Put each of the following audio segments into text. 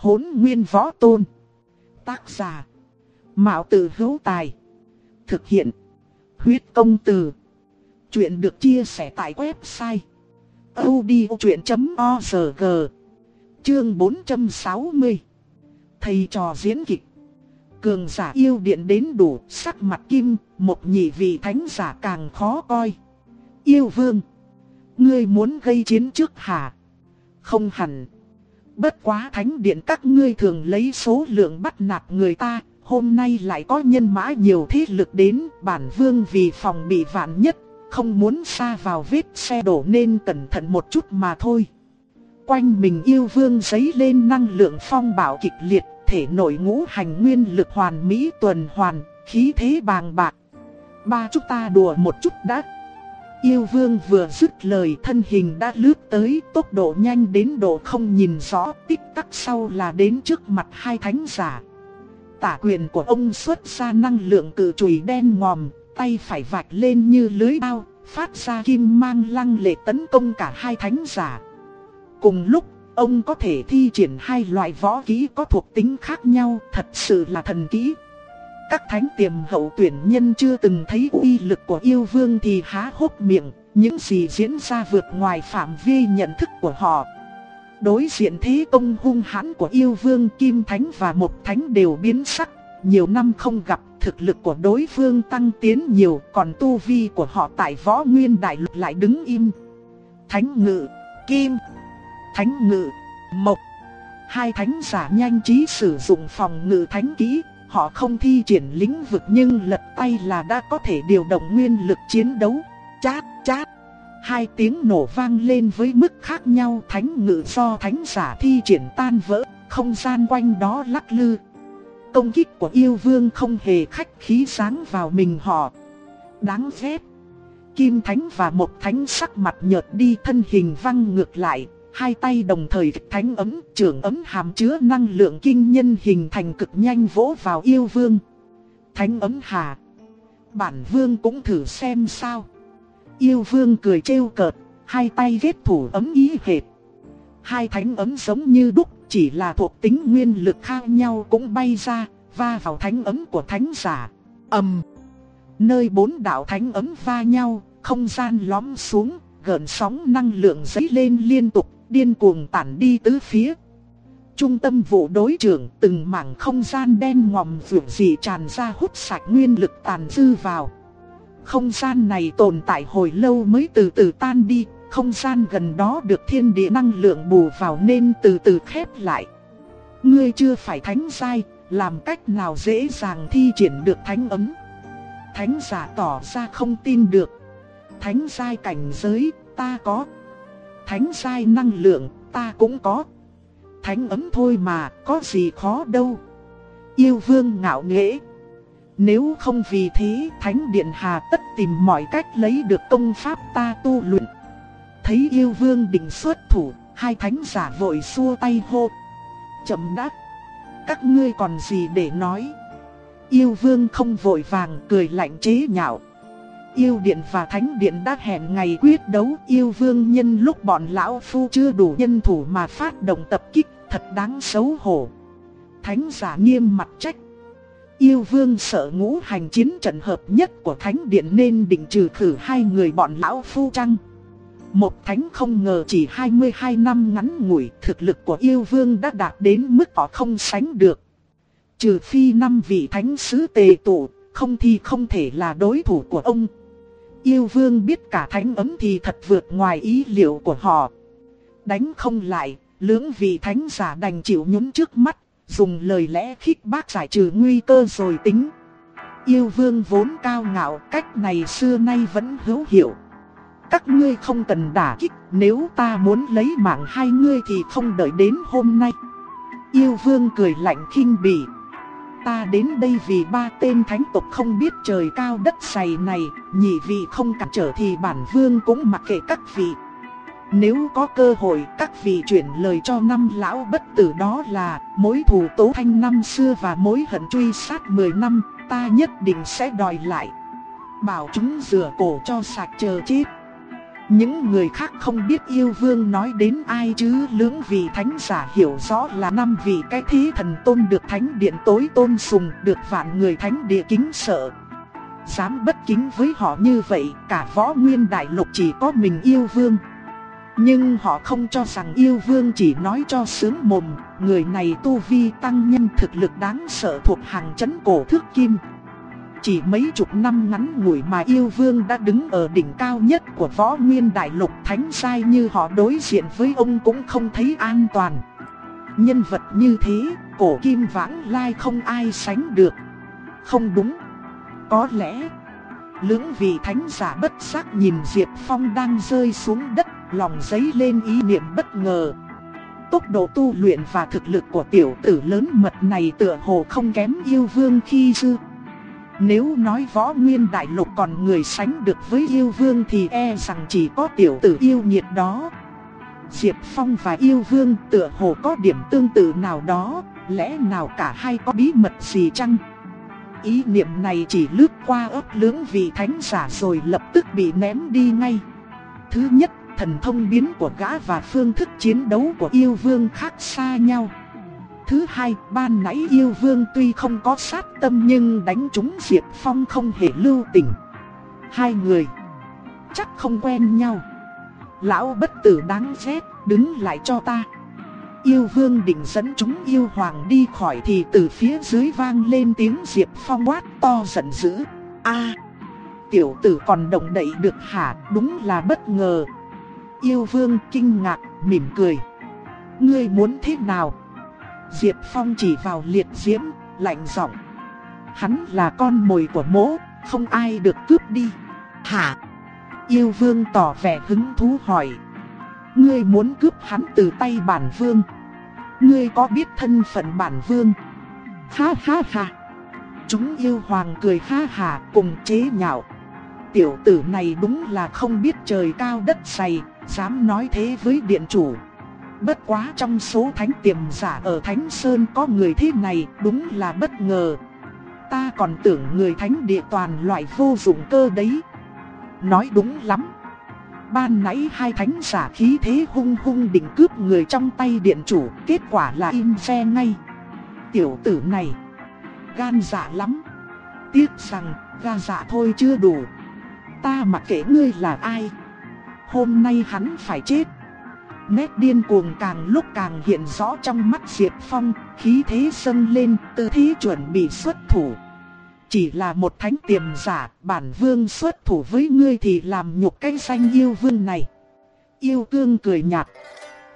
hỗn nguyên võ tôn. Tác giả. Mạo tử hữu tài. Thực hiện. Huyết công từ. Chuyện được chia sẻ tại website. odchuyện.org Chương 460 Thầy trò diễn kịch Cường giả yêu điện đến đủ sắc mặt kim, Một nhị vị thánh giả càng khó coi Yêu vương Ngươi muốn gây chiến trước hả? Không hẳn Bất quá thánh điện các ngươi thường lấy số lượng bắt nạt người ta, Hôm nay lại có nhân mã nhiều thế lực đến, Bản vương vì phòng bị vạn nhất, Không muốn xa vào vết xe đổ nên cẩn thận một chút mà thôi. Quanh mình yêu vương giấy lên năng lượng phong bạo kịch liệt, Thể nội ngũ hành nguyên lực hoàn mỹ tuần hoàn, Khí thế bàng bạc. Ba chúng ta đùa một chút đã. Yêu vương vừa dứt lời thân hình đã lướt tới tốc độ nhanh đến độ không nhìn rõ tích tắc sau là đến trước mặt hai thánh giả. Tả quyền của ông xuất ra năng lượng cử chùy đen ngòm, tay phải vạch lên như lưới bao, phát ra kim mang lăng lệ tấn công cả hai thánh giả. Cùng lúc, ông có thể thi triển hai loại võ kỹ có thuộc tính khác nhau, thật sự là thần kỹ. Các thánh tiềm hậu tuyển nhân chưa từng thấy uy lực của yêu vương thì há hốc miệng, những gì diễn ra vượt ngoài phạm vi nhận thức của họ. Đối diện thế công hung hãn của yêu vương Kim Thánh và một thánh đều biến sắc, nhiều năm không gặp thực lực của đối phương tăng tiến nhiều còn tu vi của họ tại võ nguyên đại lục lại đứng im. Thánh ngự, kim, thánh ngự, mộc. Hai thánh giả nhanh trí sử dụng phòng ngự thánh kỹ, họ không thi triển lĩnh vực nhưng lật tay là đã có thể điều động nguyên lực chiến đấu. Chát, chát. Hai tiếng nổ vang lên với mức khác nhau thánh ngự do thánh giả thi triển tan vỡ, không gian quanh đó lắc lư. Công kích của yêu vương không hề khách khí sáng vào mình họ. Đáng ghét. Kim thánh và một thánh sắc mặt nhợt đi thân hình văng ngược lại, hai tay đồng thời thánh ấm, trưởng ấm hàm chứa năng lượng kinh nhân hình thành cực nhanh vỗ vào yêu vương. Thánh ấm hà. Bản vương cũng thử xem sao. Yêu vương cười trêu cợt, hai tay ghét thủ ấm ý hệt. Hai thánh ấm giống như đúc, chỉ là thuộc tính nguyên lực khác nhau cũng bay ra, va vào thánh ấm của thánh giả. ầm, Nơi bốn đạo thánh ấm va nhau, không gian lõm xuống, gợn sóng năng lượng dấy lên liên tục, điên cuồng tản đi tứ phía. Trung tâm vụ đối trưởng từng mảng không gian đen ngòm vượt dị tràn ra hút sạch nguyên lực tàn dư vào. Không gian này tồn tại hồi lâu mới từ từ tan đi, không gian gần đó được thiên địa năng lượng bù vào nên từ từ khép lại. Ngươi chưa phải thánh giai, làm cách nào dễ dàng thi triển được thánh ấm. Thánh giả tỏ ra không tin được. Thánh giai cảnh giới, ta có. Thánh sai năng lượng, ta cũng có. Thánh ấm thôi mà, có gì khó đâu. Yêu vương ngạo nghễ. Nếu không vì thế, Thánh Điện Hà tất tìm mọi cách lấy được công pháp ta tu luyện. Thấy yêu vương định xuất thủ, hai thánh giả vội xua tay hô. Chậm đắc, các ngươi còn gì để nói. Yêu vương không vội vàng cười lạnh chế nhạo. Yêu điện và thánh điện đã hẹn ngày quyết đấu yêu vương nhân lúc bọn lão phu chưa đủ nhân thủ mà phát động tập kích thật đáng xấu hổ. Thánh giả nghiêm mặt trách. Yêu vương sợ ngũ hành chiến trận hợp nhất của thánh điện nên định trừ khử hai người bọn lão phu trăng. Một thánh không ngờ chỉ 22 năm ngắn ngủi thực lực của yêu vương đã đạt đến mức họ không sánh được. Trừ phi năm vị thánh sứ tề tụ, không thì không thể là đối thủ của ông. Yêu vương biết cả thánh ấm thì thật vượt ngoài ý liệu của họ. Đánh không lại, lưỡng vị thánh giả đành chịu nhún trước mắt, dùng lời lẽ khích bác giải trừ nguy cơ rồi tính. Yêu vương vốn cao ngạo, cách này xưa nay vẫn hữu hiệu. Các ngươi không cần đả kích, nếu ta muốn lấy mạng hai ngươi thì không đợi đến hôm nay. Yêu vương cười lạnh khinh bỉ. Ta đến đây vì ba tên thánh tộc không biết trời cao đất dày này, nhị vị không cản trở thì bản vương cũng mặc kệ các vị. Nếu có cơ hội các vị chuyển lời cho năm lão bất tử đó là mối thù tố thanh năm xưa và mối hận truy sát 10 năm, ta nhất định sẽ đòi lại. Bảo chúng rửa cổ cho sạch chờ chết. Những người khác không biết yêu vương nói đến ai chứ lưỡng vị thánh giả hiểu rõ là năm vị cái thí thần tôn được thánh điện tối tôn sùng được vạn người thánh địa kính sợ. Dám bất kính với họ như vậy cả võ nguyên đại lục chỉ có mình yêu vương. Nhưng họ không cho rằng yêu vương chỉ nói cho sướng mồm, người này tu vi tăng nhân thực lực đáng sợ thuộc hàng chấn cổ thước kim. Chỉ mấy chục năm ngắn ngủi mà yêu vương đã đứng ở đỉnh cao nhất của võ nguyên đại lục thánh sai như họ đối diện với ông cũng không thấy an toàn. Nhân vật như thế, cổ kim vãng lai không ai sánh được. Không đúng. Có lẽ, lưỡng vị thánh giả bất giác nhìn Diệp Phong đang rơi xuống đất, lòng giấy lên ý niệm bất ngờ. Tốc độ tu luyện và thực lực của tiểu tử lớn mật này tựa hồ không kém yêu vương khi xưa. Nếu nói võ nguyên đại lục còn người sánh được với yêu vương thì e rằng chỉ có tiểu tử yêu nhiệt đó. Diệp Phong và yêu vương tựa hồ có điểm tương tự nào đó, lẽ nào cả hai có bí mật gì chăng? Ý niệm này chỉ lướt qua ấp lưỡng vị thánh giả rồi lập tức bị ném đi ngay. Thứ nhất, thần thông biến của gã và phương thức chiến đấu của yêu vương khác xa nhau. Thứ hai, ban nãy yêu vương tuy không có sát tâm nhưng đánh trúng Diệp Phong không hề lưu tình. Hai người chắc không quen nhau. Lão bất tử đáng ghét, đứng lại cho ta. Yêu vương định dẫn chúng yêu hoàng đi khỏi thì từ phía dưới vang lên tiếng Diệp Phong quát to giận dữ. a tiểu tử còn động đậy được hả, đúng là bất ngờ. Yêu vương kinh ngạc, mỉm cười. Ngươi muốn thế nào? Diệp Phong chỉ vào liệt diễm, lạnh giọng. Hắn là con mồi của mỗ, không ai được cướp đi. Hả? Yêu vương tỏ vẻ hứng thú hỏi. Ngươi muốn cướp hắn từ tay bản vương. Ngươi có biết thân phận bản vương? Ha ha ha. Chúng yêu hoàng cười ha hà cùng chế nhạo. Tiểu tử này đúng là không biết trời cao đất dày, dám nói thế với điện chủ. Bất quá trong số thánh tiềm giả ở Thánh Sơn có người thế này đúng là bất ngờ. Ta còn tưởng người thánh địa toàn loại vô dụng cơ đấy. Nói đúng lắm. Ban nãy hai thánh giả khí thế hung hung định cướp người trong tay điện chủ, kết quả là im xe ngay. Tiểu tử này, gan dạ lắm. Tiếc rằng, gan dạ thôi chưa đủ. Ta mặc kệ ngươi là ai. Hôm nay hắn phải chết. Nét điên cuồng càng lúc càng hiện rõ trong mắt Diệp Phong, khí thế dâng lên, tư thế chuẩn bị xuất thủ. Chỉ là một thánh tiềm giả, bản vương xuất thủ với ngươi thì làm nhục cái danh yêu vương này. Yêu cương cười nhạt.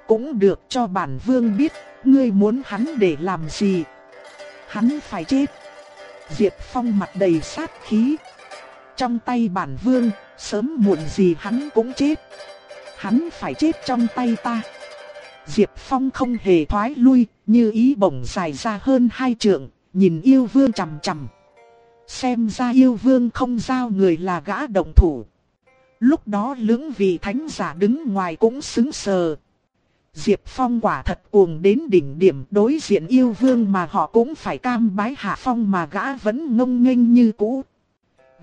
Cũng được cho bản vương biết, ngươi muốn hắn để làm gì. Hắn phải chết. Diệp Phong mặt đầy sát khí. Trong tay bản vương, sớm muộn gì hắn cũng chết hắn phải chết trong tay ta. Diệp Phong không hề thoái lui, như ý bổng dài ra hơn hai trượng, nhìn yêu vương chằm chằm. Xem ra yêu vương không giao người là gã động thủ. Lúc đó lưỡng vị thánh giả đứng ngoài cũng xứng sờ. Diệp Phong quả thật cuồng đến đỉnh điểm đối diện yêu vương mà họ cũng phải cam bái hạ phong mà gã vẫn ngông nghênh như cũ.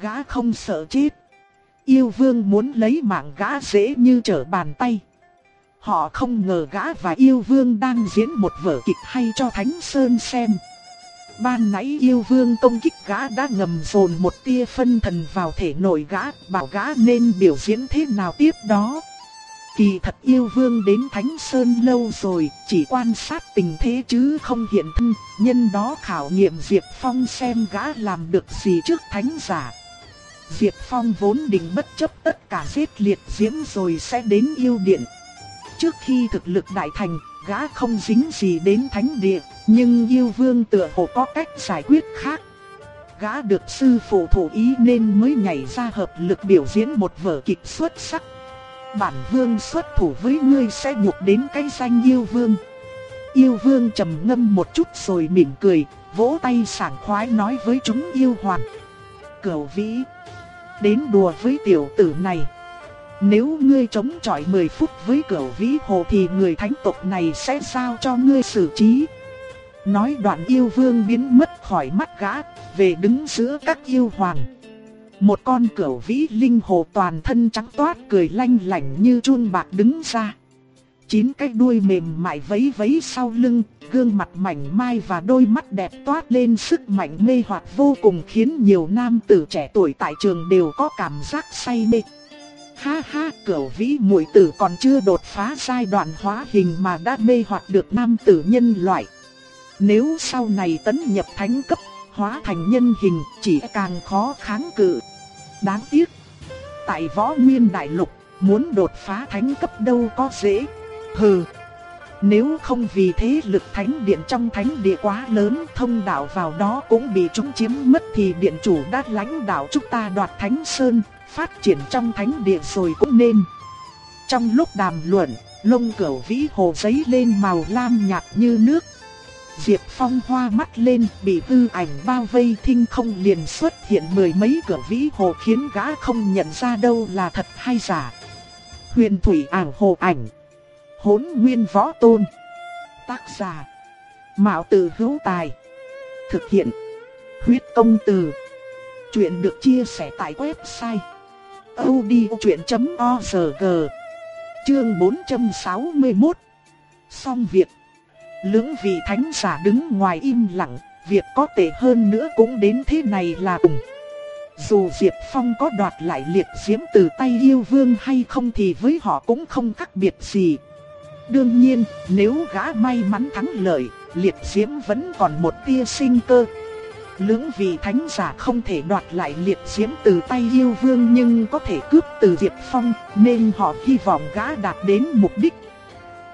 Gã không sợ chết. Yêu vương muốn lấy mạng gã dễ như trở bàn tay. Họ không ngờ gã và yêu vương đang diễn một vở kịch hay cho Thánh Sơn xem. Ban nãy yêu vương công kích gã đã ngầm dồn một tia phân thần vào thể nội gã, bảo gã nên biểu diễn thế nào tiếp đó. Kỳ thật yêu vương đến Thánh Sơn lâu rồi, chỉ quan sát tình thế chứ không hiện thân, nhân đó khảo nghiệm Diệp Phong xem gã làm được gì trước Thánh giả. Diệp Phong vốn định bất chấp tất cả giết liệt diễm rồi sẽ đến yêu điện. Trước khi thực lực đại thành, gã không dính gì đến thánh địa, nhưng yêu vương tựa hồ có cách giải quyết khác. Gã được sư phụ thủ ý nên mới nhảy ra hợp lực biểu diễn một vở kịch xuất sắc. Bản vương xuất thủ với ngươi sẽ nhục đến cái danh yêu vương. Yêu vương trầm ngâm một chút rồi mỉm cười, vỗ tay sảng khoái nói với chúng yêu hoàng. Cửu vĩ đến đùa với tiểu tử này. Nếu ngươi chống chọi 10 phút với cửu vĩ hồ thì người thánh tộc này sẽ giao cho ngươi xử trí. Nói đoạn yêu vương biến mất khỏi mắt gã, về đứng giữa các yêu hoàng. Một con cửu vĩ linh hồ toàn thân trắng toát cười lanh lảnh như chun bạc đứng ra. Chín cái đuôi mềm mại vấy vấy sau lưng, gương mặt mảnh mai và đôi mắt đẹp toát lên sức mạnh mê hoặc vô cùng khiến nhiều nam tử trẻ tuổi tại trường đều có cảm giác say mê. Ha ha, cửu vĩ muội tử còn chưa đột phá giai đoạn hóa hình mà đã mê hoặc được nam tử nhân loại. Nếu sau này tấn nhập thánh cấp, hóa thành nhân hình chỉ càng khó kháng cự. Đáng tiếc, tại võ nguyên đại lục, muốn đột phá thánh cấp đâu có dễ. Hừ, nếu không vì thế lực thánh điện trong thánh địa quá lớn thông đạo vào đó cũng bị chúng chiếm mất thì điện chủ đã lãnh đạo chúng ta đoạt thánh sơn, phát triển trong thánh địa rồi cũng nên. Trong lúc đàm luận, lông cẩu vĩ hồ giấy lên màu lam nhạt như nước. Diệp Phong hoa mắt lên, bị hư ảnh bao vây thinh không liền xuất hiện mười mấy cửa vĩ hồ khiến gã không nhận ra đâu là thật hay giả. Huyền thủy ảo hồ ảnh Hốn nguyên võ tôn. Tác giả, Mạo tử hữu tài. Thực hiện, Huyết công từ. Chuyện được chia sẻ tại website odchuyện.org Chương 461 Xong việc. Lưỡng vị thánh giả đứng ngoài im lặng, Việc có tệ hơn nữa cũng đến thế này là cùng. Dù Diệp Phong có đoạt lại liệt diễm từ tay yêu vương hay không thì với họ cũng không khác biệt gì. Đương nhiên, nếu gã may mắn thắng lợi, liệt diễm vẫn còn một tia sinh cơ. Lưỡng vị thánh giả không thể đoạt lại liệt diễm từ tay yêu vương nhưng có thể cướp từ Diệp Phong, nên họ hy vọng gã đạt đến mục đích.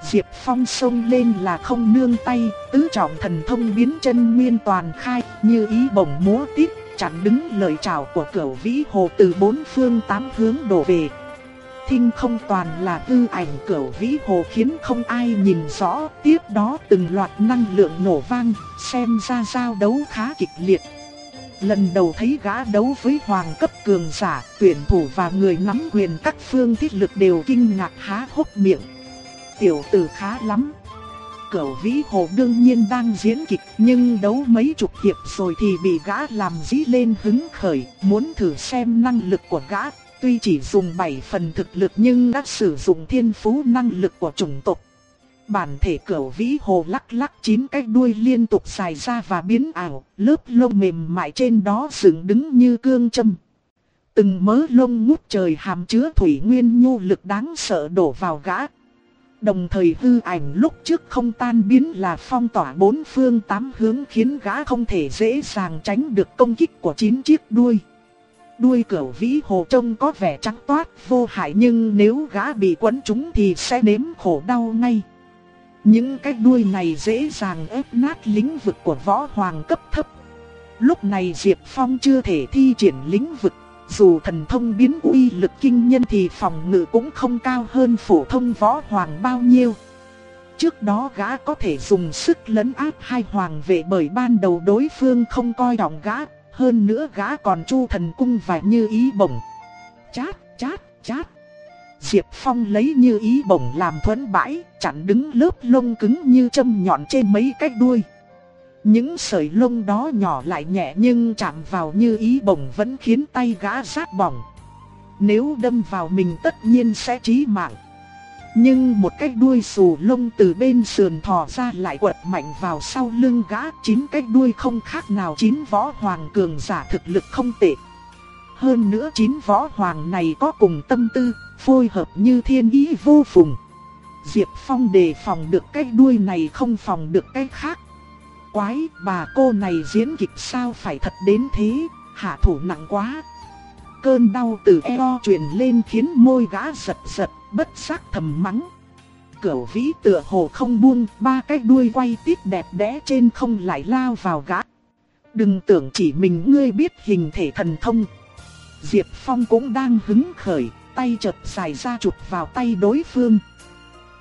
Diệp Phong xông lên là không nương tay, tứ trọng thần thông biến chân nguyên toàn khai, như ý bổng múa tiếp, chặn đứng lời chào của cửu vĩ hồ từ bốn phương tám hướng đổ về thinh không toàn là tư ảnh cửu vĩ hồ khiến không ai nhìn rõ. Tiếp đó từng loạt năng lượng nổ vang, xem ra giao đấu khá kịch liệt. Lần đầu thấy gã đấu với hoàng cấp cường giả, tuyển thủ và người nắm quyền các phương thiết lực đều kinh ngạc há hốc miệng. Tiểu tử khá lắm. Cửu vĩ hồ đương nhiên đang diễn kịch, nhưng đấu mấy chục hiệp rồi thì bị gã làm dí lên hứng khởi, muốn thử xem năng lực của gã Tuy chỉ dùng 7 phần thực lực nhưng đã sử dụng thiên phú năng lực của chủng tộc. Bản thể cửu vĩ hồ lắc lắc chín cái đuôi liên tục dài ra và biến ảo, lớp lông mềm mại trên đó dựng đứng như cương châm. Từng mớ lông ngút trời hàm chứa thủy nguyên nhu lực đáng sợ đổ vào gã. Đồng thời hư ảnh lúc trước không tan biến là phong tỏa bốn phương tám hướng khiến gã không thể dễ dàng tránh được công kích của chín chiếc đuôi. Đuôi cửu vĩ hồ trông có vẻ trắng toát vô hại nhưng nếu gã bị quấn chúng thì sẽ nếm khổ đau ngay. Những cái đuôi này dễ dàng ép nát lĩnh vực của võ hoàng cấp thấp. Lúc này Diệp Phong chưa thể thi triển lĩnh vực, dù thần thông biến uy lực kinh nhân thì phòng ngự cũng không cao hơn phổ thông võ hoàng bao nhiêu. Trước đó gã có thể dùng sức lấn áp hai hoàng vệ bởi ban đầu đối phương không coi trọng gã hơn nữa gã còn chu thần cung vài như ý bổng. Chát, chát, chát. Diệp Phong lấy như ý bổng làm thuẫn bãi, chặn đứng lớp lông cứng như châm nhọn trên mấy cái đuôi. Những sợi lông đó nhỏ lại nhẹ nhưng chạm vào như ý bổng vẫn khiến tay gã rát bỏng. Nếu đâm vào mình tất nhiên sẽ chí mạng. Nhưng một cái đuôi xù lông từ bên sườn thò ra lại quật mạnh vào sau lưng gã chín cái đuôi không khác nào chín võ hoàng cường giả thực lực không tệ. Hơn nữa chín võ hoàng này có cùng tâm tư, phối hợp như thiên ý vô phùng. Diệp Phong đề phòng được cái đuôi này không phòng được cái khác. Quái, bà cô này diễn kịch sao phải thật đến thế, hạ thủ nặng quá. Cơn đau từ eo truyền lên khiến môi gã giật giật, bất giác thầm mắng. Cửu vĩ tựa hồ không buông, ba cái đuôi quay tít đẹp đẽ trên không lại lao vào gã. Đừng tưởng chỉ mình ngươi biết hình thể thần thông. Diệp Phong cũng đang hứng khởi, tay chợt dài ra chụp vào tay đối phương.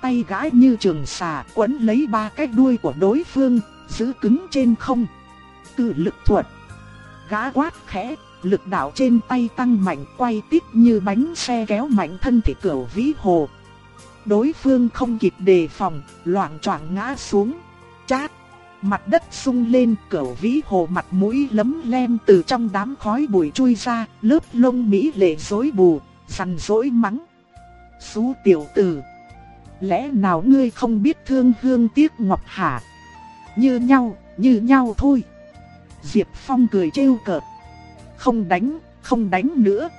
Tay gã như trường xà quấn lấy ba cái đuôi của đối phương, giữ cứng trên không. Cự lực thuật. Gã quát khẽ, lực đạo trên tay tăng mạnh quay tít như bánh xe kéo mạnh thân thể cửu vĩ hồ. Đối phương không kịp đề phòng, loạn choạng ngã xuống. Chát! mặt đất sung lên, cửu vĩ hồ mặt mũi lấm lem từ trong đám khói bụi chui ra, lớp lông mỹ lệ rối bù, sằn rối mắng. Xú tiểu tử, lẽ nào ngươi không biết thương hương tiếc ngọc hả? Như nhau, như nhau thôi. Diệp Phong cười trêu cợt. Không đánh, không đánh nữa.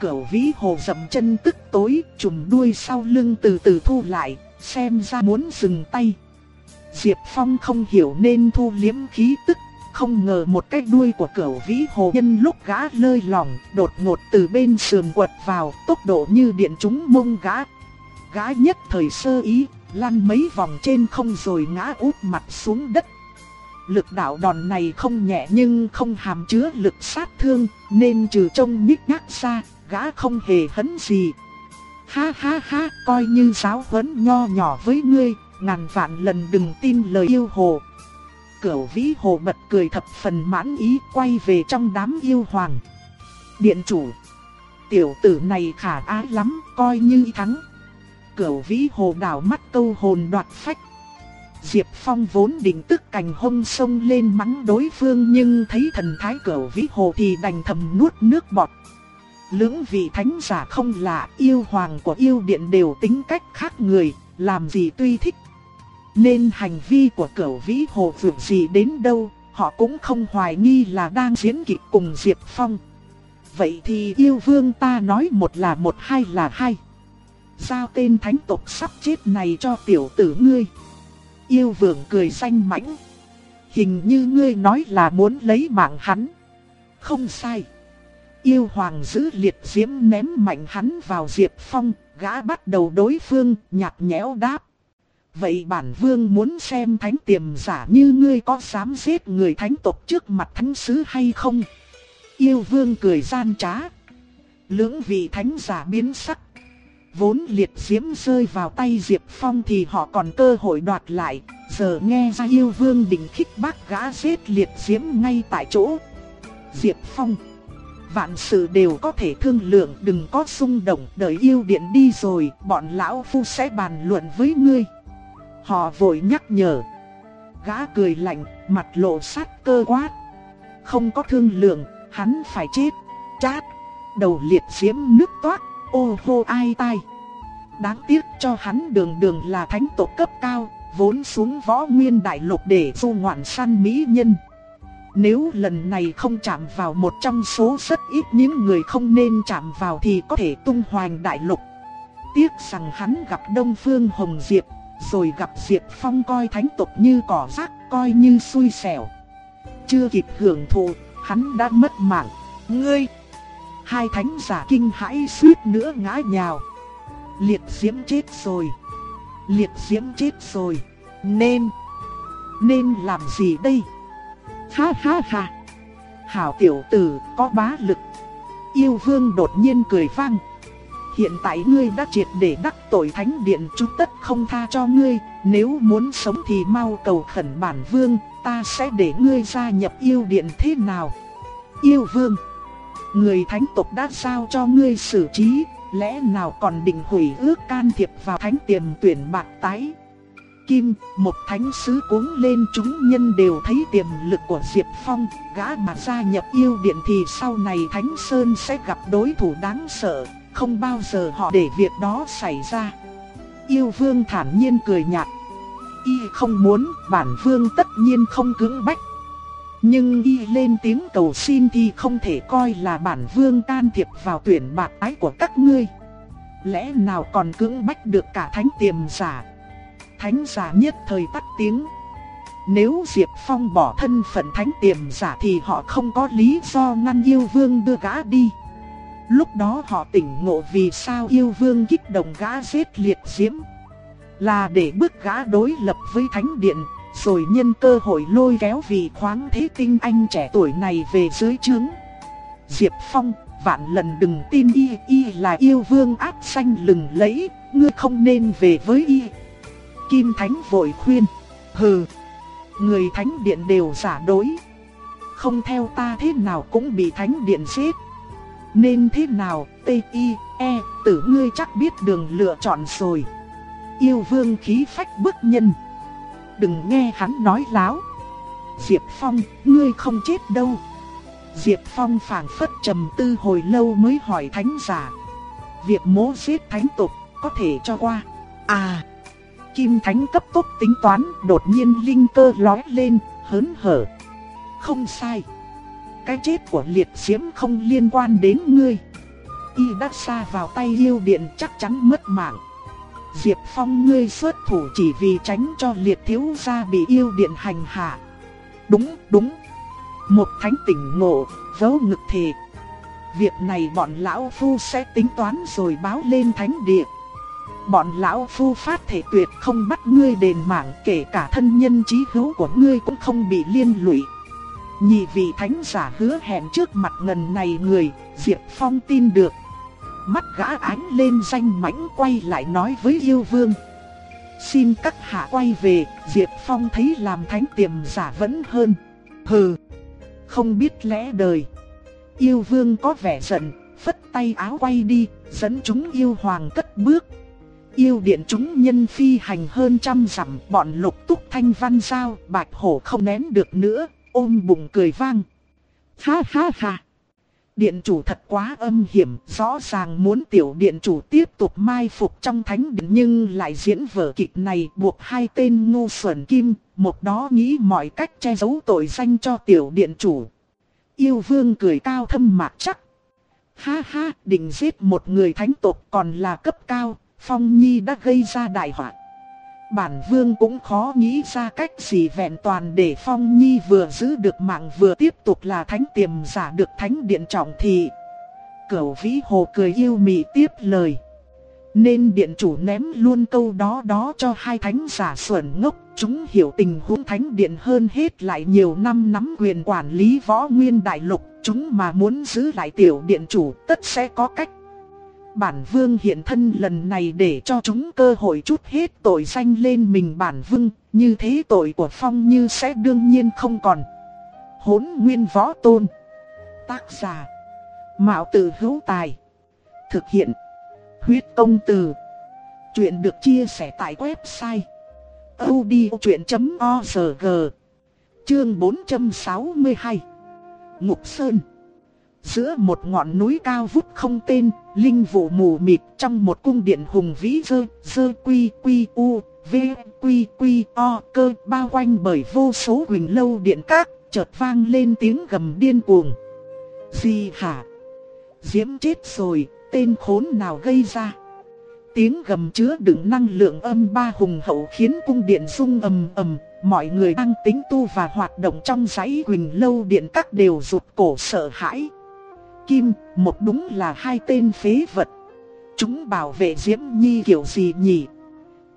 Cửu vĩ hồ dậm chân tức tối, chùm đuôi sau lưng từ từ thu lại, xem ra muốn dừng tay. Diệp Phong không hiểu nên thu liếm khí tức, không ngờ một cái đuôi của cửu vĩ hồ nhân lúc gã lơi lỏng, đột ngột từ bên sườn quật vào, tốc độ như điện trúng mông gã. Gã nhất thời sơ ý, lăn mấy vòng trên không rồi ngã úp mặt xuống đất. Lực đạo đòn này không nhẹ nhưng không hàm chứa lực sát thương, nên trừ trông nhích nhác ra, gã không hề hấn gì. Ha ha ha, coi như giáo huấn nho nhỏ với ngươi, ngàn vạn lần đừng tin lời yêu hồ. Cửu vĩ hồ bật cười thập phần mãn ý quay về trong đám yêu hoàng. Điện chủ, tiểu tử này khả ái lắm, coi như thắng. Cửu vĩ hồ đảo mắt câu hồn đoạt phách. Diệp Phong vốn định tức cành hông sông lên mắng đối phương nhưng thấy thần thái cẩu vĩ hồ thì đành thầm nuốt nước bọt. Lưỡng vị thánh giả không lạ, yêu hoàng của yêu điện đều tính cách khác người, làm gì tuy thích. Nên hành vi của cẩu vĩ hồ vượt gì đến đâu, họ cũng không hoài nghi là đang diễn kịch cùng Diệp Phong. Vậy thì yêu vương ta nói một là một hai là hai. Giao tên thánh tộc sắp chết này cho tiểu tử ngươi. Yêu vương cười xanh mãnh. Hình như ngươi nói là muốn lấy mạng hắn. Không sai. Yêu hoàng giữ liệt diễm ném mạnh hắn vào Diệp Phong, gã bắt đầu đối phương, nhạt nhẽo đáp. Vậy bản vương muốn xem thánh tiềm giả như ngươi có dám giết người thánh tộc trước mặt thánh sứ hay không? Yêu vương cười gian trá. Lưỡng vị thánh giả biến sắc. Vốn liệt diễm rơi vào tay Diệp Phong thì họ còn cơ hội đoạt lại. Giờ nghe ra yêu vương định khích bác gã giết liệt diễm ngay tại chỗ. Diệp Phong Vạn sự đều có thể thương lượng đừng có xung động đợi yêu điện đi rồi bọn lão phu sẽ bàn luận với ngươi. Họ vội nhắc nhở. Gã cười lạnh, mặt lộ sát cơ quát. Không có thương lượng, hắn phải chết. Chát, đầu liệt diễm nước toát, ô hô ai tai. Đáng tiếc cho hắn đường đường là thánh tộc cấp cao, vốn xuống võ nguyên đại lục để du ngoạn săn mỹ nhân. Nếu lần này không chạm vào một trong số rất ít những người không nên chạm vào thì có thể tung hoành đại lục. Tiếc rằng hắn gặp Đông Phương Hồng Diệp, rồi gặp Diệp Phong coi thánh tộc như cỏ rác, coi như xui xẻo. Chưa kịp hưởng thụ, hắn đã mất mạng. Ngươi! Hai thánh giả kinh hãi suýt nữa ngã nhào. Liệt diễm chết rồi. Liệt diễm chết rồi. Nên... Nên làm gì đây? Ha ha ha! Hảo tiểu tử có bá lực. Yêu vương đột nhiên cười vang. Hiện tại ngươi đã triệt để đắc tội thánh điện chúng tất không tha cho ngươi, nếu muốn sống thì mau cầu khẩn bản vương, ta sẽ để ngươi gia nhập yêu điện thế nào? Yêu vương, người thánh tộc đã sao cho ngươi xử trí, lẽ nào còn định hủy ước can thiệp vào thánh tiềm tuyển bạc tái? Kim, một thánh sứ cuống lên chúng nhân đều thấy tiềm lực của Diệp Phong, gã mà gia nhập yêu điện thì sau này Thánh Sơn sẽ gặp đối thủ đáng sợ, không bao giờ họ để việc đó xảy ra. Yêu vương thản nhiên cười nhạt. Y không muốn, bản vương tất nhiên không cưỡng bách. Nhưng y lên tiếng cầu xin thì không thể coi là bản vương can thiệp vào tuyển bạc ái của các ngươi. Lẽ nào còn cưỡng bách được cả thánh tiềm giả? Thánh giả nhất thời tắt tiếng. Nếu Diệp Phong bỏ thân phận thánh tiềm giả thì họ không có lý do ngăn yêu vương đưa gã đi. Lúc đó họ tỉnh ngộ vì sao yêu vương kích động gã giết liệt diễm. Là để bước gã đối lập với thánh điện, rồi nhân cơ hội lôi kéo vị khoáng thế tinh anh trẻ tuổi này về dưới trướng. Diệp Phong, vạn lần đừng tin y, y là yêu vương áp xanh lừng lẫy, ngươi không nên về với y. Kim Thánh vội khuyên, hừ, người thánh điện đều giả đối. Không theo ta thế nào cũng bị thánh điện giết. Nên thế nào, T, I, E, tử ngươi chắc biết đường lựa chọn rồi. Yêu vương khí phách bức nhân đừng nghe hắn nói láo. Diệp Phong, ngươi không chết đâu. Diệp Phong phảng phất trầm tư hồi lâu mới hỏi thánh giả. Việc mố giết thánh tộc có thể cho qua. À, kim thánh cấp tốc tính toán, đột nhiên linh cơ lói lên, hớn hở. Không sai. Cái chết của liệt diễm không liên quan đến ngươi. Y đã xa vào tay yêu điện chắc chắn mất mạng. Diệp Phong ngươi xuất thủ chỉ vì tránh cho liệt thiếu gia bị yêu điện hành hạ. Đúng, đúng. Một thánh tỉnh ngộ, vớ ngực thề. Việc này bọn lão phu sẽ tính toán rồi báo lên thánh địa. Bọn lão phu phát thể tuyệt không bắt ngươi đền mạng kể cả thân nhân trí hữu của ngươi cũng không bị liên lụy. Nhị vị thánh giả hứa hẹn trước mặt ngần này người, Diệp Phong tin được. Mắt gã ánh lên danh mãnh quay lại nói với yêu vương. Xin các hạ quay về, Diệp Phong thấy làm thánh tiềm giả vẫn hơn. Hừ, không biết lẽ đời. Yêu vương có vẻ giận, phất tay áo quay đi, dẫn chúng yêu hoàng cất bước. Yêu điện chúng nhân phi hành hơn trăm dặm, bọn lục túc thanh văn giao, bạch hổ không nén được nữa, ôm bụng cười vang. Ha ha ha! Điện chủ thật quá âm hiểm, rõ ràng muốn tiểu điện chủ tiếp tục mai phục trong thánh điện nhưng lại diễn vở kịch này buộc hai tên ngu xuẩn kim, một đó nghĩ mọi cách che giấu tội danh cho tiểu điện chủ. Yêu vương cười cao thâm mạc chắc. Ha ha, định giết một người thánh tộc còn là cấp cao, Phong Nhi đã gây ra đại họa. Bản vương cũng khó nghĩ ra cách gì vẹn toàn để Phong Nhi vừa giữ được mạng vừa tiếp tục là thánh tiềm giả được thánh điện trọng thị. Cửu vĩ hồ cười yêu mị tiếp lời. Nên điện chủ ném luôn câu đó đó cho hai thánh giả xuẩn ngốc. Chúng hiểu tình huống thánh điện hơn hết lại nhiều năm nắm quyền quản lý võ nguyên đại lục. Chúng mà muốn giữ lại tiểu điện chủ, tất sẽ có cách bản vương hiện thân lần này để cho chúng cơ hội chút hết tội danh lên mình bản vương, như thế tội của Phong Như sẽ đương nhiên không còn. Hốn nguyên võ tôn. Tác giả. Mạo tử hữu tài. Thực hiện. Huyết công từ. Chuyện được chia sẻ tại website. odchuyện.org Chương 462 Ngục Sơn Giữa một ngọn núi cao vút không tên, linh vụ mù mịt trong một cung điện hùng vĩ dơ, dơ quy quy u, v quy quy o cơ bao quanh bởi vô số huỳnh lâu điện các, chợt vang lên tiếng gầm điên cuồng. Gì hả? Diễm chết rồi, tên khốn nào gây ra? Tiếng gầm chứa đựng năng lượng âm ba hùng hậu khiến cung điện rung ầm ầm, mọi người đang tính tu và hoạt động trong dãy huỳnh lâu điện các đều rụt cổ sợ hãi. Kim, một đúng là hai tên phế vật. Chúng bảo vệ Diễm Nhi kiểu gì nhỉ?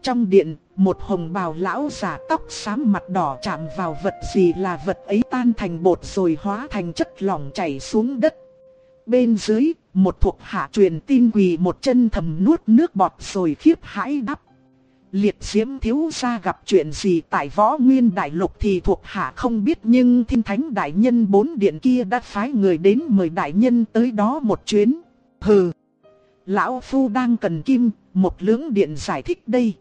Trong điện, một hồng bào lão giả tóc xám mặt đỏ chạm vào vật gì là vật ấy tan thành bột rồi hóa thành chất lỏng chảy xuống đất. Bên dưới, một thuộc hạ truyền tin quỳ một chân thầm nuốt nước bọt rồi khiếp hãi đắp. Liệt diễm thiếu gia gặp chuyện gì tại võ nguyên đại lục thì thuộc hạ không biết nhưng thiên thánh đại nhân bốn điện kia đã phái người đến mời đại nhân tới đó một chuyến. Hừ! Lão Phu đang cần kim, một lưỡng điện giải thích đây.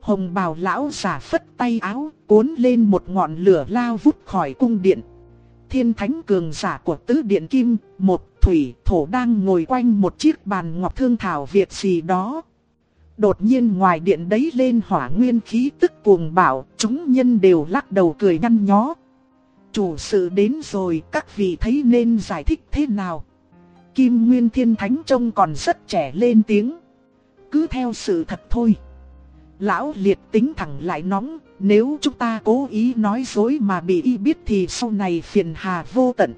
Hồng bào lão giả phất tay áo, cuốn lên một ngọn lửa lao vút khỏi cung điện. Thiên thánh cường giả của tứ điện kim, một thủy thổ đang ngồi quanh một chiếc bàn ngọc thương thảo việc gì đó. Đột nhiên ngoài điện đấy lên hỏa nguyên khí tức cuồng bạo, chúng nhân đều lắc đầu cười nhăn nhó. Chủ sự đến rồi, các vị thấy nên giải thích thế nào? Kim Nguyên Thiên Thánh trông còn rất trẻ lên tiếng. Cứ theo sự thật thôi. Lão liệt tính thẳng lại nóng, nếu chúng ta cố ý nói dối mà bị y biết thì sau này phiền hà vô tận.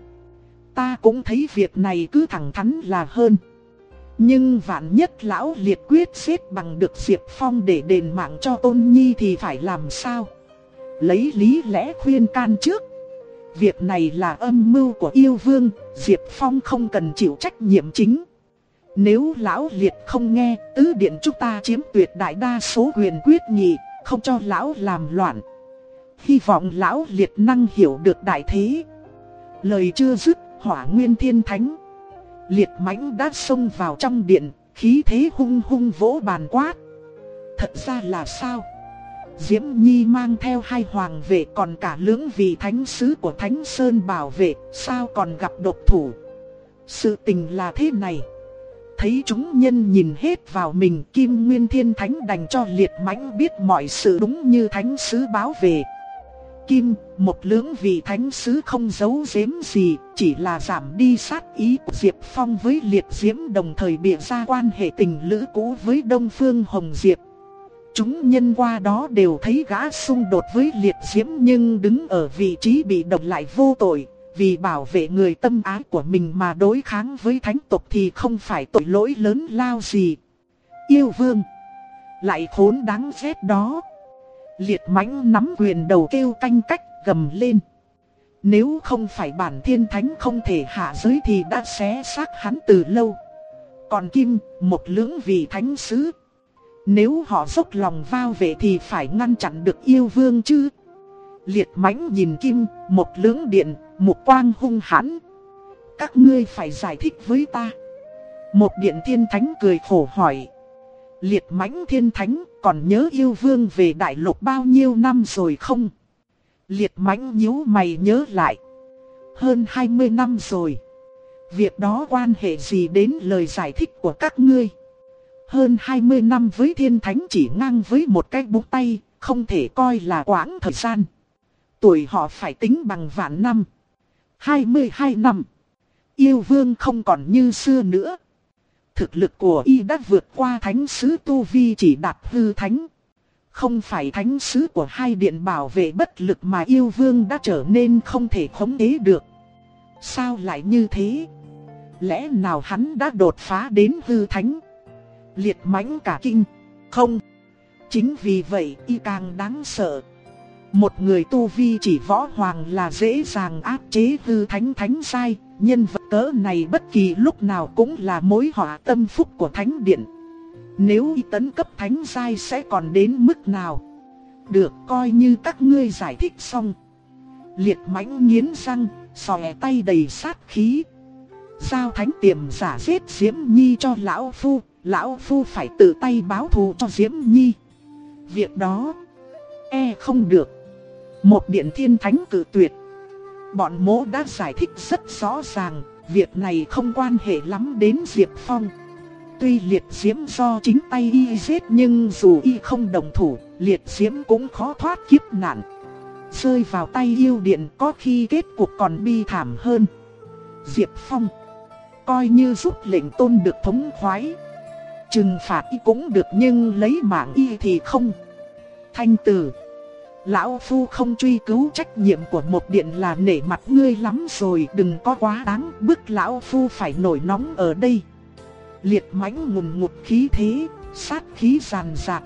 Ta cũng thấy việc này cứ thẳng thắn là hơn. Nhưng vạn nhất lão liệt quyết xếp bằng được Diệp Phong để đền mạng cho Tôn Nhi thì phải làm sao? Lấy lý lẽ khuyên can trước. Việc này là âm mưu của yêu vương, Diệp Phong không cần chịu trách nhiệm chính. Nếu lão liệt không nghe, tứ điện chúng ta chiếm tuyệt đại đa số quyền quyết nghị, không cho lão làm loạn. Hy vọng lão liệt năng hiểu được đại thế. Lời chưa dứt, hỏa nguyên thiên thánh Liệt mãnh đã xông vào trong điện, khí thế hung hung vỗ bàn quát. Thật ra là sao? Diễm Nhi mang theo hai hoàng vệ còn cả lưỡng vị thánh sứ của Thánh Sơn bảo vệ, sao còn gặp độc thủ. Sự tình là thế này. Thấy chúng nhân nhìn hết vào mình Kim Nguyên Thiên Thánh đành cho liệt mãnh biết mọi sự đúng như thánh sứ báo về. Kim, một lưỡng vị thánh sứ không giấu giếm gì, chỉ là giảm đi sát ý của Diệp Phong với liệt diễm đồng thời bịa ra quan hệ tình lữ cũ với Đông Phương Hồng Diệp. Chúng nhân qua đó đều thấy gã xung đột với liệt diễm nhưng đứng ở vị trí bị động lại vô tội, vì bảo vệ người tâm ái của mình mà đối kháng với thánh tộc thì không phải tội lỗi lớn lao gì. Yêu vương, lại khốn đáng ghét đó. Liệt mãnh nắm quyền đầu kêu canh cách gầm lên. Nếu không phải bản thiên thánh không thể hạ giới thì đã xé xác hắn từ lâu. Còn Kim, một lưỡng vị thánh sứ. Nếu họ dốc lòng vào vệ thì phải ngăn chặn được yêu vương chứ. Liệt mãnh nhìn Kim, một lưỡng điện, một quang hung hãn. Các ngươi phải giải thích với ta. Một điện thiên thánh cười khổ hỏi. Liệt mãnh thiên thánh còn nhớ yêu vương về đại lục bao nhiêu năm rồi không? Liệt mãnh nhíu mày nhớ lại. Hơn 20 năm rồi. Việc đó quan hệ gì đến lời giải thích của các ngươi? Hơn 20 năm với thiên thánh chỉ ngang với một cái búng tay, không thể coi là quãng thời gian. Tuổi họ phải tính bằng vạn năm. 22 năm. Yêu vương không còn như xưa nữa. Thực lực của y đã vượt qua thánh sứ Tu Vi chỉ đạt hư thánh. Không phải thánh sứ của hai điện bảo vệ bất lực mà yêu vương đã trở nên không thể khống chế được. Sao lại như thế? Lẽ nào hắn đã đột phá đến hư thánh? Liệt mãnh cả kinh. Không. Chính vì vậy y càng đáng sợ. Một người tu vi chỉ võ hoàng là dễ dàng áp chế hư thánh thánh sai, nhân vật cỡ này bất kỳ lúc nào cũng là mối họa tâm phúc của thánh điện. Nếu y tấn cấp thánh sai sẽ còn đến mức nào? Được coi như các ngươi giải thích xong. Liệt mãnh nghiến răng, sòe tay đầy sát khí. Giao thánh tiềm giả giết Diễm Nhi cho lão phu, lão phu phải tự tay báo thù cho Diễm Nhi. Việc đó, e không được. Một điện thiên thánh cử tuyệt. Bọn mỗ đã giải thích rất rõ ràng, việc này không quan hệ lắm đến Diệp Phong. Tuy liệt diễm do chính tay y giết nhưng dù y không đồng thủ, liệt diễm cũng khó thoát kiếp nạn. Rơi vào tay yêu điện có khi kết cục còn bi thảm hơn. Diệp Phong Coi như giúp lệnh tôn được thống khoái Trừng phạt y cũng được nhưng lấy mạng y thì không Thanh tử Lão Phu không truy cứu trách nhiệm của một điện là nể mặt ngươi lắm rồi đừng có quá đáng bức Lão Phu phải nổi nóng ở đây. Liệt mãnh ngùn ngụt khí thế, sát khí ràn rạc.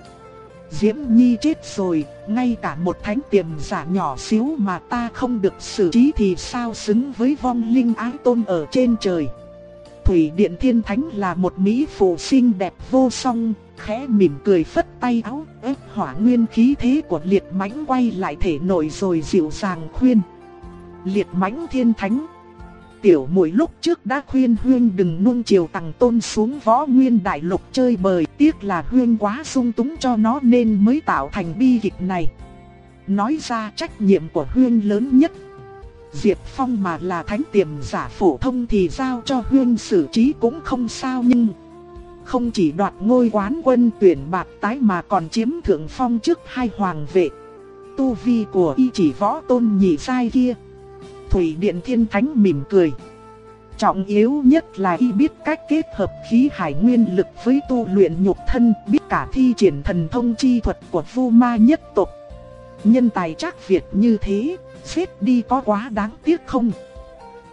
Diễm Nhi chết rồi, ngay cả một thánh tiềm giả nhỏ xíu mà ta không được xử trí thì sao xứng với vong linh ái tôn ở trên trời. Thủy Điện Thiên Thánh là một mỹ phụ xinh đẹp vô song, khẽ mỉm cười phất tay áo, ép hỏa nguyên khí thế của liệt mãnh quay lại thể nội rồi dịu dàng khuyên. Liệt mãnh thiên thánh. Tiểu muội lúc trước đã khuyên Huyên đừng nuông chiều tầng tôn xuống võ nguyên đại lục chơi bời, tiếc là Huyên quá sung túng cho nó nên mới tạo thành bi kịch này. Nói ra trách nhiệm của Huyên lớn nhất. Diệp Phong mà là thánh tiềm giả phổ thông thì giao cho Huyên xử trí cũng không sao nhưng không chỉ đoạt ngôi quán quân tuyển bạc tái mà còn chiếm thượng phong trước hai hoàng vệ. Tu vi của y chỉ võ tôn nhị sai kia. Thủy Điện Thiên Thánh mỉm cười. Trọng yếu nhất là y biết cách kết hợp khí hải nguyên lực với tu luyện nhục thân, biết cả thi triển thần thông chi thuật của vu ma nhất tộc. Nhân tài chắc Việt như thế, xếp đi có quá đáng tiếc không?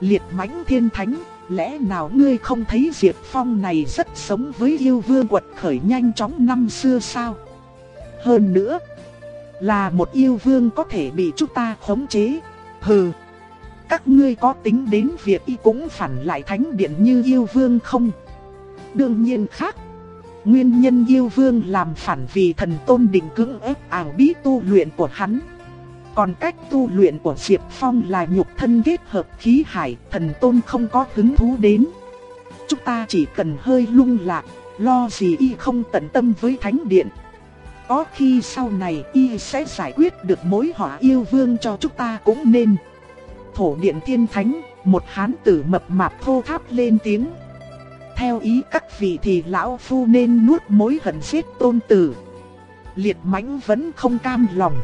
Liệt mãnh thiên thánh, Lẽ nào ngươi không thấy Diệp Phong này rất sống với yêu vương quật khởi nhanh chóng năm xưa sao? Hơn nữa, là một yêu vương có thể bị chúng ta khống chế. Hừ, các ngươi có tính đến việc y cũng phản lại thánh điện như yêu vương không? Đương nhiên khác. Nguyên nhân yêu vương làm phản vì thần tôn định cưỡng ép ảo bí tu luyện của hắn. Còn cách tu luyện của Diệp Phong là nhục thân kết hợp khí hải, thần tôn không có hứng thú đến. Chúng ta chỉ cần hơi lung lạc, lo gì y không tận tâm với thánh điện. Có khi sau này y sẽ giải quyết được mối họa yêu vương cho chúng ta cũng nên. Thổ điện thiên thánh, một hán tử mập mạp thô tháp lên tiếng. Theo ý các vị thì lão phu nên nuốt mối hận giết tôn tử. Liệt mãnh vẫn không cam lòng.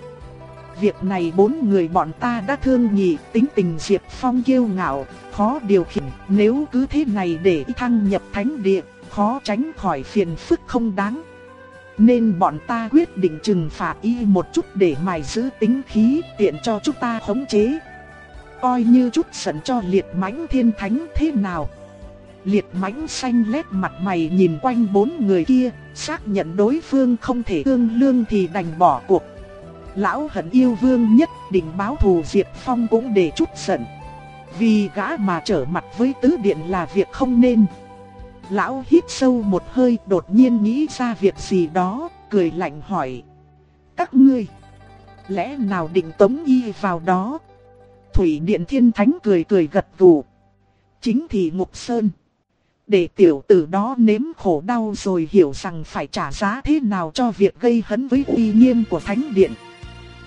Việc này bốn người bọn ta đã thương nhị, tính tình Diệp Phong kiêu ngạo, khó điều khiển, nếu cứ thế này để thăng nhập thánh địa, khó tránh khỏi phiền phức không đáng. Nên bọn ta quyết định trừng phạt y một chút để mài giữ tính khí tiện cho chúng ta khống chế. Coi như chút giận cho liệt mãnh thiên thánh thế nào. Liệt mãnh xanh lét mặt mày nhìn quanh bốn người kia, xác nhận đối phương không thể tương lương thì đành bỏ cuộc. Lão hận yêu vương nhất định báo thù Diệp Phong cũng để chút giận. Vì gã mà trở mặt với tứ điện là việc không nên. Lão hít sâu một hơi đột nhiên nghĩ ra việc gì đó, cười lạnh hỏi. Các ngươi, lẽ nào định tống y vào đó? Thủy Điện Thiên Thánh cười cười gật gù. Chính thì Ngục Sơn. Để tiểu tử đó nếm khổ đau rồi hiểu rằng phải trả giá thế nào cho việc gây hấn với uy nghiêm của Thánh Điện.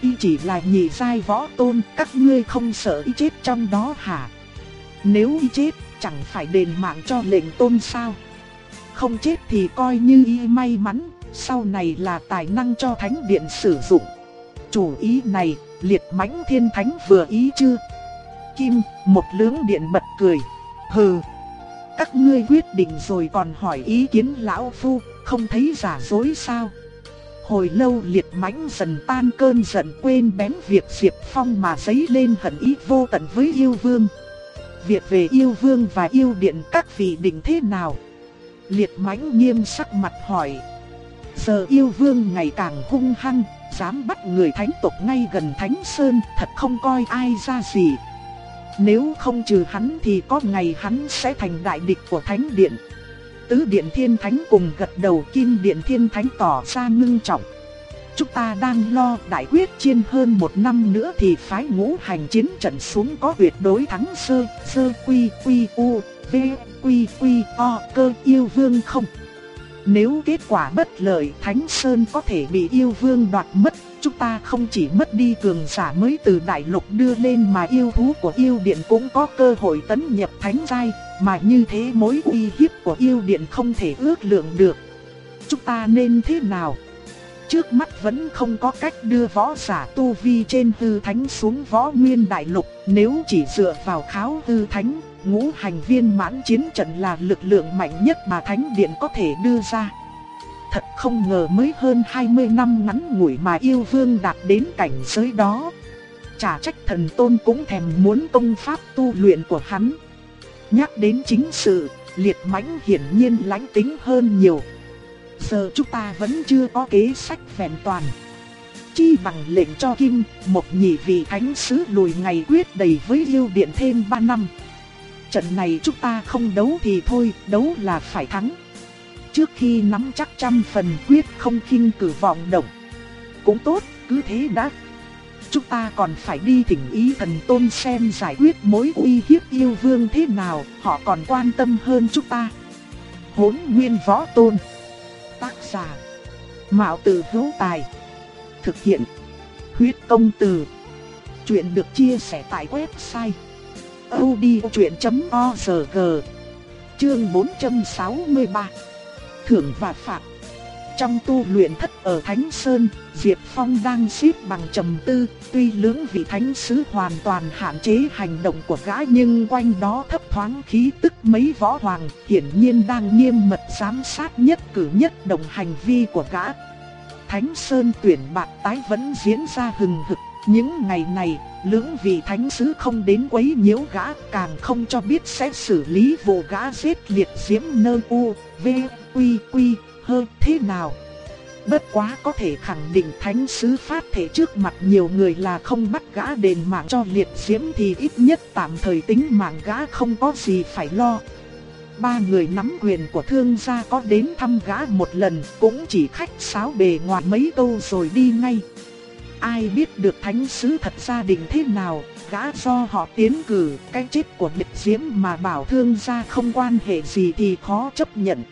Y chỉ là nhị giai võ tôn, các ngươi không sợ y chết trong đó hả? Nếu y chết, chẳng phải đền mạng cho lệnh tôn sao? Không chết thì coi như y may mắn, sau này là tài năng cho thánh điện sử dụng. Chủ ý này, liệt mãnh thiên thánh vừa ý chưa? Kim, một lưỡng điện bật cười. Hừ, các ngươi quyết định rồi còn hỏi ý kiến lão phu, không thấy giả dối sao? Hồi lâu liệt mãnh dần tan cơn giận quên bén việc Diệp Phong mà giấy lên hận ý vô tận với yêu vương. Việc về yêu vương và yêu điện các vị định thế nào? Liệt mãnh nghiêm sắc mặt hỏi. Giờ yêu vương ngày càng hung hăng, dám bắt người thánh tộc ngay gần thánh sơn, thật không coi ai ra gì. Nếu không trừ hắn thì có ngày hắn sẽ thành đại địch của thánh điện. Tứ điện thiên thánh cùng gật đầu kim điện thiên thánh tỏ ra ngưng trọng. Chúng ta đang lo đại quyết chiên hơn một năm nữa thì phái ngũ hành chiến trận xuống có tuyệt đối thắng sơ, sơ quy quy u, v, quy quy o cơ yêu vương không. Nếu kết quả bất lợi Thánh Sơn có thể bị yêu vương đoạt mất, chúng ta không chỉ mất đi cường giả mới từ đại lục đưa lên mà yêu thú của yêu điện cũng có cơ hội tấn nhập thánh giai, mà như thế mối uy hiếp của yêu điện không thể ước lượng được. Chúng ta nên thế nào? Trước mắt vẫn không có cách đưa võ giả tu vi trên hư thánh xuống võ nguyên đại lục, nếu chỉ dựa vào kháo hư thánh, ngũ hành viên mãn chiến trận là lực lượng mạnh nhất mà thánh điện có thể đưa ra. Thật không ngờ mới hơn 20 năm ngắn ngủi mà yêu vương đạt đến cảnh giới đó. Chả trách thần tôn cũng thèm muốn công pháp tu luyện của hắn. Nhắc đến chính sự, liệt mãnh hiển nhiên lãnh tính hơn nhiều. Giờ chúng ta vẫn chưa có kế sách vẹn toàn. Chi bằng lệnh cho Kim, một nhị vị thánh sứ lùi ngày quyết đầy với lưu điện thêm 3 năm. Trận này chúng ta không đấu thì thôi, đấu là phải thắng. Trước khi nắm chắc trăm phần quyết không khinh cử vọng động. Cũng tốt, cứ thế đã. Chúng ta còn phải đi thỉnh ý thần tôn xem giải quyết mối uy hiếp yêu vương thế nào, họ còn quan tâm hơn chúng ta. Hốn nguyên võ tôn Tác giả Mạo tử hữu tài Thực hiện Huyết công từ. Chuyện được chia sẻ tại website odchuyện.org Chương 463 Thưởng và phạt. Trong tu luyện thất ở Thánh Sơn, Diệp Phong đang xếp bằng trầm tư, tuy lưỡng vị thánh sứ hoàn toàn hạn chế hành động của gã nhưng quanh đó thấp thoáng khí tức mấy võ hoàng, hiển nhiên đang nghiêm mật giám sát nhất cử nhất động hành vi của gã. Thánh Sơn tuyển bạc tái vẫn diễn ra hừng hực, những ngày này, lưỡng vị thánh sứ không đến quấy nhiễu gã, càng không cho biết sẽ xử lý vụ gã giết liệt diễm nơ u, v, quy quy, hơ thế nào. Bất quá có thể khẳng định thánh sứ phát thể trước mặt nhiều người là không bắt gã đền mạng cho liệt diễm thì ít nhất tạm thời tính mạng gã không có gì phải lo. Ba người nắm quyền của thương gia có đến thăm gã một lần cũng chỉ khách sáo bề ngoài mấy câu rồi đi ngay. Ai biết được thánh sứ thật gia đình thế nào, gã do họ tiến cử, cái chết của liệt diễm mà bảo thương gia không quan hệ gì thì khó chấp nhận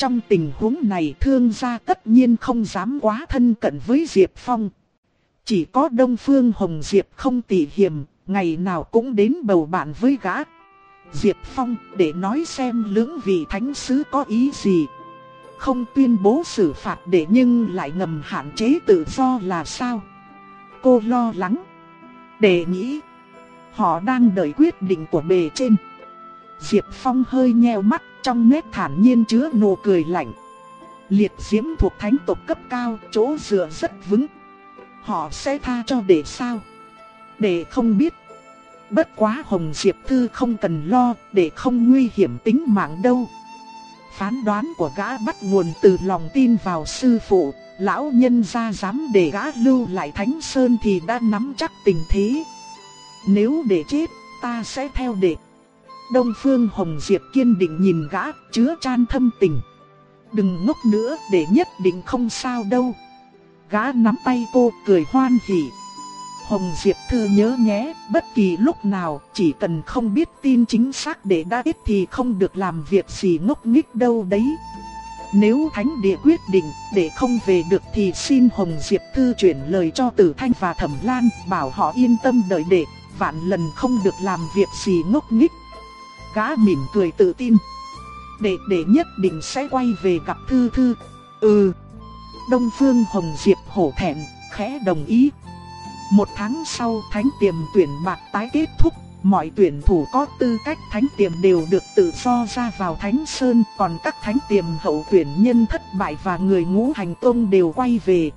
trong tình huống này thương gia tất nhiên không dám quá thân cận với Diệp Phong. Chỉ có Đông Phương Hồng Diệp không tỉ hiểm, ngày nào cũng đến bầu bạn với gã. Diệp Phong để nói xem lưỡng vị thánh sứ có ý gì. Không tuyên bố xử phạt để nhưng lại ngầm hạn chế tự do là sao? Cô lo lắng. Để nghĩ. Họ đang đợi quyết định của bề trên. Diệp Phong hơi nheo mắt trong nét thản nhiên chứa nụ cười lạnh. Liệt diễm thuộc thánh tộc cấp cao, chỗ dựa rất vững. Họ sẽ tha cho để sao? Để không biết. Bất quá Hồng Diệp Thư không cần lo, để không nguy hiểm tính mạng đâu. Phán đoán của gã bắt nguồn từ lòng tin vào sư phụ, lão nhân ra dám để gã lưu lại Thánh Sơn thì đã nắm chắc tình thế. Nếu để chết, ta sẽ theo đệ. Đông Phương Hồng Diệp kiên định nhìn gã, chứa chan thâm tình. Đừng ngốc nữa, để nhất định không sao đâu. Gã nắm tay cô, cười hoan hỉ. Hồng Diệp Thư nhớ nhé, bất kỳ lúc nào, chỉ cần không biết tin chính xác để đã ít thì không được làm việc gì ngốc nghích đâu đấy. Nếu Thánh Địa quyết định, để không về được thì xin Hồng Diệp Thư chuyển lời cho Tử Thanh và Thẩm Lan, bảo họ yên tâm đợi để, vạn lần không được làm việc gì ngốc nghích. Gã mỉm cười tự tin. Để để nhất định sẽ quay về gặp Thư Thư. Ừ. Đông Phương Hồng Diệp hổ thẹn, khẽ đồng ý. Một tháng sau thánh tiềm tuyển bạc tái kết thúc, mọi tuyển thủ có tư cách thánh tiềm đều được tự do ra vào thánh sơn, còn các thánh tiềm hậu tuyển nhân thất bại và người ngũ hành tôn đều quay về.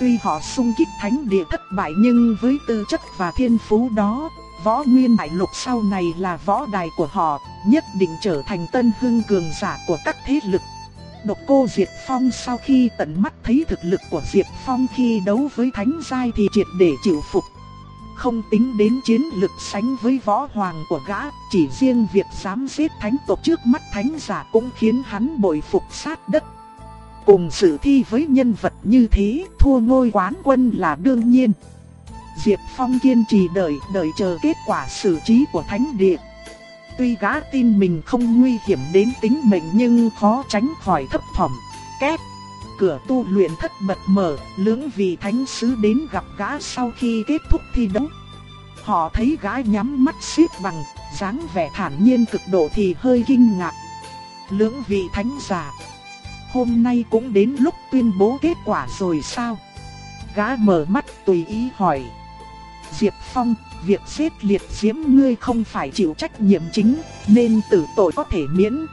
Tuy họ sung kích thánh địa thất bại nhưng với tư chất và thiên phú đó, võ nguyên đại lục sau này là võ đài của họ, nhất định trở thành tân hưng cường giả của các thế lực. Độc cô Diệp Phong sau khi tận mắt thấy thực lực của Diệp Phong khi đấu với thánh giai thì triệt để chịu phục. Không tính đến chiến lực sánh với võ hoàng của gã, chỉ riêng việc dám giết thánh tộc trước mắt thánh giả cũng khiến hắn bội phục sát đất. Cùng sự thi với nhân vật như thế, thua ngôi quán quân là đương nhiên. Diệp Phong kiên trì đợi, đợi chờ kết quả xử trí của thánh địa. Tuy gã tin mình không nguy hiểm đến tính mệnh nhưng khó tránh khỏi thấp thỏm. Két. Cửa tu luyện thất bật mở, lưỡng vị thánh sứ đến gặp gã sau khi kết thúc thi đấu. Họ thấy gã nhắm mắt xiết bằng, dáng vẻ thản nhiên cực độ thì hơi kinh ngạc. Lưỡng vị thánh giả. Hôm nay cũng đến lúc tuyên bố kết quả rồi sao? Gã mở mắt tùy ý hỏi. Diệp Phong, việc giết liệt diễm ngươi không phải chịu trách nhiệm chính, nên tử tội có thể miễn.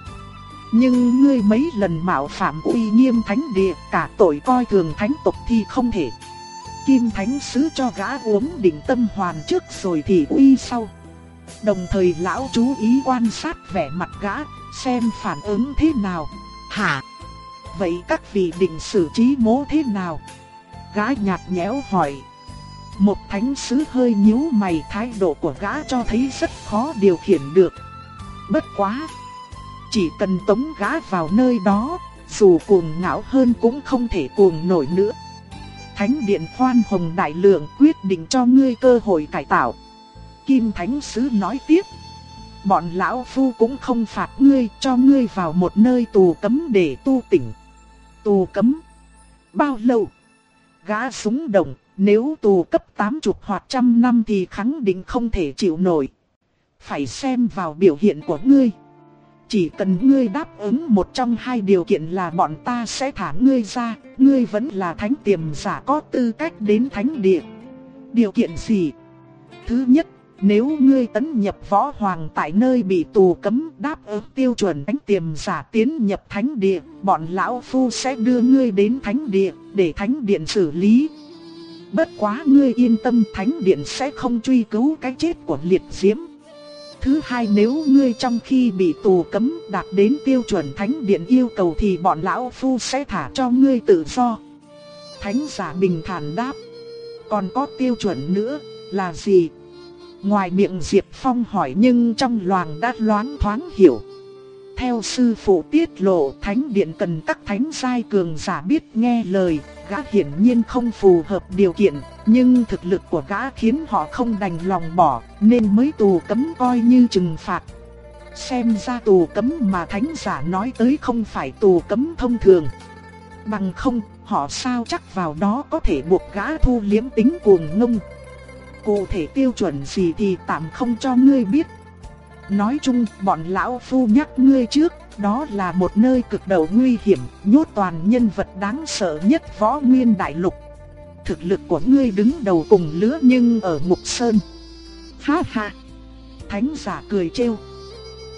Nhưng ngươi mấy lần mạo phạm uy nghiêm thánh địa, cả tội coi thường thánh tộc thì không thể. Kim thánh sứ cho gã uống đỉnh tâm hoàn trước rồi thì uy sau. Đồng thời lão chú ý quan sát vẻ mặt gã, xem phản ứng thế nào. Hả? Vậy các vị định xử trí mố thế nào? Gã nhạt nhẽo hỏi. Một thánh sứ hơi nhíu mày thái độ của gã cho thấy rất khó điều khiển được. Bất quá. Chỉ cần tống gã vào nơi đó, dù cuồng ngạo hơn cũng không thể cuồng nổi nữa. Thánh điện khoan hồng đại lượng quyết định cho ngươi cơ hội cải tạo. Kim thánh sứ nói tiếp. Bọn lão phu cũng không phạt ngươi cho ngươi vào một nơi tù cấm để tu tỉnh. Tù cấm? Bao lâu? Gã súng đồng, nếu tù cấp 80 hoặc trăm năm thì khẳng định không thể chịu nổi. Phải xem vào biểu hiện của ngươi. Chỉ cần ngươi đáp ứng một trong hai điều kiện là bọn ta sẽ thả ngươi ra, ngươi vẫn là thánh tiềm giả có tư cách đến thánh địa. Điều kiện gì? Thứ nhất, nếu ngươi tấn nhập võ hoàng tại nơi bị tù cấm đáp ứng tiêu chuẩn thánh tiềm giả tiến nhập thánh địa, bọn lão phu sẽ đưa ngươi đến thánh địa để thánh điện xử lý. Bất quá ngươi yên tâm thánh điện sẽ không truy cứu cái chết của liệt diễm. Thứ hai nếu ngươi trong khi bị tù cấm đạt đến tiêu chuẩn thánh điện yêu cầu thì bọn lão phu sẽ thả cho ngươi tự do. Thánh giả bình thản đáp. Còn có tiêu chuẩn nữa, là gì? Ngoài miệng Diệp Phong hỏi nhưng trong loàng đã loáng thoáng hiểu. Theo sư phụ tiết lộ thánh điện cần các thánh giai cường giả biết nghe lời, gã hiển nhiên không phù hợp điều kiện, nhưng thực lực của gã khiến họ không đành lòng bỏ, nên mới tù cấm coi như trừng phạt. xem ra tù cấm mà thánh giả nói tới không phải tù cấm thông thường. Bằng không, họ sao chắc vào đó có thể buộc gã thu liếm tính cuồng ngông. Cụ thể tiêu chuẩn gì thì tạm không cho ngươi biết. Nói chung, bọn lão phu nhắc ngươi trước, đó là một nơi cực đầu nguy hiểm, nhốt toàn nhân vật đáng sợ nhất võ nguyên đại lục. Thực lực của ngươi đứng đầu cùng lứa nhưng ở Ngục Sơn. Ha ha! Thánh giả cười trêu.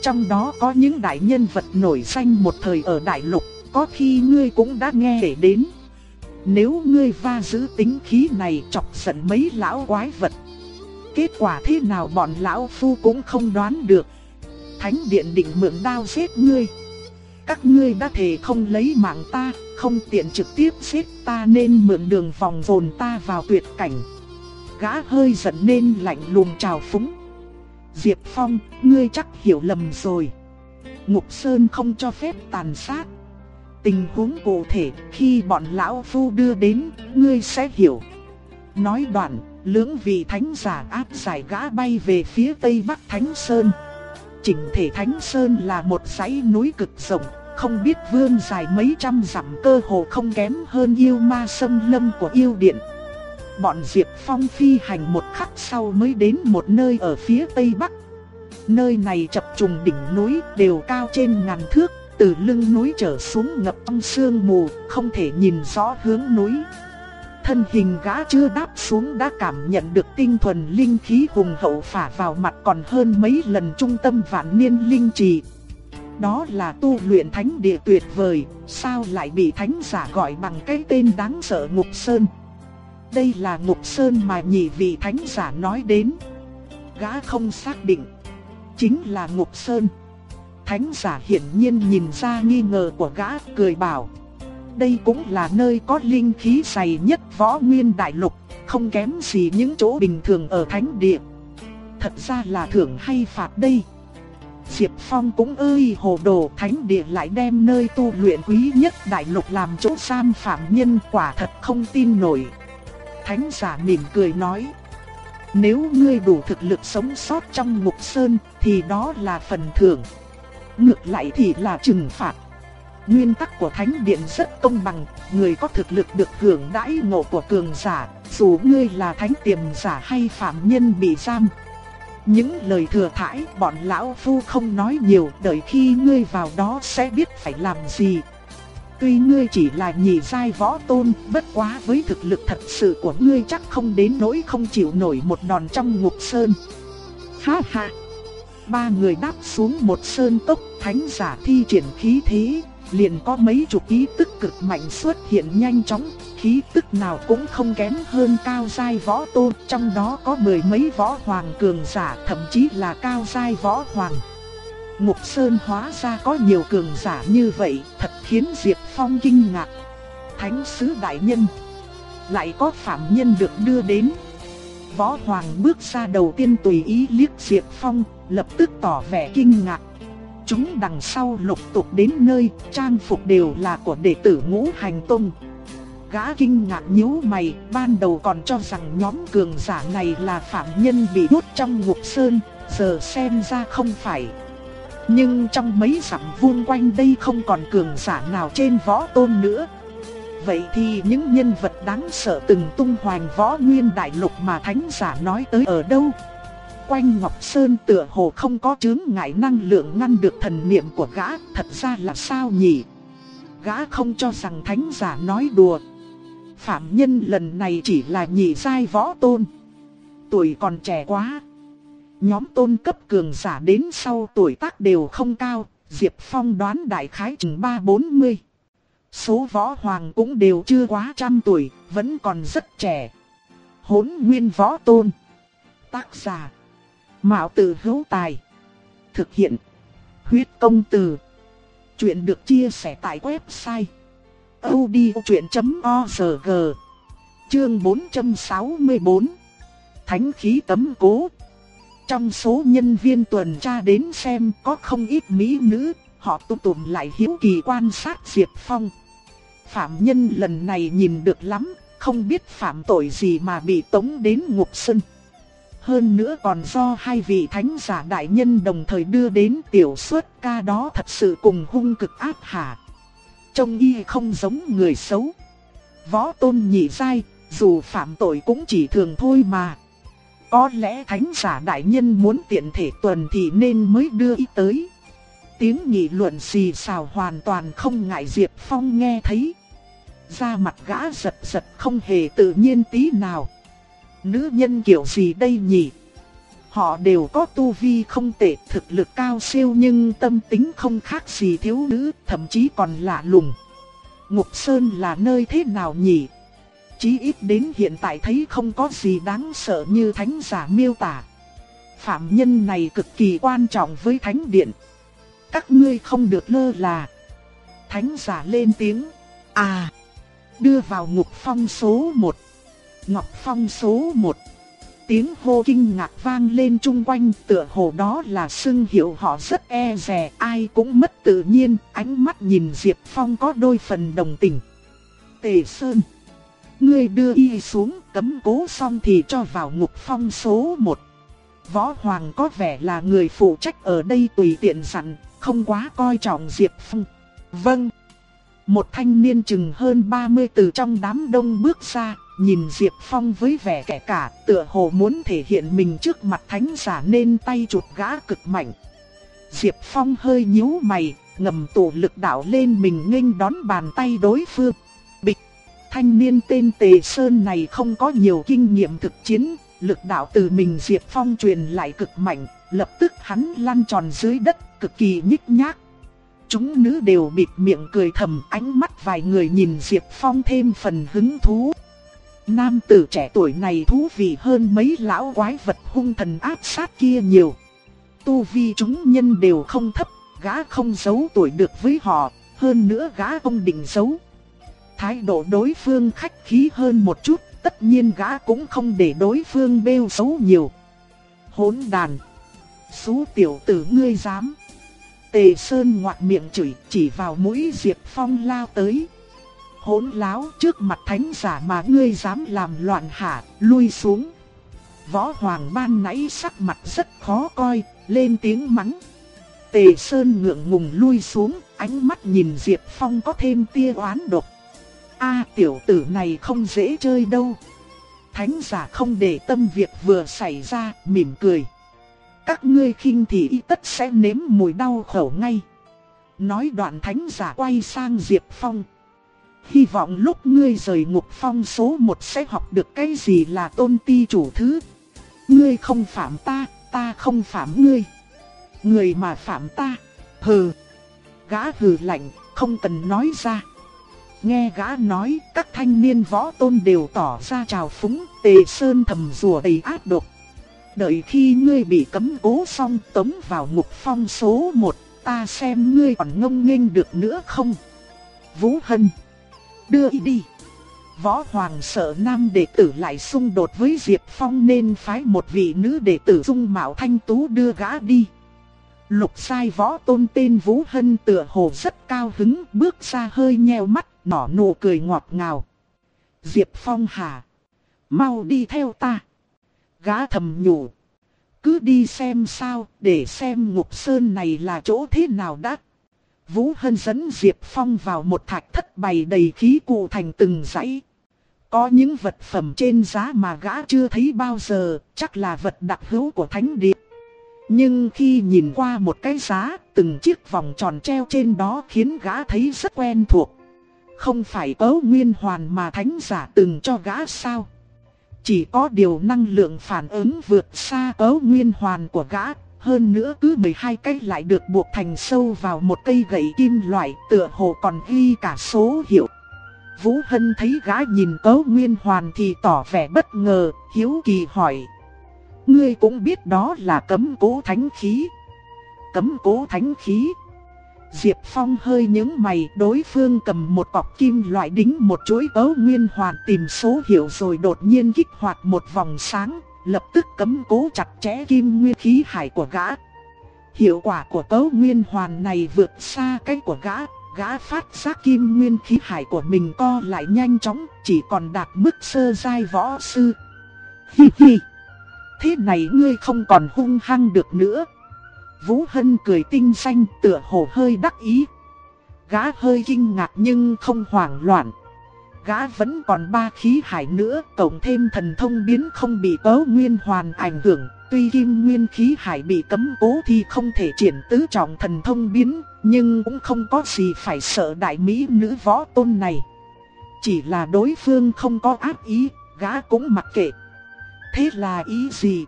Trong đó có những đại nhân vật nổi danh một thời ở đại lục, có khi ngươi cũng đã nghe kể đến. Nếu ngươi va giữ tính khí này chọc giận mấy lão quái vật. Kết quả thế nào bọn lão phu cũng không đoán được. Thánh điện định mượn đao giết ngươi. Các ngươi đã thể không lấy mạng ta, không tiện trực tiếp giết ta nên mượn đường vòng vồn ta vào tuyệt cảnh. Gã hơi giận nên lạnh lùng chào phúng. Diệp Phong, ngươi chắc hiểu lầm rồi. Ngục Sơn không cho phép tàn sát. Tình huống cụ thể, khi bọn lão phu đưa đến, ngươi sẽ hiểu. Nói đoạn, lưỡng vị thánh giả áp giải gã bay về phía tây bắc Thánh Sơn. Chỉnh thể Thánh Sơn là một dãy núi cực rộng, không biết vươn dài mấy trăm dặm cơ hồ không kém hơn yêu ma sâm lâm của yêu điện. Bọn Diệp Phong phi hành một khắc sau mới đến một nơi ở phía tây bắc. Nơi này chập trùng đỉnh núi đều cao trên ngàn thước, từ lưng núi trở xuống ngập trong sương mù, không thể nhìn rõ hướng núi. Thân hình gã chưa đáp xuống đã cảm nhận được tinh thuần linh khí hùng hậu phả vào mặt còn hơn mấy lần trung tâm vạn niên linh trì. Đó là tu luyện thánh địa tuyệt vời, sao lại bị thánh giả gọi bằng cái tên đáng sợ Ngục Sơn. Đây là Ngục Sơn mà nhị vị thánh giả nói đến. Gã không xác định, chính là Ngục Sơn. Thánh giả hiển nhiên nhìn ra nghi ngờ của gã, cười bảo. Đây cũng là nơi có linh khí dày nhất võ nguyên đại lục, không kém gì những chỗ bình thường ở thánh địa. Thật ra là thưởng hay phạt đây. Diệp Phong cũng ơi hồ đồ thánh địa lại đem nơi tu luyện quý nhất đại lục làm chỗ giam phạm nhân quả thật không tin nổi. Thánh giả mỉm cười nói. Nếu ngươi đủ thực lực sống sót trong ngục sơn thì đó là phần thưởng. Ngược lại thì là trừng phạt. Nguyên tắc của Thánh Điện rất công bằng, người có thực lực được hưởng đãi ngộ của cường giả, dù ngươi là thánh tiềm giả hay phạm nhân bị giam. Những lời thừa thãi bọn lão phu không nói nhiều, đợi khi ngươi vào đó sẽ biết phải làm gì. Tuy ngươi chỉ là nhị giai võ tôn, bất quá với thực lực thật sự của ngươi chắc không đến nỗi không chịu nổi một đòn trong ngục sơn. Ha ha! Ba người đáp xuống một sơn tốc, thánh giả thi triển khí thế, liền có mấy chục khí tức cực mạnh xuất hiện nhanh chóng, khí tức nào cũng không kém hơn cao giai võ tôn, trong đó có mười mấy võ hoàng cường giả, thậm chí là cao giai võ hoàng. Ngục Sơn hóa ra có nhiều cường giả như vậy, thật khiến Diệp Phong kinh ngạc. Thánh sứ đại nhân, lại có phạm nhân được đưa đến. Võ Hoàng bước ra đầu tiên tùy ý liếc Diệp Phong, lập tức tỏ vẻ kinh ngạc. Chúng đằng sau lục tục đến nơi, trang phục đều là của đệ tử ngũ hành tông. Gã kinh ngạc nhíu mày, ban đầu còn cho rằng nhóm cường giả này là phạm nhân bị đốt trong ngục sơn, giờ xem ra không phải. Nhưng trong mấy dặm vuông quanh đây không còn cường giả nào trên võ tôn nữa. Vậy thì những nhân vật đáng sợ từng tung hoành võ nguyên đại lục mà thánh giả nói tới ở đâu? Quanh Ngọc Sơn tựa hồ không có chướng ngại năng lượng ngăn được thần niệm của gã, thật ra là sao nhỉ? Gã không cho rằng thánh giả nói đùa. Phạm nhân lần này chỉ là nhị giai võ tôn. Tuổi còn trẻ quá. Nhóm tôn cấp cường giả đến sau tuổi tác đều không cao, Diệp Phong đoán đại khái chừng 3-40. Số võ hoàng cũng đều chưa quá trăm tuổi, vẫn còn rất trẻ. Hốn nguyên võ tôn. Tác giả. Mạo tử hữu tài. Thực hiện. Huyết công từ. Chuyện được chia sẻ tại website. odchuyện.org Chương 464 Thánh khí tấm cố Trong số nhân viên tuần tra đến xem có không ít mỹ nữ, họ tụ tụm lại hiếu kỳ quan sát Diệp Phong. Phạm nhân lần này nhìn được lắm, không biết phạm tội gì mà bị tống đến ngục sân hơn nữa còn do hai vị thánh giả đại nhân đồng thời đưa đến tiểu suất ca đó thật sự cùng hung cực ác hạ. Trông y không giống người xấu. Võ tôn nhị sai dù phạm tội cũng chỉ thường thôi mà. Có lẽ thánh giả đại nhân muốn tiện thể tuần thì nên mới đưa y tới. Tiếng nghị luận xì xào hoàn toàn không ngại Diệp Phong nghe thấy. Da mặt gã giật giật không hề tự nhiên tí nào. Nữ nhân kiểu gì đây nhỉ? Họ đều có tu vi không tệ, thực lực cao siêu nhưng tâm tính không khác gì thiếu nữ, thậm chí còn lạ lùng. Ngục Sơn là nơi thế nào nhỉ? Chí ít đến hiện tại thấy không có gì đáng sợ như thánh giả miêu tả. Phạm nhân này cực kỳ quan trọng với thánh điện. Các ngươi không được lơ là. Thánh giả lên tiếng. À, đưa vào ngục phong số 1. Ngọc phong số 1. Tiếng hô kinh ngạc vang lên chung quanh tựa hồ đó là xưng hiệu họ rất e rè ai cũng mất tự nhiên ánh mắt nhìn Diệp Phong có đôi phần đồng tình. Tề Sơn Ngươi đưa y xuống cấm cố xong thì cho vào ngục phong số 1. Võ Hoàng có vẻ là người phụ trách ở đây tùy tiện dặn, không quá coi trọng Diệp Phong. Vâng. Một thanh niên chừng hơn 30 từ trong đám đông bước ra, nhìn Diệp Phong với vẻ kẻ cả, tựa hồ muốn thể hiện mình trước mặt thánh giả nên tay chụp gã cực mạnh. Diệp Phong hơi nhíu mày, ngầm tụ lực đạo lên mình nghênh đón bàn tay đối phương. Bịch! Thanh niên tên Tề Sơn này không có nhiều kinh nghiệm thực chiến, lực đạo từ mình Diệp Phong truyền lại cực mạnh, lập tức hắn lăn tròn dưới đất, cực kỳ nhích nhác. Chúng nữ đều bịt miệng cười thầm ánh mắt vài người nhìn Diệp Phong thêm phần hứng thú. Nam tử trẻ tuổi này thú vị hơn mấy lão quái vật hung thần áp sát kia nhiều. Tu vi chúng nhân đều không thấp, gã không giấu tuổi được với họ, hơn nữa gã không định giấu. Thái độ đối phương khách khí hơn một chút, tất nhiên gã cũng không để đối phương bêu xấu nhiều. Hỗn đàn! Xú tiểu tử ngươi dám! Tề Sơn ngoạc miệng chửi chỉ vào mũi Diệp Phong lao tới hỗn láo trước mặt thánh giả mà ngươi dám làm loạn hả, lui xuống. Võ Hoàng ban nãy sắc mặt rất khó coi, lên tiếng mắng. Tề Sơn ngượng ngùng lui xuống, ánh mắt nhìn Diệp Phong có thêm tia oán độc. A tiểu tử này không dễ chơi đâu. Thánh giả không để tâm việc vừa xảy ra, mỉm cười. Các ngươi khinh thì y tất sẽ nếm mùi đau khổ ngay. Nói đoạn thánh giả quay sang Diệp Phong. Hy vọng lúc ngươi rời ngục phong số 1 sẽ học được cái gì là tôn ti chủ thứ. Ngươi không phạm ta, ta không phạm ngươi. Người mà phạm ta, hừ. Gã hừ lạnh, không cần nói ra. Nghe gã nói, các thanh niên võ tôn đều tỏ ra trào phúng, tề sơn thầm rùa đầy ác độc. Đợi khi ngươi bị cấm cố xong tống vào ngục phong số 1, ta xem ngươi còn ngông nghênh được nữa không? Vũ Hân đưa y đi. Võ Hoàng sợ nam đệ tử lại xung đột với Diệp Phong nên phái một vị nữ đệ tử dung mạo thanh tú đưa gã đi. Lục sai võ tôn tên Vũ Hân tựa hồ rất cao hứng bước ra hơi nheo mắt, nỏ nụ cười ngọt ngào. Diệp Phong hà, Mau đi theo ta. Gã thầm nhủ. Cứ đi xem sao, để xem ngục sơn này là chỗ thế nào đắt. Vũ Hân dẫn Diệp Phong vào một thạch thất bày đầy khí cụ thành từng dãy. Có những vật phẩm trên giá mà gã chưa thấy bao giờ, chắc là vật đặc hữu của thánh địa. Nhưng khi nhìn qua một cái giá, từng chiếc vòng tròn treo trên đó khiến gã thấy rất quen thuộc. Không phải cấu nguyên hoàn mà thánh giả từng cho gã sao. Chỉ có điều năng lượng phản ứng vượt xa cấu nguyên hoàn của gã, hơn nữa cứ 12 cái lại được buộc thành sâu vào một cây gậy kim loại tựa hồ còn ghi cả số hiệu. Vũ Hân thấy gã nhìn cấu nguyên hoàn thì tỏ vẻ bất ngờ, hiếu kỳ hỏi. Ngươi cũng biết đó là cấm cố thánh khí. Cấm cố thánh khí. Diệp Phong hơi nhướng mày, đối phương cầm một cọc kim loại đính một chuỗi cấu nguyên hoàn tìm số hiệu rồi đột nhiên kích hoạt một vòng sáng, lập tức cấm cố chặt chẽ kim nguyên khí hải của gã. Hiệu quả của cấu nguyên hoàn này vượt xa cái của gã, gã phát giác kim nguyên khí hải của mình co lại nhanh chóng, chỉ còn đạt mức sơ giai võ sư. Hi hi! thế này ngươi không còn hung hăng được nữa. Vũ Hân cười tinh xanh tựa hồ hơi đắc ý. Gã hơi kinh ngạc nhưng không hoảng loạn. Gã vẫn còn ba khí hải nữa, cộng thêm thần thông biến không bị cấu nguyên hoàn ảnh hưởng. Tuy kim nguyên khí hải bị cấm cố thì không thể triển tứ trọng thần thông biến, nhưng cũng không có gì phải sợ đại mỹ nữ võ tôn này. Chỉ là đối phương không có ác ý, gã cũng mặc kệ. Thế là ý gì?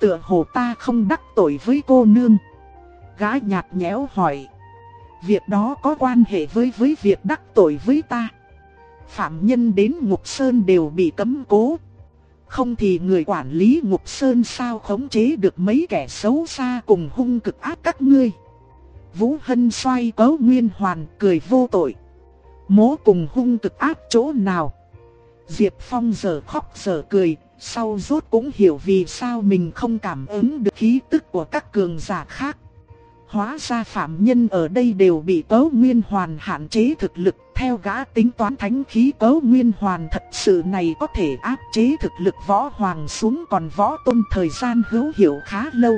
Tựa hồ ta không đắc tội với cô nương. Gã nhạt nhẽo hỏi. Việc đó có quan hệ với với việc đắc tội với ta. Phạm nhân đến Ngục Sơn đều bị cấm cố. Không thì người quản lý Ngục Sơn sao khống chế được mấy kẻ xấu xa cùng hung cực ác các ngươi. Vũ Hân xoay cấu nguyên hoàn cười vô tội. Mố cùng hung cực ác chỗ nào. Diệp Phong giờ khóc giờ cười, sau rốt cũng hiểu vì sao mình không cảm ứng được khí tức của các cường giả khác. Hóa ra phạm nhân ở đây đều bị cấu nguyên hoàn hạn chế thực lực. Theo gã tính toán thánh khí cấu nguyên hoàn thật sự này có thể áp chế thực lực võ hoàng xuống Còn võ tôn thời gian hữu hiệu khá lâu.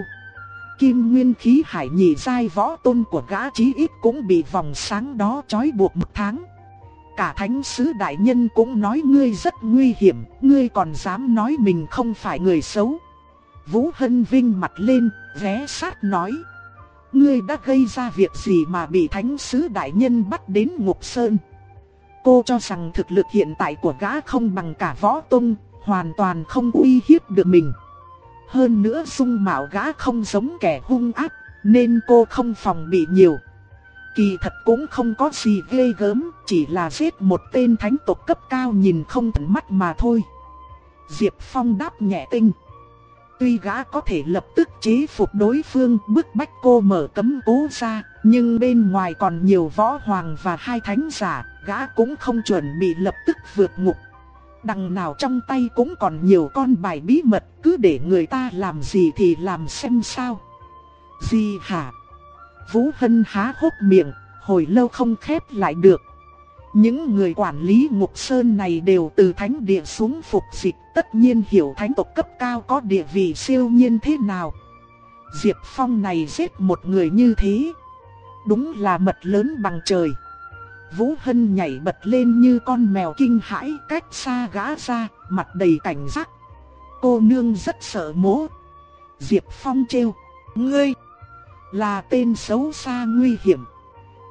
Kim nguyên khí hải nhị giai võ tôn của gã chí ít cũng bị vòng sáng đó trói buộc một tháng. Cả thánh sứ đại nhân cũng nói ngươi rất nguy hiểm Ngươi còn dám nói mình không phải người xấu. Vũ Hân Vinh mặt lên, vé sát nói. Ngươi đã gây ra việc gì mà bị thánh sứ đại nhân bắt đến ngục sơn? Cô cho rằng thực lực hiện tại của gã không bằng cả võ tung Hoàn toàn không uy hiếp được mình. Hơn nữa dung mạo gã không giống kẻ hung ác, Nên cô không phòng bị nhiều. Kỳ thật cũng không có gì ghê gớm, Chỉ là giết một tên thánh tộc cấp cao nhìn không tận mắt mà thôi. Diệp Phong đáp nhẹ tinh. Tuy gã có thể lập tức chế phục đối phương bức bách cô mở cấm cố ra, nhưng bên ngoài còn nhiều võ hoàng và hai thánh giả, gã cũng không chuẩn bị lập tức vượt ngục. Đằng nào trong tay cũng còn nhiều con bài bí mật, cứ để người ta làm gì thì làm xem sao. Gì hả? Vũ Hân há hốc miệng, hồi lâu không khép lại được. Những người quản lý ngục sơn này đều từ thánh địa xuống phục dịch, tất nhiên hiểu thánh tộc cấp cao có địa vị siêu nhiên thế nào. Diệp Phong này giết một người như thế, đúng là mật lớn bằng trời. Vũ Hân nhảy bật lên như con mèo kinh hãi cách xa gã ra, mặt đầy cảnh giác. Cô nương rất sợ mố. Diệp Phong trêu, ngươi là tên xấu xa nguy hiểm.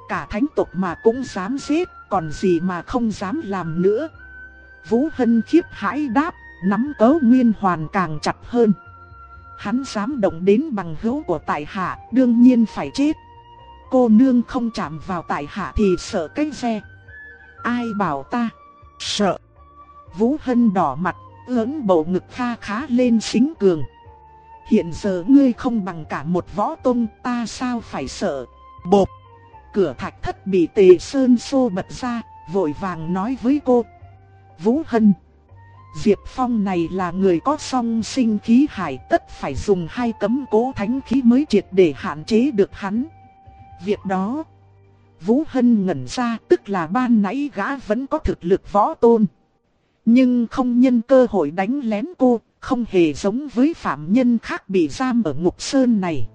Cả thánh tộc mà cũng dám giết còn gì mà không dám làm nữa. Vũ Hân khiếp hãi đáp, nắm cấu nguyên hoàn càng chặt hơn. Hắn dám động đến bằng hữu của tại hạ, đương nhiên phải chết. Cô nương không chạm vào tại hạ thì sợ cái xe. Ai bảo ta? Sợ. Vũ Hân đỏ mặt, ớn bộ ngực kha khá lên xính cường. Hiện giờ ngươi không bằng cả một võ tôn, ta sao phải sợ? Bộp cửa thạch thất bị tề sơn xô bật ra, vội vàng nói với cô. Vũ Hân. Diệp Phong này là người có song sinh khí hải tất phải dùng hai cấm cố thánh khí mới triệt để hạn chế được hắn. Việc đó, Vũ Hân ngẩn ra tức là ban nãy gã vẫn có thực lực võ tôn. Nhưng không nhân cơ hội đánh lén cô, không hề giống với phạm nhân khác bị giam ở ngục sơn này.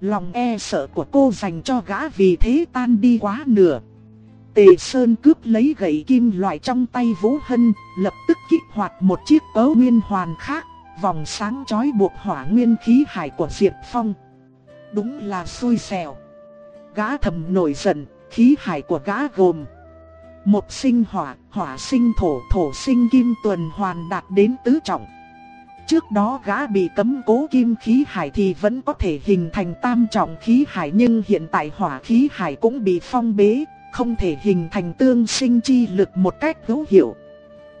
Lòng e sợ của cô dành cho gã vì thế tan đi quá nửa. Tề Sơn cướp lấy gậy kim loại trong tay Vũ Hân, lập tức kích hoạt một chiếc cấu nguyên hoàn khác, vòng sáng chói buộc hỏa nguyên khí hải của Diệp Phong. Đúng là xui xẻo. Gã thầm nổi giận, khí hải của gã gồm một sinh hỏa, hỏa sinh thổ, thổ sinh kim tuần hoàn đạt đến tứ trọng. Trước đó gã bị cấm cố kim khí hải thì vẫn có thể hình thành tam trọng khí hải nhưng hiện tại hỏa khí hải cũng bị phong bế, không thể hình thành tương sinh chi lực một cách hữu hiệu.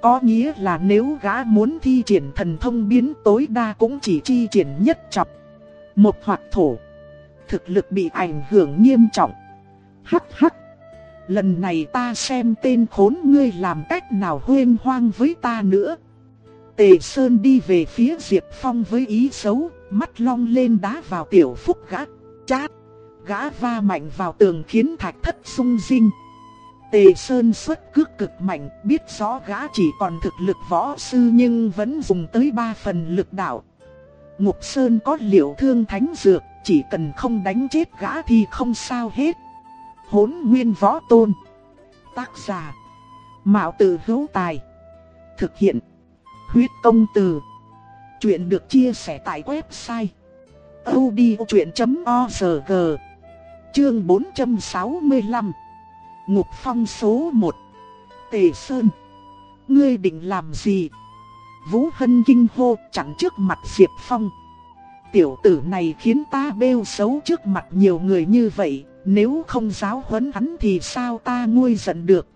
Có nghĩa là nếu gã muốn thi triển thần thông biến tối đa cũng chỉ chi triển nhất trọng. Một hoạt thổ. Thực lực bị ảnh hưởng nghiêm trọng. Hắc hắc. Lần này ta xem tên khốn ngươi làm cách nào huyên hoang với ta nữa. Tề Sơn đi về phía Diệp Phong với ý xấu, mắt long lên đá vào tiểu phúc gã, chát. Gã va mạnh vào tường khiến thạch thất sung rinh. Tề Sơn xuất cước cực mạnh, biết rõ gã chỉ còn thực lực võ sư nhưng vẫn dùng tới ba phần lực đạo. Ngục Sơn có liệu thương thánh dược, chỉ cần không đánh chết gã thì không sao hết. Hốn nguyên võ tôn. Tác giả. Mạo tử hữu tài. Thực hiện. Huyết công từ. Chuyện được chia sẻ tại website. odchuyện.org Chương 465 Ngục phong số 1 Tề Sơn Ngươi định làm gì? Vũ Hân kinh hô, chặn trước mặt Diệp Phong Tiểu tử này khiến ta bêu xấu trước mặt nhiều người như vậy, Nếu không giáo huấn hắn thì sao ta nguôi giận được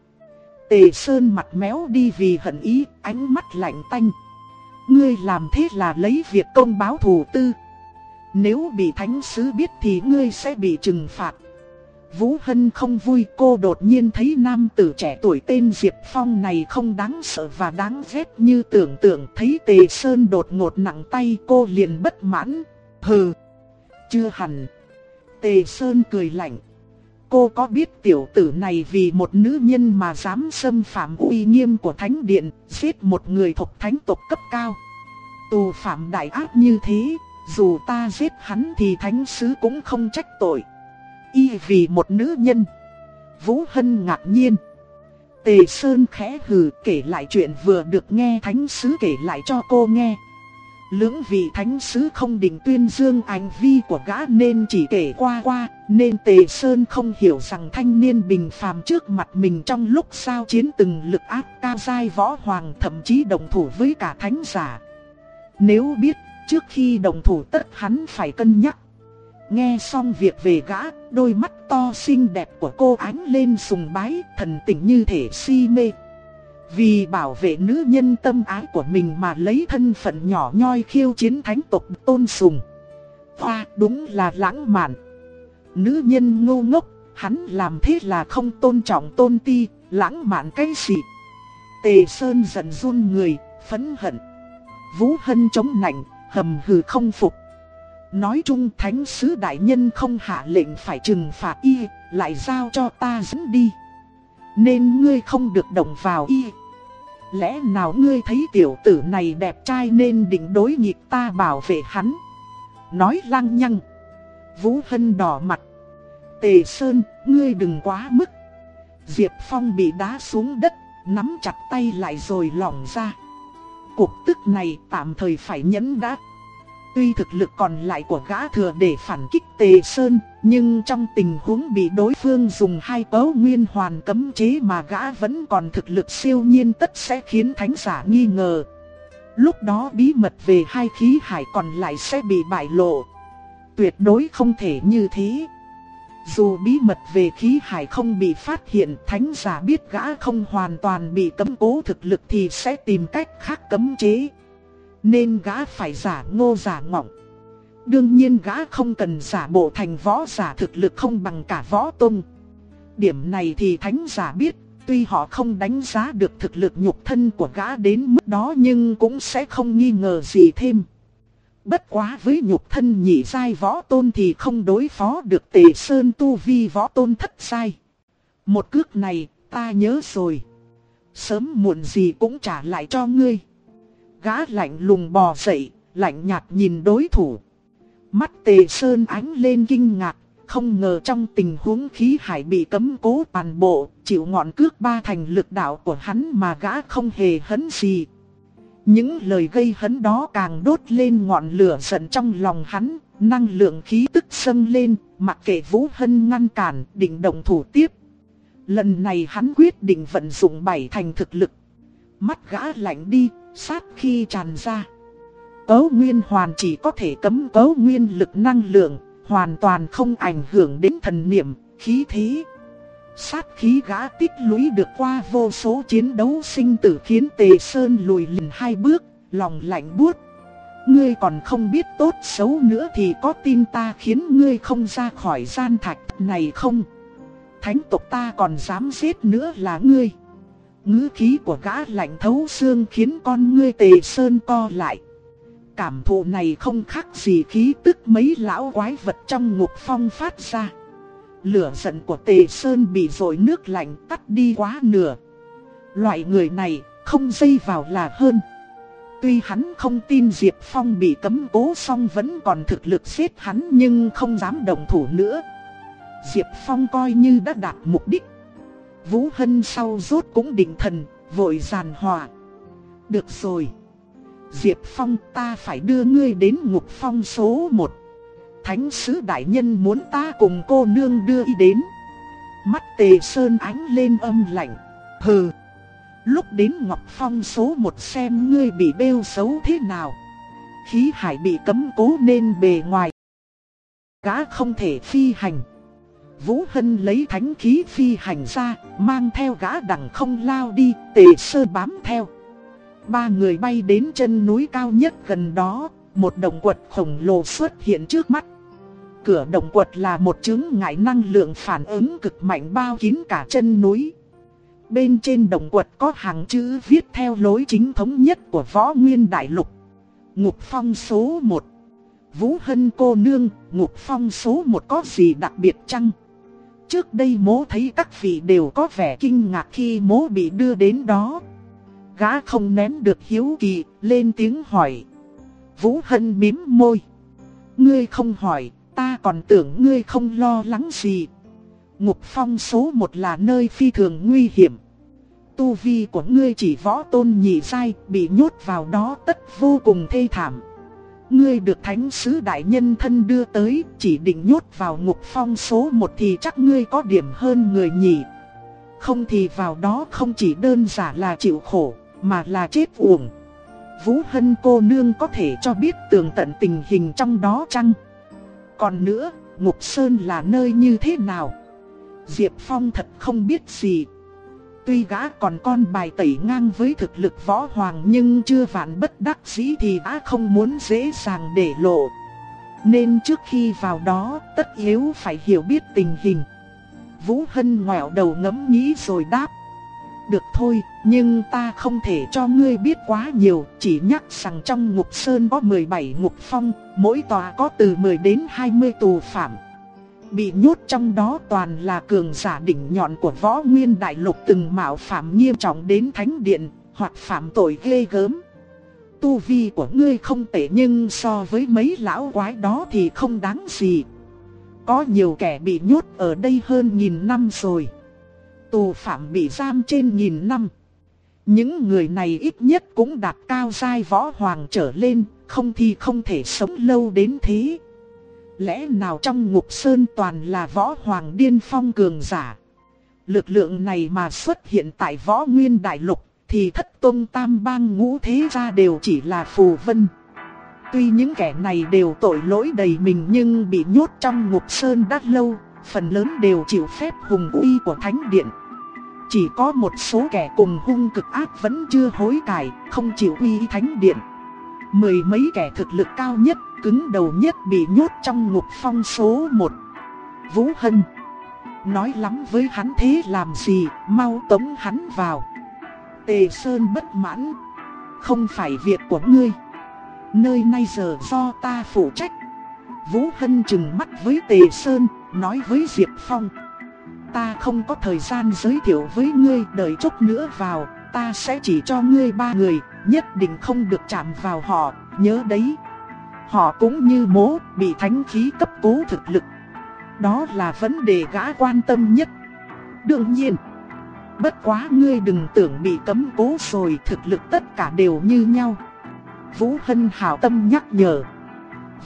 Tề Sơn mặt méo đi vì hận ý, ánh mắt lạnh tanh. Ngươi làm thế là lấy việc công báo thù tư. Nếu bị thánh sứ biết thì ngươi sẽ bị trừng phạt. Vũ Hân không vui cô đột nhiên thấy nam tử trẻ tuổi tên Diệp Phong này không đáng sợ và đáng ghét như tưởng tượng thấy Tề Sơn đột ngột nặng tay cô liền bất mãn. Hừ, chưa hẳn. Tề Sơn cười lạnh. Cô có biết tiểu tử này vì một nữ nhân mà dám xâm phạm uy nghiêm của thánh điện, giết một người thuộc thánh tộc cấp cao. Tù phạm đại ác như thế, dù ta giết hắn thì thánh sứ cũng không trách tội. Y vì một nữ nhân. Vũ Hân ngạc nhiên. Tề Sơn khẽ hừ kể lại chuyện vừa được nghe thánh sứ kể lại cho cô nghe. Lưỡng vị thánh sứ không định tuyên dương hành vi của gã nên chỉ kể qua qua, nên Tề Sơn không hiểu rằng thanh niên bình phàm trước mặt mình trong lúc sao chiến từng lực áp cao giai võ hoàng thậm chí đồng thủ với cả thánh giả. Nếu biết, trước khi đồng thủ tất hắn phải cân nhắc. Nghe xong việc về gã, đôi mắt to xinh đẹp của cô ánh lên sùng bái, thần tình như thể si mê. Vì bảo vệ nữ nhân tâm ái của mình mà lấy thân phận nhỏ nhoi khiêu chiến thánh tộc tôn sùng. Hoa đúng là lãng mạn. Nữ nhân ngu ngốc, hắn làm thế là không tôn trọng tôn ti, lãng mạn cái gì. Tề Sơn giận run người, phẫn hận. Vũ Hân chống nạnh, hầm hừ không phục. Nói chung thánh sứ đại nhân không hạ lệnh phải trừng phạt y, lại giao cho ta dẫn đi. Nên ngươi không được động vào y. Lẽ nào ngươi thấy tiểu tử này đẹp trai nên định đối nghịch ta bảo vệ hắn? Nói lăng nhăng. Vũ Hân đỏ mặt. Tề Sơn, ngươi đừng quá mức. Diệp Phong bị đá xuống đất, nắm chặt tay lại rồi lỏng ra. Cuộc tức này tạm thời phải nhẫn đã. Tuy thực lực còn lại của gã thừa để phản kích Tề Sơn, nhưng trong tình huống bị đối phương dùng hai cấu nguyên hoàn cấm chế mà gã vẫn còn thực lực siêu nhiên tất sẽ khiến thánh giả nghi ngờ. Lúc đó bí mật về hai khí hải còn lại sẽ bị bại lộ. Tuyệt đối không thể như thế. Dù bí mật về khí hải không bị phát hiện, thánh giả biết gã không hoàn toàn bị cấm cố thực lực thì sẽ tìm cách khác cấm chế. Nên gã phải giả ngô giả ngọng. Đương nhiên gã không cần giả bộ thành võ giả thực lực không bằng cả võ tôn. Điểm này thì thánh giả biết, tuy họ không đánh giá được thực lực nhục thân của gã đến mức đó nhưng cũng sẽ không nghi ngờ gì thêm. Bất quá với nhục thân nhị giai võ tôn thì không đối phó được tề sơn tu vi võ tôn thất giai. Một cước này ta nhớ rồi. Sớm muộn gì cũng trả lại cho ngươi. Gã lạnh lùng bò dậy, lạnh nhạt nhìn đối thủ. Mắt tề sơn ánh lên kinh ngạc, không ngờ trong tình huống khí hải bị cấm cố toàn bộ, chịu ngọn cước ba thành lực đạo của hắn mà gã không hề hấn gì. Những lời gây hấn đó càng đốt lên ngọn lửa giận trong lòng hắn, năng lượng khí tức sân lên, mặc kệ Vũ Hân ngăn cản, định động thủ tiếp. Lần này hắn quyết định vận dụng bảy thành thực lực. Mắt gã lạnh đi, sát khi tràn ra. Cấu nguyên hoàn chỉ có thể cấm cấu nguyên lực năng lượng, hoàn toàn không ảnh hưởng đến thần niệm, khí thế. Sát khí gã tích lũy được qua vô số chiến đấu sinh tử khiến Tề Sơn lùi lìn hai bước, lòng lạnh buốt. Ngươi còn không biết tốt xấu nữa thì có tin ta khiến ngươi không ra khỏi gian thạch này không? Thánh tộc ta còn dám giết nữa là ngươi. Ngữ khí của gã lạnh thấu xương khiến con ngươi tề sơn co lại. Cảm thụ này không khác gì khí tức mấy lão quái vật trong ngục phong phát ra. Lửa giận của tề sơn bị dội nước lạnh tắt đi quá nửa. Loại người này không dây vào là hơn. Tuy hắn không tin Diệp Phong bị cấm cố xong vẫn còn thực lực giết hắn nhưng không dám đồng thủ nữa. Diệp Phong coi như đã đạt mục đích. Vũ Hân sau rốt cũng định thần, vội giàn hòa. Được rồi. Diệp Phong ta phải đưa ngươi đến ngục phong số 1. Thánh sứ đại nhân muốn ta cùng cô nương đưa y đến. Mắt tề sơn ánh lên âm lạnh. Hừ. Lúc đến Ngọc Phong số 1 xem ngươi bị bêu xấu thế nào. Khí hải bị cấm cố nên bề ngoài. Gã không thể phi hành. Vũ Hân lấy thánh khí phi hành ra, mang theo gã đằng không lao đi, tề sơ bám theo. Ba người bay đến chân núi cao nhất gần đó, một động quật khổng lồ xuất hiện trước mắt. Cửa động quật là một chứng ngại năng lượng phản ứng cực mạnh bao kín cả chân núi. Bên trên động quật có hàng chữ viết theo lối chính thống nhất của võ nguyên đại lục. Ngục phong số 1 Vũ Hân cô nương, ngục phong số 1 có gì đặc biệt chăng? Trước đây mố thấy các vị đều có vẻ kinh ngạc khi mố bị đưa đến đó. Gã không nén được hiếu kỳ, lên tiếng hỏi. Vũ Hân mím môi. Ngươi không hỏi, ta còn tưởng ngươi không lo lắng gì. Ngục phong số một là nơi phi thường nguy hiểm. Tu vi của ngươi chỉ võ tôn nhị sai, bị nhốt vào đó tất vô cùng thê thảm. Ngươi được thánh sứ đại nhân thân đưa tới, chỉ định nhốt vào ngục phong số một thì chắc ngươi có điểm hơn người nhỉ. Không thì vào đó không chỉ đơn giản là chịu khổ, mà là chết uổng. Vũ Hân cô nương có thể cho biết tường tận tình hình trong đó chăng? Còn nữa, Ngục Sơn là nơi như thế nào? Diệp Phong thật không biết gì. Tuy gã còn con bài tẩy ngang với thực lực võ hoàng nhưng chưa vạn bất đắc dĩ thì gã không muốn dễ dàng để lộ. Nên trước khi vào đó tất yếu phải hiểu biết tình hình. Vũ Hân ngoẹo đầu ngẫm nghĩ rồi đáp. Được thôi, nhưng ta không thể cho ngươi biết quá nhiều, chỉ nhắc rằng trong ngục sơn có 17 ngục phong, mỗi tòa có từ 10 đến 20 tù phạm. Bị nhốt trong đó toàn là cường giả đỉnh nhọn của võ nguyên đại lục từng mạo phạm nghiêm trọng đến thánh điện, hoặc phạm tội ghê gớm. Tu vi của ngươi không tệ nhưng so với mấy lão quái đó thì không đáng gì. Có nhiều kẻ bị nhốt ở đây hơn nghìn năm rồi. Tù phạm bị giam trên nghìn năm. Những người này ít nhất cũng đạt cao giai võ hoàng trở lên, không thì không thể sống lâu đến thế. Lẽ nào trong ngục sơn toàn là võ hoàng điên phong cường giả? Lực lượng này mà xuất hiện tại võ nguyên đại lục, thì thất tôn tam bang ngũ thế ra đều chỉ là phù vân. Tuy những kẻ này đều tội lỗi đầy mình nhưng bị nhốt trong ngục sơn đã lâu, phần lớn đều chịu phép hùng uy của thánh điện. Chỉ có một số kẻ cùng hung cực ác vẫn chưa hối cải, không chịu uy thánh điện. Mười mấy kẻ thực lực cao nhất, cứng đầu nhất bị nhốt trong ngục phong số 1. Vũ Hân. Nói lắm với hắn thế làm gì, mau tống hắn vào. Tề Sơn bất mãn. Không phải việc của ngươi. Nơi nay giờ do ta phụ trách. Vũ Hân chừng mắt với Tề Sơn Nói với Diệp Phong. Ta không có thời gian giới thiệu với ngươi đợi chút nữa vào Ta sẽ chỉ cho ngươi ba người Nhất định không được chạm vào họ Nhớ đấy. Họ cũng như bố, bị thánh khí cấp cố thực lực. Đó là vấn đề gã quan tâm nhất. Đương nhiên, Bất quá ngươi đừng tưởng bị cấm cố rồi thực lực tất cả đều như nhau. Vũ Hân hảo tâm nhắc nhở.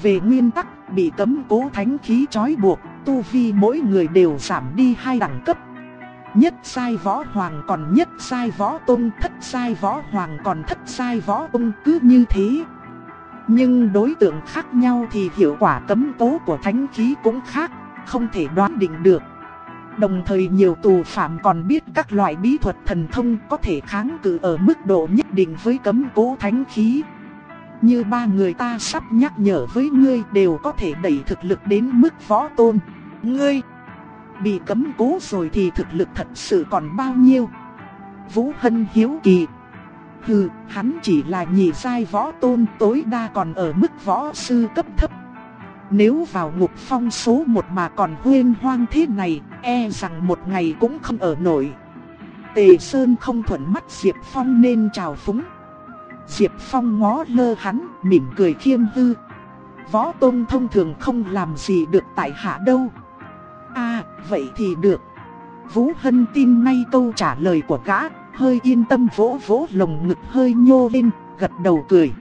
Về nguyên tắc, bị cấm cố thánh khí trói buộc, Tu vi mỗi người đều giảm đi hai đẳng cấp. Nhất sai võ hoàng còn nhất sai võ tôn, Thất sai võ hoàng còn thất sai võ tôn, cứ như thế. Nhưng đối tượng khác nhau thì hiệu quả cấm tố của thánh khí cũng khác, Không thể đoán định được Đồng thời nhiều tù phạm còn biết các loại bí thuật thần thông có thể kháng cự ở mức độ nhất định với cấm cố thánh khí. Như ba người ta sắp nhắc nhở với ngươi đều có thể đẩy thực lực đến mức võ tôn. Ngươi bị cấm cố rồi thì thực lực thật sự còn bao nhiêu? Vũ Hân hiếu kỳ. Hừ, hắn chỉ là nhị sai võ tôn tối đa còn ở mức võ sư cấp thấp nếu vào ngục phong số một mà còn huyên hoang thế này, e rằng một ngày cũng không ở nổi. Tề Sơn không thuận mắt Diệp Phong nên chào phúng. Diệp Phong ngó lơ hắn, mỉm cười khiêm hư. Võ Tôn thông thường không làm gì được tại hạ đâu. À, vậy thì được. Vũ Hân tin ngay câu trả lời của gã, hơi yên tâm vỗ vỗ lồng ngực hơi nhô lên, gật đầu cười.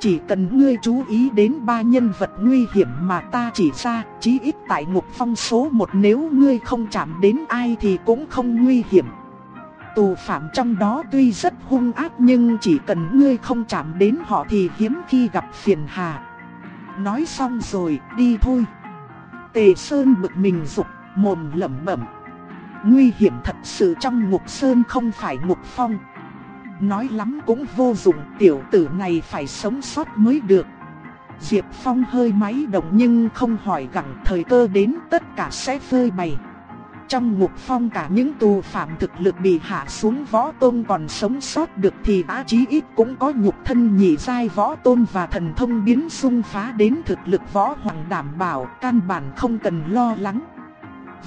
Chỉ cần ngươi chú ý đến ba nhân vật nguy hiểm mà ta chỉ ra, chí ít tại ngục phong số một nếu ngươi không chạm đến ai thì cũng không nguy hiểm. Tù phạm trong đó tuy rất hung ác nhưng chỉ cần ngươi không chạm đến họ thì hiếm khi gặp phiền hà. Nói xong rồi, đi thôi. Tề Sơn bực mình rục, mồm lẩm bẩm. Nguy hiểm thật sự trong ngục Sơn không phải ngục phong. Nói lắm cũng vô dụng, tiểu tử này phải sống sót mới được. Diệp Phong hơi máy động nhưng không hỏi gặng thời cơ đến tất cả sẽ phơi bày. Trong ngục phong cả những tù phạm thực lực bị hạ xuống võ tôn còn sống sót được thì đã chí ít cũng có nhục thân nhị giai võ tôn và thần thông biến xung phá đến thực lực võ hoàng đảm bảo, căn bản không cần lo lắng.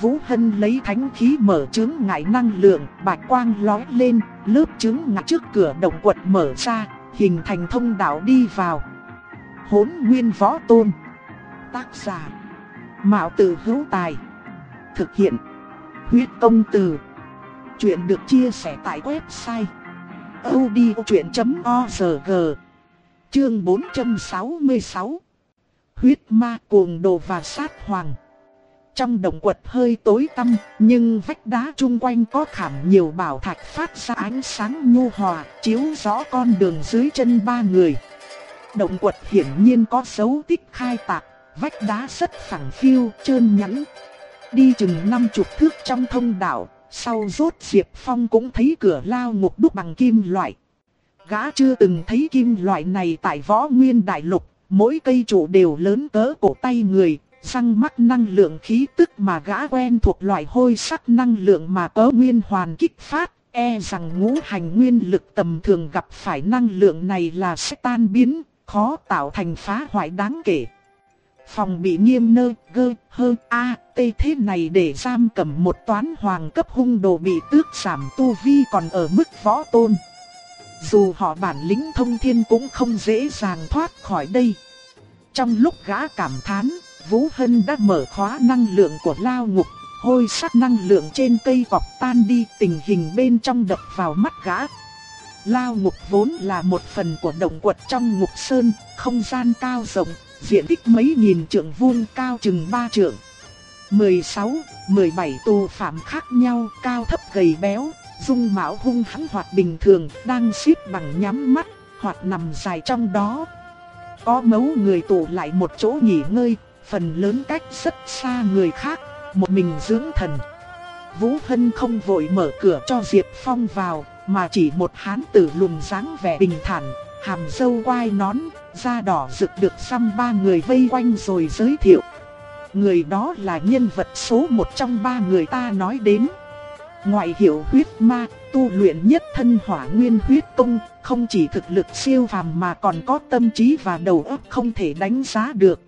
Vũ Hân lấy thánh khí mở chướng ngại năng lượng, bạch quang lói lên, lớp chướng ngại trước cửa động quật mở ra, hình thành thông đạo đi vào. Hốn nguyên võ tôn. Tác giả. Mạo tử hữu tài. Thực hiện. Huyết công từ. Chuyện được chia sẻ tại website. odchuyện.org Chương 466 Huyết ma cuồng đồ và sát hoàng trong động quật hơi tối tăm, nhưng vách đá chung quanh có khảm nhiều bảo thạch phát ra ánh sáng nhu hòa, chiếu rõ con đường dưới chân ba người. Động quật hiển nhiên có dấu tích khai tạc, vách đá rất phẳng phiu, trơn nhẵn. Đi chừng năm chục thước trong thông đạo, sau rốt Diệp Phong cũng thấy cửa lao ngục đúc bằng kim loại. Gã chưa từng thấy kim loại này tại võ nguyên đại lục, mỗi cây trụ đều lớn cỡ cổ tay người, răng mắc năng lượng khí tức mà gã quen thuộc loại hôi sắc năng lượng mà có nguyên hoàn kích phát, e rằng ngũ hành nguyên lực tầm thường gặp phải năng lượng này là sẽ tan biến, khó tạo thành phá hoại đáng kể. Phòng bị nghiêm nơ, gơ, hơ, a, tê thế này để giam cầm một toán hoàng cấp hung đồ bị tước giảm tu vi còn ở mức võ tôn. Dù họ bản lĩnh thông thiên cũng không dễ dàng thoát khỏi đây. Trong lúc gã cảm thán, Vũ Hân đã mở khóa năng lượng của lao ngục, hôi sắc năng lượng trên cây cọc tan đi tình hình bên trong đập vào mắt gã. Lao ngục vốn là một phần của động quật trong ngục sơn, không gian cao rộng, diện tích mấy nghìn trượng vuông cao chừng ba trượng. 16, 17 tù phạm khác nhau, cao thấp gầy béo, dung mạo hung hãn hoặc bình thường, đang xếp bằng nhắm mắt, hoặc nằm dài trong đó. Có mấu người tụ lại một chỗ nghỉ ngơi, phần lớn cách rất xa người khác, một mình dưỡng thần. Vũ Hân không vội mở cửa cho Diệp Phong vào, mà chỉ một hán tử lùn dáng vẻ bình thản, hàm dâu quai nón, da đỏ rực được xăm ba người vây quanh rồi giới thiệu. Người đó là nhân vật số một trong ba người ta nói đến. Ngoại hiệu huyết ma, tu luyện nhất thân hỏa nguyên huyết công, không chỉ thực lực siêu phàm mà còn có tâm trí và đầu óc không thể đánh giá được.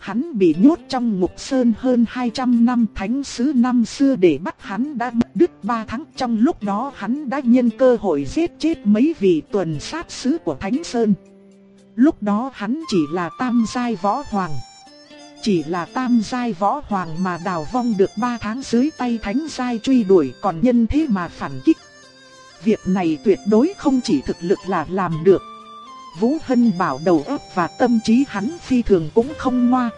Hắn bị nhốt trong ngục sơn hơn 200 năm, thánh sứ năm xưa để bắt hắn đã mất đứt 3 tháng trong lúc đó hắn đã nhân cơ hội giết chết mấy vị tuần sát sứ của thánh sơn. Lúc đó hắn chỉ là tam giai võ hoàng. Chỉ là tam giai võ hoàng mà đào vong được 3 tháng dưới tay thánh giai truy đuổi còn nhân thế mà phản kích. Việc này tuyệt đối không chỉ thực lực là làm được. Vũ Hân bảo đầu óc và tâm trí hắn phi thường cũng không ngoa.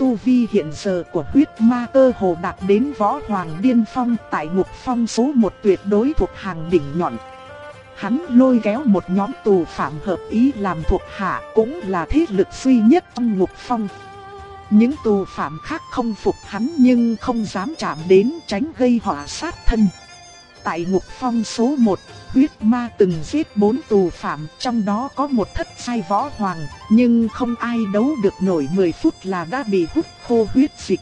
Tu vi hiện giờ của huyết ma cơ hồ đạt đến võ hoàng điên phong tại ngục phong số một tuyệt đối thuộc hàng đỉnh nhọn. Hắn lôi kéo một nhóm tù phạm hợp ý làm thuộc hạ cũng là thế lực duy nhất trong ngục phong. Những tù phạm khác không phục hắn nhưng không dám chạm đến tránh gây họa sát thân. Tại ngục phong số 1, huyết ma từng giết bốn tù phạm, trong đó có một thất sai võ hoàng, nhưng không ai đấu được nổi 10 phút là đã bị hút khô huyết dịch.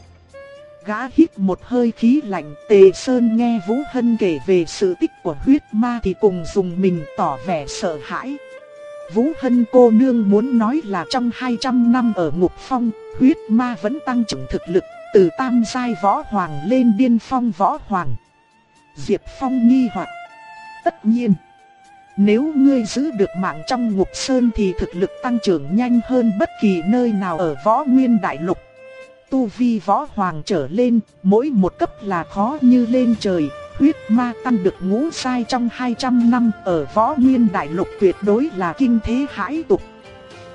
Gã hít một hơi khí lạnh, Tề Sơn nghe Vũ Hân kể về sự tích của huyết ma thì cùng dùng mình tỏ vẻ sợ hãi. Vũ Hân cô nương muốn nói là trong 200 năm ở ngục phong, huyết ma vẫn tăng trưởng thực lực, từ tam giai võ hoàng lên điên phong võ hoàng. Diệp Phong nghi hoặc. Tất nhiên, Nếu ngươi giữ được mạng trong ngục sơn thì thực lực tăng trưởng nhanh hơn bất kỳ nơi nào ở võ nguyên đại lục. Tu vi võ hoàng trở lên, mỗi một cấp là khó như lên trời, huyết ma tăng được ngũ sai trong 200 năm ở võ nguyên đại lục tuyệt đối là kinh thế hãi tục.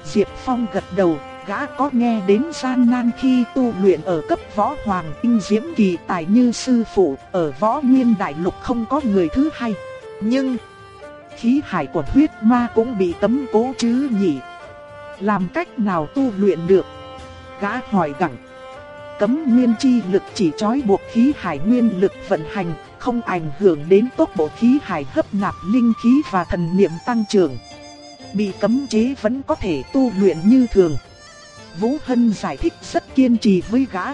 Diệp Phong gật đầu, gã có nghe đến gian nan khi tu luyện ở cấp võ hoàng tinh diễm kỳ tài như sư phụ, ở võ nguyên đại lục không có người thứ hai. Nhưng, khí hải của huyết ma cũng bị tấm cố chứ nhỉ? Làm cách nào tu luyện được? Gã hỏi gặng. Cấm nguyên chi lực chỉ trói buộc khí hải nguyên lực vận hành, không ảnh hưởng đến tốc độ khí hải hấp nạp linh khí và thần niệm tăng trưởng. Bị cấm chế vẫn có thể tu luyện như thường. Vũ Hân giải thích rất kiên trì với gã.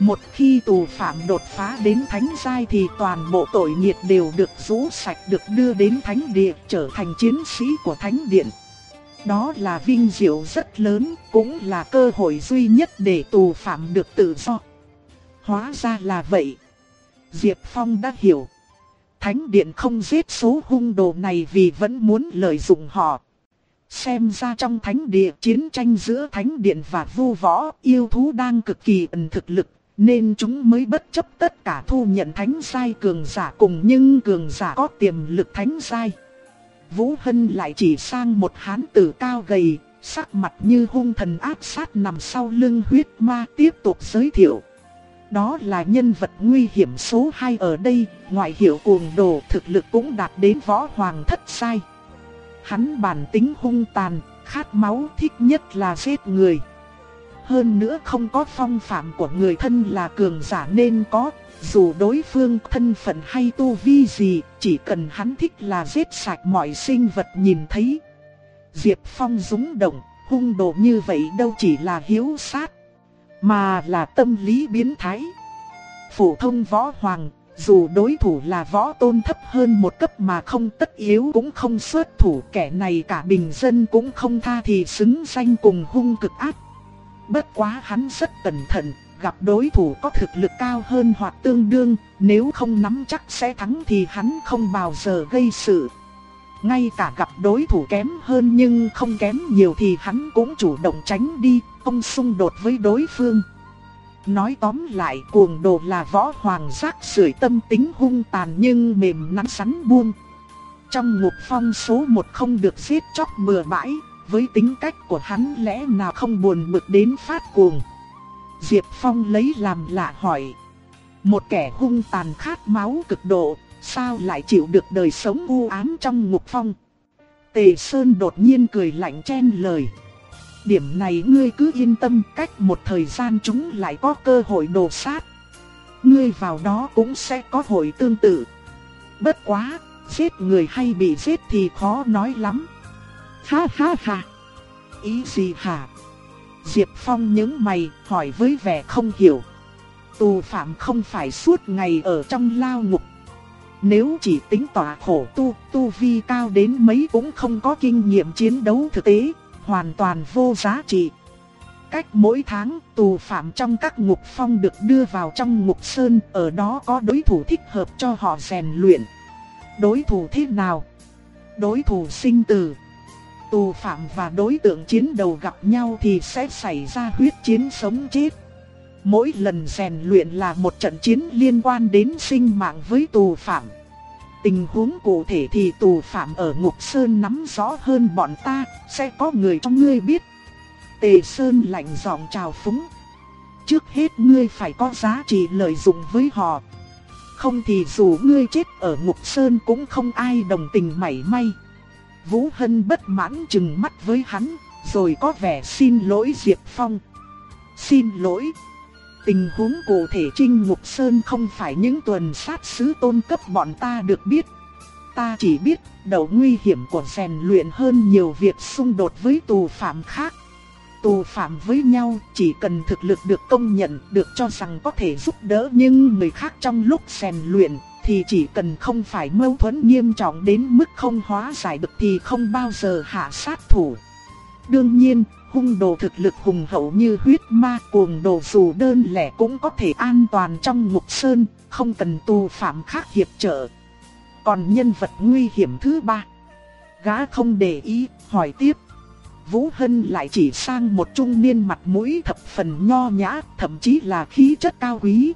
Một khi tù phạm đột phá đến thánh giai thì toàn bộ tội nghiệt đều được rũ sạch được đưa đến thánh địa trở thành chiến sĩ của thánh điện. Đó là vinh diệu rất lớn, cũng là cơ hội duy nhất để tù phạm được tự do. Hóa ra là vậy. Diệp Phong đã hiểu. Thánh điện không giết số hung đồ này vì vẫn muốn lợi dụng họ. Xem ra trong thánh địa chiến tranh giữa thánh điện và vu võ yêu thú đang cực kỳ ẩn thực lực. Nên chúng mới bất chấp tất cả thu nhận thánh sai cường giả cùng nhưng cường giả có tiềm lực thánh sai. Vũ Hân lại chỉ sang một hán tử cao gầy, sắc mặt như hung thần áp sát nằm sau lưng huyết ma tiếp tục giới thiệu. Đó là nhân vật nguy hiểm số 2 ở đây, ngoại hiệu cuồng đồ thực lực cũng đạt đến võ hoàng thất sai. Hắn bản tính hung tàn, khát máu thích nhất là giết người. Hơn nữa không có phong phạm của người thân là cường giả nên có, dù đối phương thân phận hay tu vi gì, chỉ cần hắn thích là giết sạch mọi sinh vật nhìn thấy. Diệp Phong dũng động, hung đồ như vậy đâu chỉ là hiếu sát, mà là tâm lý biến thái. Phổ thông võ hoàng, dù đối thủ là võ tôn thấp hơn một cấp mà không tất yếu cũng không xuất thủ kẻ này cả bình dân cũng không tha thì xứng danh cùng hung cực ác. Bất quá hắn rất cẩn thận, gặp đối thủ có thực lực cao hơn hoặc tương đương, nếu không nắm chắc sẽ thắng thì hắn không bao giờ gây sự. Ngay cả gặp đối thủ kém hơn nhưng không kém nhiều thì hắn cũng chủ động tránh đi, không xung đột với đối phương. Nói tóm lại cuồng đồ là võ hoàng giác sưởi tâm tính hung tàn nhưng mềm nắn sắn buông. Trong ngục phong số một không được giết chóc bừa bãi, với tính cách của hắn lẽ nào không buồn bực đến phát cuồng. Diệp Phong lấy làm lạ hỏi. Một kẻ hung tàn khát máu cực độ, sao lại chịu được đời sống u ám trong ngục phong? Tề Sơn đột nhiên cười lạnh chen lời. Điểm này ngươi cứ yên tâm cách một thời gian chúng lại có cơ hội đổ sát. Ngươi vào đó cũng sẽ có hội tương tự. Bất quá, giết người hay bị giết thì khó nói lắm. Ha ha ha. Ý gì hả? Diệp Phong nhớ mày, hỏi với vẻ không hiểu. Tù phạm không phải suốt ngày ở trong lao ngục. Nếu chỉ tính tỏa khổ tu, tu vi cao đến mấy cũng không có kinh nghiệm chiến đấu thực tế, hoàn toàn vô giá trị. Cách mỗi tháng, tù phạm trong các ngục phong được đưa vào trong ngục sơn, ở đó có đối thủ thích hợp cho họ rèn luyện. Đối thủ thế nào? Đối thủ sinh tử tù phạm và đối tượng chiến đầu gặp nhau thì sẽ xảy ra huyết chiến sống chết. Mỗi lần rèn luyện là một trận chiến liên quan đến sinh mạng với tù phạm. Tình huống cụ thể thì tù phạm ở Ngục Sơn nắm rõ hơn bọn ta, sẽ có người trong ngươi biết. Tề Sơn lạnh giọng chào phúng. Trước hết ngươi phải có giá trị lợi dụng với họ. Không thì dù ngươi chết ở Ngục Sơn cũng không ai đồng tình mảy may. Vũ Hân bất mãn chừng mắt với hắn, rồi có vẻ xin lỗi Diệp Phong. Xin lỗi. Tình huống cụ thể Trinh Ngục Sơn không phải những tuần sát sứ tôn cấp bọn ta được biết. Ta chỉ biết đầu nguy hiểm của rèn luyện hơn nhiều việc xung đột với tù phạm khác. Tù phạm với nhau chỉ cần thực lực được công nhận được cho rằng có thể giúp đỡ nhưng người khác trong lúc rèn luyện thì chỉ cần không phải mâu thuẫn nghiêm trọng đến mức không hóa giải được thì không bao giờ hạ sát thủ. Đương nhiên, hung đồ thực lực hùng hậu như huyết ma cuồng đồ dù đơn lẻ cũng có thể an toàn trong ngục sơn, không cần tù phạm khác hiệp trợ. Còn nhân vật nguy hiểm thứ ba, Gã không để ý, hỏi tiếp. Vũ Hân lại chỉ sang một trung niên mặt mũi thập phần nho nhã, thậm chí là khí chất cao quý.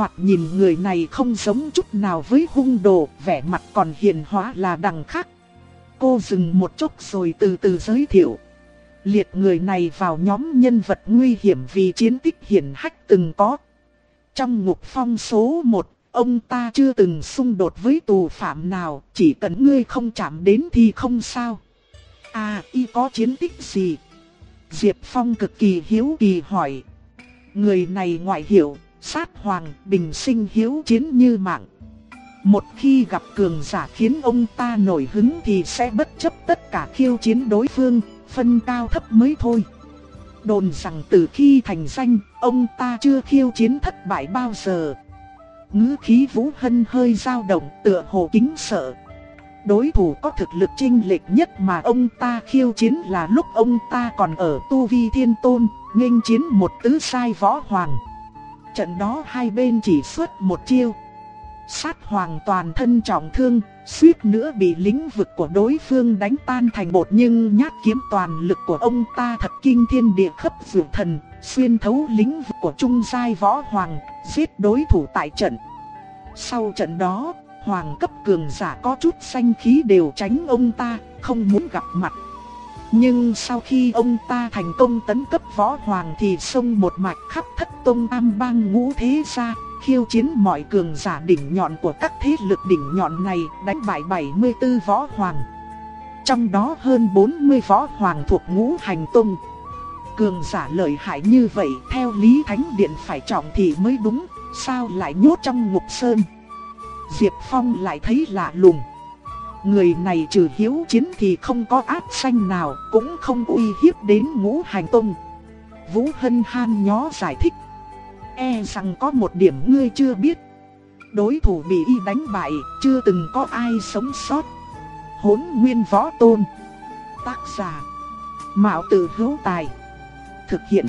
Thoạt nhìn người này không giống chút nào với hung đồ, vẻ mặt còn hiền hóa là đằng khác. Cô dừng một chút rồi từ từ giới thiệu. Liệt người này vào nhóm nhân vật nguy hiểm vì chiến tích hiển hách từng có. Trong ngục phong số 1, ông ta chưa từng xung đột với tù phạm nào, chỉ cần ngươi không chạm đến thì không sao. À, y có chiến tích gì? Diệp Phong cực kỳ hiếu kỳ hỏi. Người này ngoại hiểu sát hoàng, bình sinh hiếu chiến như mạng. Một khi gặp cường giả khiến ông ta nổi hứng thì sẽ bất chấp tất cả khiêu chiến đối phương, phân cao thấp mới thôi. Đồn rằng từ khi thành danh, ông ta chưa khiêu chiến thất bại bao giờ. Ngữ khí Vũ Hân hơi dao động tựa hồ kính sợ. Đối thủ có thực lực chinh lệch nhất mà ông ta khiêu chiến là lúc ông ta còn ở Tu Vi Thiên Tôn, nghênh chiến một tứ sai võ hoàng. Trận đó hai bên chỉ xuất một chiêu. Sát hoàng toàn thân trọng thương, suýt nữa bị lĩnh vực của đối phương đánh tan thành bột nhưng nhát kiếm toàn lực của ông ta thật kinh thiên địa khắp vượt thần, xuyên thấu lĩnh vực của trung giai võ hoàng, giết đối thủ tại trận. Sau trận đó, hoàng cấp cường giả có chút xanh khí đều tránh ông ta, không muốn gặp mặt. Nhưng sau khi ông ta thành công tấn cấp võ hoàng thì xông một mạch khắp thất tông am bang ngũ thế gia, khiêu chiến mọi cường giả đỉnh nhọn của các thế lực đỉnh nhọn này đánh bại 74 võ hoàng. Trong đó hơn 40 võ hoàng thuộc ngũ hành tông. Cường giả lợi hại như vậy theo Lý Thánh Điện phải trọng thì mới đúng, sao lại nhốt trong ngục sơn. Diệp Phong lại thấy lạ lùng. Người này trừ hiếu chiến thì không có ác xanh nào, cũng không uy hiếp đến ngũ hành tông. Vũ Hân Han nhó giải thích. E rằng có một điểm ngươi chưa biết. Đối thủ bị y đánh bại, chưa từng có ai sống sót. Hốn nguyên võ tôn. Tác giả. Mạo tử hữu tài. Thực hiện.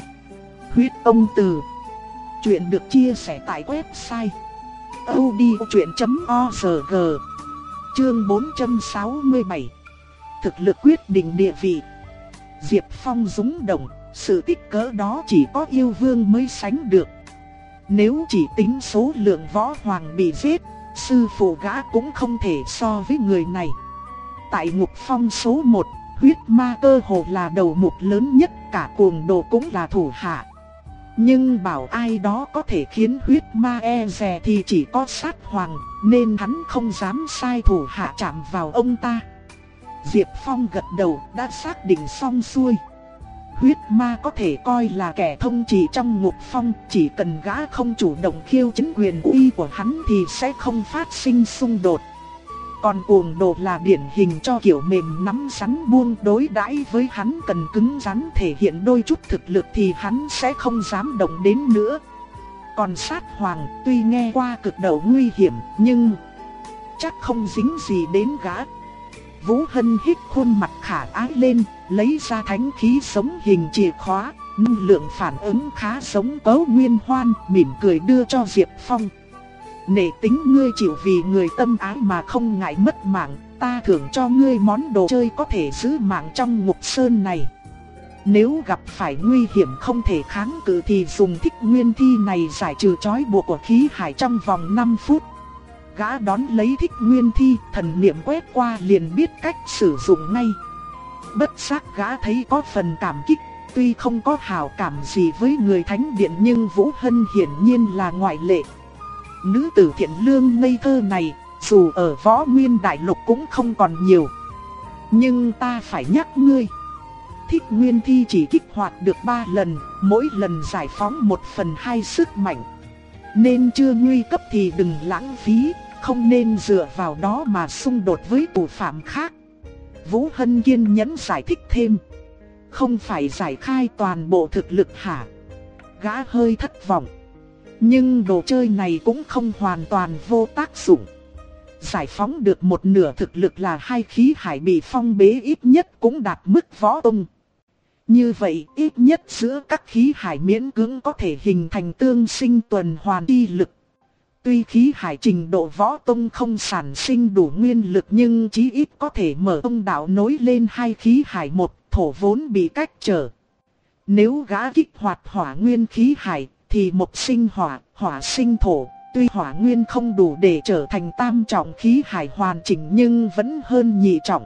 Huyết ông từ. Chuyện được chia sẻ tại website. odchuyện.org Chương 467 Thực lực quyết định địa vị Diệp Phong dũng động, sự tích cỡ đó chỉ có yêu vương mới sánh được. Nếu chỉ tính số lượng võ hoàng bị giết, sư phụ gã cũng không thể so với người này. Tại ngục phong số 1, huyết ma cơ hồ là đầu mục lớn nhất, cả cuồng đồ cũng là thủ hạ. Nhưng bảo ai đó có thể khiến huyết ma e rè thì chỉ có sát hoàng, nên hắn không dám sai thủ hạ chạm vào ông ta. Diệp Phong gật đầu đã xác định xong xuôi. Huyết ma có thể coi là kẻ thông chỉ trong ngục phong, chỉ cần gã không chủ động khiêu chính quyền uy của hắn thì sẽ không phát sinh xung đột. Còn cuồng đồ là điển hình cho kiểu mềm nắm rắn buông đối đãi với hắn cần cứng rắn thể hiện đôi chút thực lực thì hắn sẽ không dám động đến nữa. Còn sát hoàng tuy nghe qua cực đầu nguy hiểm nhưng chắc không dính gì đến gã. Vũ Hân hít khuôn mặt khả ái lên, lấy ra thánh khí sống hình chìa khóa, năng lượng phản ứng khá giống cấu nguyên hoan, mỉm cười đưa cho Diệp Phong. Nể tính ngươi chịu vì người tâm ái mà không ngại mất mạng, ta thưởng cho ngươi món đồ chơi có thể giữ mạng trong ngục sơn này. Nếu gặp phải nguy hiểm không thể kháng cự thì dùng thích nguyên thi này giải trừ trói buộc của khí hải trong vòng 5 phút. Gã đón lấy thích nguyên thi, thần niệm quét qua liền biết cách sử dụng ngay. Bất giác gã thấy có phần cảm kích, tuy không có hào cảm gì với người thánh điện nhưng Vũ Hân hiển nhiên là ngoại lệ. Nữ tử thiện lương ngây thơ này, dù ở võ nguyên đại lục cũng không còn nhiều. Nhưng ta phải nhắc ngươi. Thích nguyên thi chỉ kích hoạt được 3 lần, mỗi lần giải phóng một phần hai sức mạnh. Nên chưa nguy cấp thì đừng lãng phí, không nên dựa vào đó mà xung đột với tù phạm khác. Vũ Hân kiên nhẫn giải thích thêm. Không phải giải khai toàn bộ thực lực hả? Gã hơi thất vọng. Nhưng đồ chơi này cũng không hoàn toàn vô tác dụng. Giải phóng được một nửa thực lực là hai khí hải bị phong bế ít nhất cũng đạt mức võ tông Như vậy, ít nhất giữa các khí hải miễn cưỡng có thể hình thành tương sinh tuần hoàn đi lực. Tuy khí hải trình độ võ tông không sản sinh đủ nguyên lực nhưng chí ít có thể mở tông đạo nối lên hai khí hải một, thổ vốn bị cách trở. Nếu gã kích hoạt hỏa nguyên khí hải thì mộc sinh hỏa, hỏa sinh thổ. Tuy hỏa nguyên không đủ để trở thành tam trọng khí hải hoàn chỉnh nhưng vẫn hơn nhị trọng.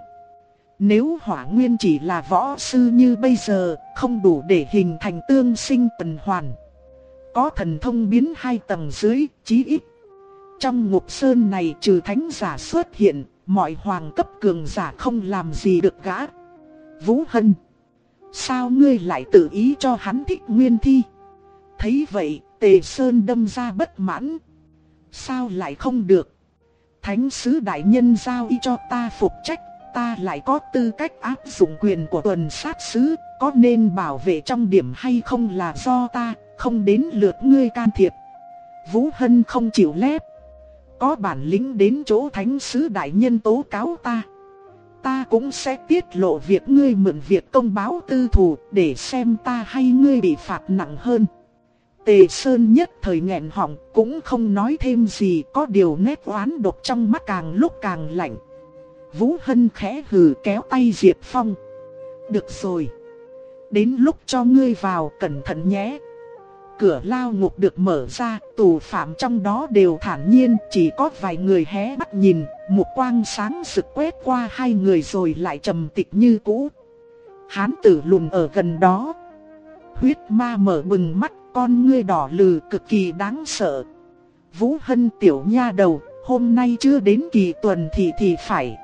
Nếu hỏa nguyên chỉ là võ sư như bây giờ, không đủ để hình thành tương sinh tuần hoàn. Có thần thông biến hai tầng dưới, chí ít. Trong ngục sơn này trừ thánh giả xuất hiện, mọi hoàng cấp cường giả không làm gì được gã. Vũ Hân Sao ngươi lại tự ý cho hắn thích nguyên thi? Thấy vậy, Tề Sơn đâm ra bất mãn. Sao lại không được? Thánh sứ đại nhân giao y cho ta phục trách, ta lại có tư cách áp dụng quyền của tuần sát sứ, có nên bảo vệ trong điểm hay không là do ta, không đến lượt ngươi can thiệp. Vũ Hân không chịu lép. Có bản lĩnh đến chỗ thánh sứ đại nhân tố cáo ta. Ta cũng sẽ tiết lộ việc ngươi mượn việc công báo tư thủ để xem ta hay ngươi bị phạt nặng hơn. Tề Sơn nhất thời nghẹn họng cũng không nói thêm gì có điều nét oán độc trong mắt càng lúc càng lạnh. Vũ Hân khẽ hừ kéo tay Diệp Phong. Được rồi. Đến lúc cho ngươi vào cẩn thận nhé. Cửa lao ngục được mở ra, tù phạm trong đó đều thản nhiên, chỉ có vài người hé mắt nhìn, một quang sáng sực quét qua hai người rồi lại trầm tịch như cũ. Hán tử lùn ở gần đó. Huyết ma mở bừng mắt, con ngươi đỏ lừ cực kỳ đáng sợ. Vũ Hân tiểu nha đầu, hôm nay chưa đến kỳ tuần thì thì phải.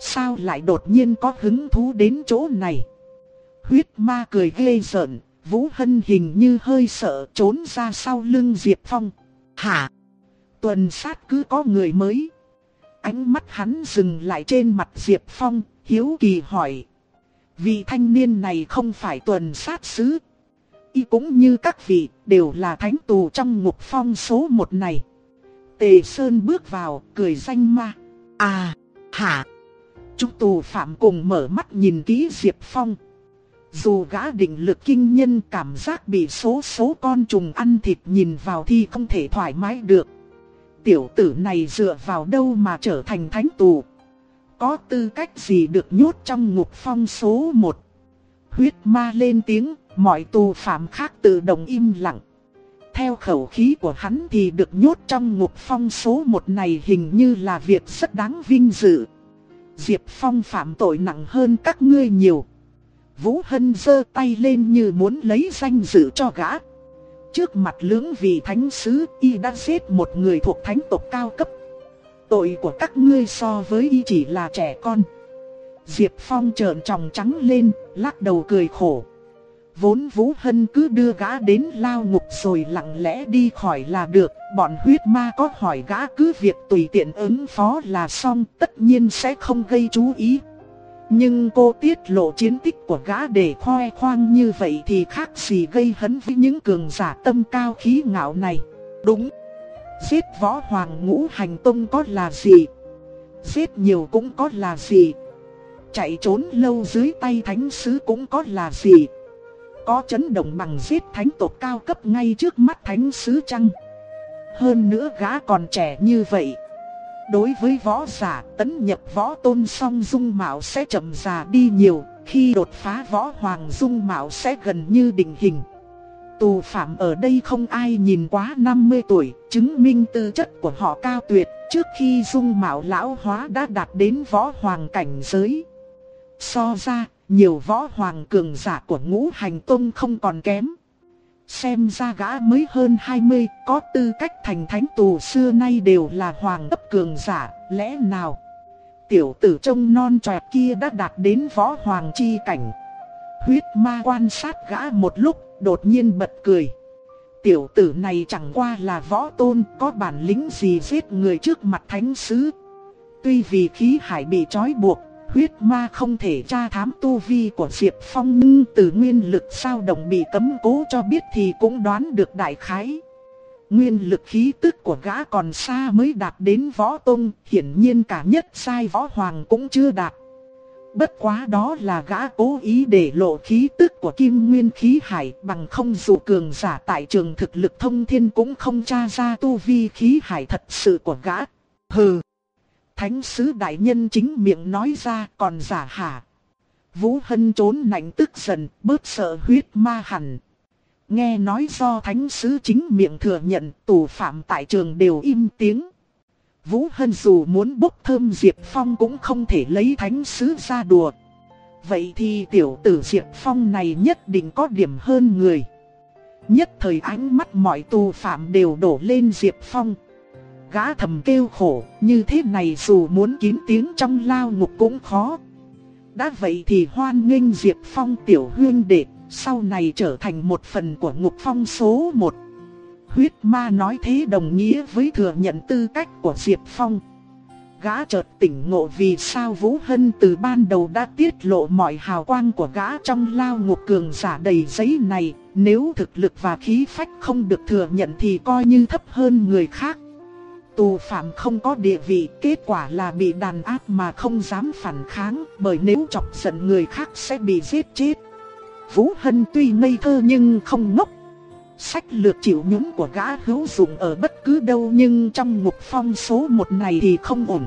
Sao lại đột nhiên có hứng thú đến chỗ này? Huyết ma cười ghê giận, Vũ Hân hình như hơi sợ trốn ra sau lưng Diệp Phong. Hả? Tuần sát cứ có người mới. Ánh mắt hắn dừng lại trên mặt Diệp Phong, hiếu kỳ hỏi. Vị thanh niên này không phải tuần sát sứ. Y cũng như các vị, đều là thánh tù trong ngục phong số một này. Tề Sơn bước vào, cười danh ma. À, hả? Chúng tù phạm cùng mở mắt nhìn kỹ Diệp Phong. Dù gã định lực kinh nhân cảm giác bị số số con trùng ăn thịt nhìn vào thì không thể thoải mái được. Tiểu tử này dựa vào đâu mà trở thành thánh tù? Có tư cách gì được nhốt trong ngục phong số 1? Huyết ma lên tiếng, mọi tù phạm khác tự động im lặng. Theo khẩu khí của hắn thì được nhốt trong ngục phong số 1 này hình như là việc rất đáng vinh dự. Diệp Phong phạm tội nặng hơn các ngươi nhiều. Vũ Hân giơ tay lên như muốn lấy danh dự cho gã. Trước mặt lưỡng vị thánh sứ, y đã giết một người thuộc thánh tộc cao cấp. Tội của các ngươi so với y chỉ là trẻ con. Diệp Phong trợn tròng trắng lên, lắc đầu cười khổ. Vốn Vũ Hân cứ đưa gã đến lao ngục rồi lặng lẽ đi khỏi là được, bọn huyết ma có hỏi gã cứ việc tùy tiện ứng phó là xong, tất nhiên sẽ không gây chú ý. Nhưng cô tiết lộ chiến tích của gã để khoe khoang như vậy thì khác gì gây hấn với những cường giả tâm cao khí ngạo này. Đúng, giết võ hoàng ngũ hành tông có là gì? Giết nhiều cũng có là gì? Chạy trốn lâu dưới tay thánh sứ cũng có là gì? Có chấn động bằng giết thánh tộc cao cấp ngay trước mắt thánh sứ chăng? Hơn nữa gã còn trẻ như vậy. Đối với võ giả tấn nhập võ tôn song dung mạo sẽ chậm già đi nhiều, khi đột phá võ hoàng dung mạo sẽ gần như định hình. Tù phạm ở đây không ai nhìn quá 50 tuổi, chứng minh tư chất của họ cao tuyệt, trước khi dung mạo lão hóa đã đạt đến võ hoàng cảnh giới. So ra, nhiều võ hoàng cường giả của ngũ hành tông không còn kém. Xem ra gã mới hơn 20, có tư cách thành thánh tù xưa nay đều là hoàng cấp cường giả, lẽ nào? Tiểu tử trông non trò kia đã đạt đến võ hoàng chi cảnh. Huyết ma quan sát gã một lúc, đột nhiên bật cười. Tiểu tử này chẳng qua là võ tôn, có bản lĩnh gì giết người trước mặt thánh sứ. Tuy vì khí hải bị trói buộc, huyết ma không thể tra thám tu vi của Diệp Phong nhưng từ nguyên lực sao động bị cấm cố cho biết thì cũng đoán được đại khái. Nguyên lực khí tức của gã còn xa mới đạt đến võ tông, hiển nhiên cả nhất sai võ hoàng cũng chưa đạt. Bất quá đó là gã cố ý để lộ khí tức của kim nguyên khí hải bằng không dù cường giả tại trường thực lực thông thiên cũng không tra ra tu vi khí hải thật sự của gã. Hừ! Thánh sứ đại nhân chính miệng nói ra còn giả hả. Vũ Hân trốn nạnh tức giận, bớt sợ huyết ma hẳn. Nghe nói do thánh sứ chính miệng thừa nhận tù phạm tại trường đều im tiếng. Vũ Hân dù muốn bốc thơm Diệp Phong cũng không thể lấy thánh sứ ra đùa. Vậy thì tiểu tử Diệp Phong này nhất định có điểm hơn người. Nhất thời ánh mắt mọi tù phạm đều đổ lên Diệp Phong. Gã thầm kêu khổ, như thế này dù muốn kín tiếng trong lao ngục cũng khó. Đã vậy thì hoan nghênh Diệp Phong tiểu hương đệ, sau này trở thành một phần của ngục phong số 1. Huyết ma nói thế đồng nghĩa với thừa nhận tư cách của Diệp Phong. Gã chợt tỉnh ngộ vì sao Vũ Hân từ ban đầu đã tiết lộ mọi hào quang của gã trong lao ngục cường giả đầy giấy này. Nếu thực lực và khí phách không được thừa nhận thì coi như thấp hơn người khác. Tù phạm không có địa vị, kết quả là bị đàn áp mà không dám phản kháng, bởi nếu chọc giận người khác sẽ bị giết chết. Vũ Hân tuy ngây thơ nhưng không ngốc. Sách lược chịu nhúng của gã hữu dụng ở bất cứ đâu nhưng trong ngục phong số một này thì không ổn.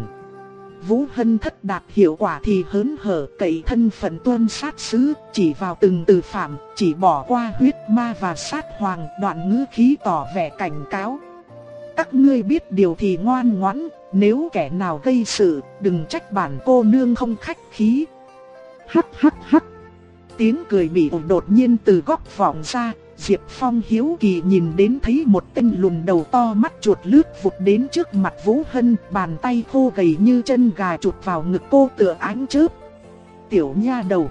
Vũ Hân thất đạt hiệu quả thì hớn hở cậy thân phận tuân sát sứ, chỉ vào từng từ phạm, chỉ bỏ qua huyết ma và sát hoàng đoạn ngữ khí tỏ vẻ cảnh cáo. Các ngươi biết điều thì ngoan ngoãn, nếu kẻ nào gây sự, đừng trách bản cô nương không khách khí. Hắc hắc hắc. Tiếng cười bị đột nhiên từ góc vọng ra, Diệp Phong hiếu kỳ nhìn đến thấy một tên lùn đầu to mắt chuột lướt vụt đến trước mặt Vũ Hân, bàn tay khô gầy như chân gà chuột vào ngực cô tựa ánh chớp. Tiểu nha đầu,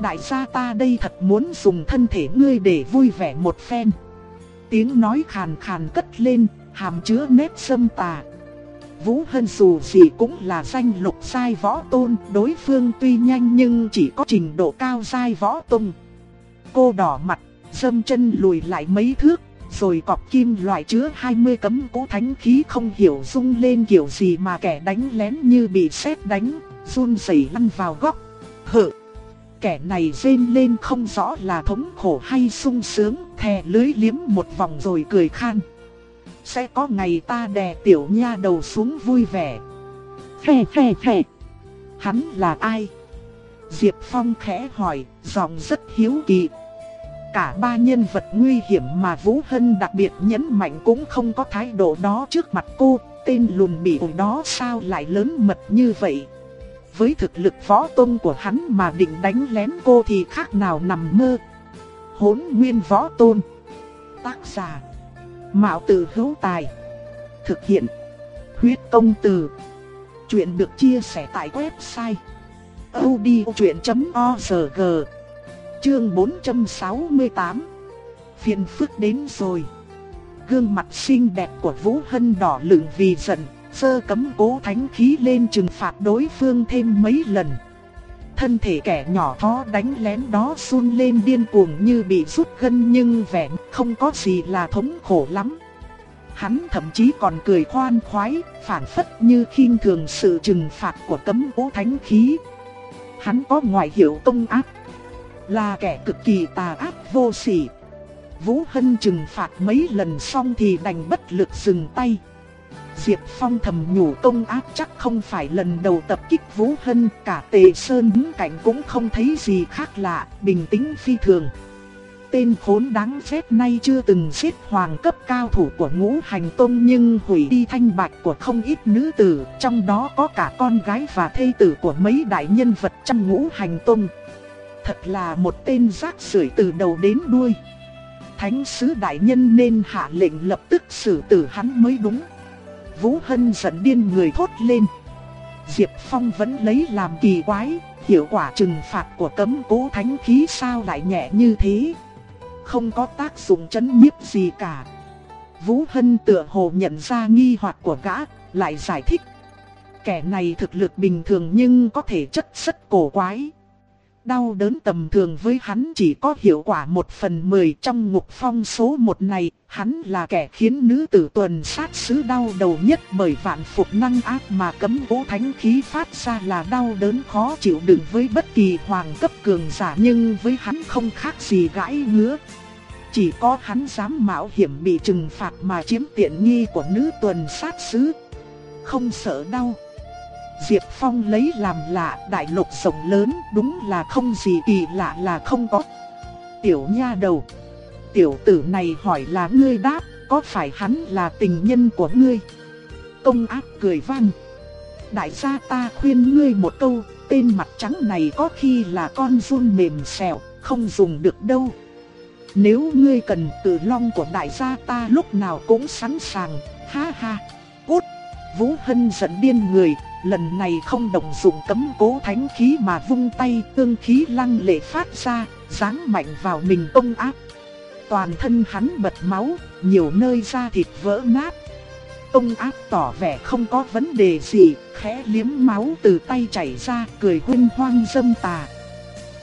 đại gia ta đây thật muốn dùng thân thể ngươi để vui vẻ một phen. Tiếng nói khàn khàn cất lên, hàm chứa nét sâm tà. Vũ Hân dù gì cũng là danh lục sai võ tôn, đối phương tuy nhanh nhưng chỉ có trình độ cao sai võ tôn. Cô đỏ mặt, dâm chân lùi lại mấy thước, rồi cọp kim loại chứa 20 cấm cố thánh khí không hiểu rung lên kiểu gì mà kẻ đánh lén như bị sét đánh, run rẩy lăn vào góc. Hự! Kẻ này rên lên không rõ là thống khổ hay sung sướng, thè lưới liếm một vòng rồi cười khan. Sẽ có ngày ta đè tiểu nha đầu xuống vui vẻ. Phè phè phè. Hắn là ai? Diệp Phong khẽ hỏi, giọng rất hiếu kỳ. Cả ba nhân vật nguy hiểm mà Vũ Hân đặc biệt nhấn mạnh cũng không có thái độ đó trước mặt cô. Tên lùn bị đó sao lại lớn mật như vậy? Với thực lực võ tôn của hắn mà định đánh lén cô thì khác nào nằm mơ. Hốn nguyên võ tôn. Tác giả Mạo tử hữu tài. Thực hiện. Huyết công từ. Chuyện được chia sẻ tại website. odchuyện.org Chương 468 Phiền phức đến rồi. Gương mặt xinh đẹp của Vũ Hân đỏ lửng vì giận, sơ cấm cố thánh khí lên trừng phạt đối phương thêm mấy lần. Thân thể kẻ nhỏ thó đánh lén đó run lên điên cuồng như bị rút gân nhưng vẻ không có gì là thống khổ lắm. Hắn thậm chí còn cười khoan khoái, phản phất như khinh thường sự trừng phạt của cấm cố thánh khí. Hắn có ngoại hiệu công ác, là kẻ cực kỳ tà ác vô sỉ. Vũ Hân trừng phạt mấy lần xong thì đành bất lực dừng tay. Diệp Phong thầm nhủ công ác chắc không phải lần đầu tập kích Vũ Hân, cả Tề Sơn đứng cạnh cũng không thấy gì khác lạ, bình tĩnh phi thường. Tên khốn đáng phép nay chưa từng giết hoàng cấp cao thủ của ngũ hành tông nhưng hủy đi thanh bạch của không ít nữ tử, trong đó có cả con gái và thê tử của mấy đại nhân vật trong ngũ hành tông. Thật là một tên rác rưởi từ đầu đến đuôi. Thánh sứ đại nhân nên hạ lệnh lập tức xử tử hắn mới đúng. Vũ Hân giận điên người thốt lên. Diệp Phong vẫn lấy làm kỳ quái, hiệu quả trừng phạt của cấm cố thánh khí sao lại nhẹ như thế. Không có tác dụng chấn nhiếp gì cả. Vũ Hân tựa hồ nhận ra nghi hoặc của gã, lại giải thích. Kẻ này thực lực bình thường nhưng có thể chất rất cổ quái. Đau đớn tầm thường với hắn chỉ có hiệu quả một phần mười trong ngục phong số một này, hắn là kẻ khiến nữ tử tuần sát sứ đau đầu nhất bởi vạn phục năng ác mà cấm vũ thánh khí phát ra là đau đớn khó chịu đựng với bất kỳ hoàng cấp cường giả nhưng với hắn không khác gì gãi ngứa. Chỉ có hắn dám mạo hiểm bị trừng phạt mà chiếm tiện nghi của nữ tuần sát sứ. Không sợ đau. Diệp Phong lấy làm lạ đại lục rộng lớn đúng là không gì kỳ lạ là không có. Tiểu nha đầu. Tiểu tử này hỏi là ngươi đáp, có phải hắn là tình nhân của ngươi? Công ác cười vang. Đại gia ta khuyên ngươi một câu, tên mặt trắng này có khi là con run mềm xẹo, không dùng được đâu. Nếu ngươi cần tử long của đại gia ta lúc nào cũng sẵn sàng, ha ha. Cút! Vũ Hân giận điên người, lần này không động dụng cấm cố thánh khí mà vung tay tương khí lăng lệ phát ra, giáng mạnh vào mình công áp. Toàn thân hắn bật máu, nhiều nơi da thịt vỡ nát. Công áp tỏ vẻ không có vấn đề gì, khẽ liếm máu từ tay chảy ra, cười huyên hoang dâm tà.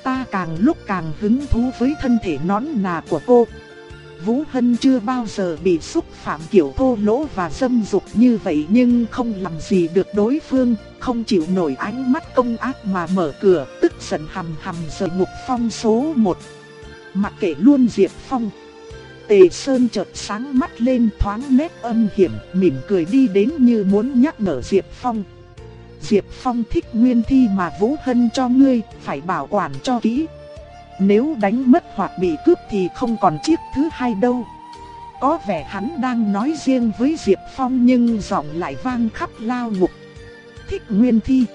Ta càng lúc càng hứng thú với thân thể nón nà của cô. Vũ Hân chưa bao giờ bị xúc phạm kiểu thô lỗ và dâm dục như vậy nhưng không làm gì được đối phương, không chịu nổi ánh mắt công ác mà mở cửa, tức giận hầm hầm rời ngục phong số 1. Mặc kệ luôn Diệp Phong. Tề Sơn chợt sáng mắt lên thoáng nét âm hiểm, mỉm cười đi đến như muốn nhắc nhở Diệp Phong. Diệp Phong thích nguyên thi mà Vũ Hân cho ngươi, phải bảo quản cho kỹ, nếu đánh mất hoặc bị cướp thì không còn chiếc thứ hai đâu. Có vẻ hắn đang nói riêng với Diệp Phong nhưng giọng lại vang khắp lao ngục. Thích nguyên thi.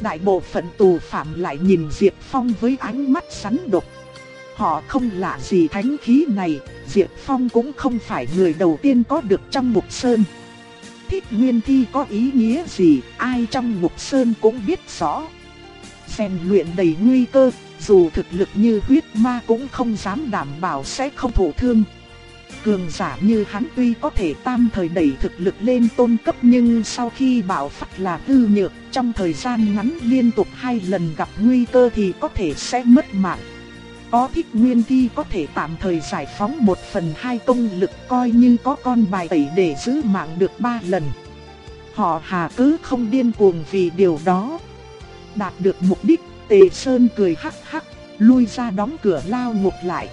Đại bộ phận tù phạm lại nhìn Diệp Phong với ánh mắt sắn độc. Họ không lạ gì thánh khí này, Diệp Phong cũng không phải người đầu tiên có được trong mục sơn. Thích nguyên thi có ý nghĩa gì, ai trong mục sơn cũng biết rõ. Rèn luyện đầy nguy cơ, dù thực lực như huyết ma cũng không dám đảm bảo sẽ không thụ thương. Cường giả như hắn tuy có thể tam thời đẩy thực lực lên tôn cấp nhưng sau khi bảo phát là hư nhược, trong thời gian ngắn liên tục hai lần gặp nguy cơ thì có thể sẽ mất mạng. Có thích nguyên thi có thể tạm thời giải phóng một phần hai công lực coi như có con bài tẩy để giữ mạng được ba lần. Họ hà cứ không điên cuồng vì điều đó. Đạt được mục đích Tề Sơn cười hắc hắc, lui ra đóng cửa lao ngục lại.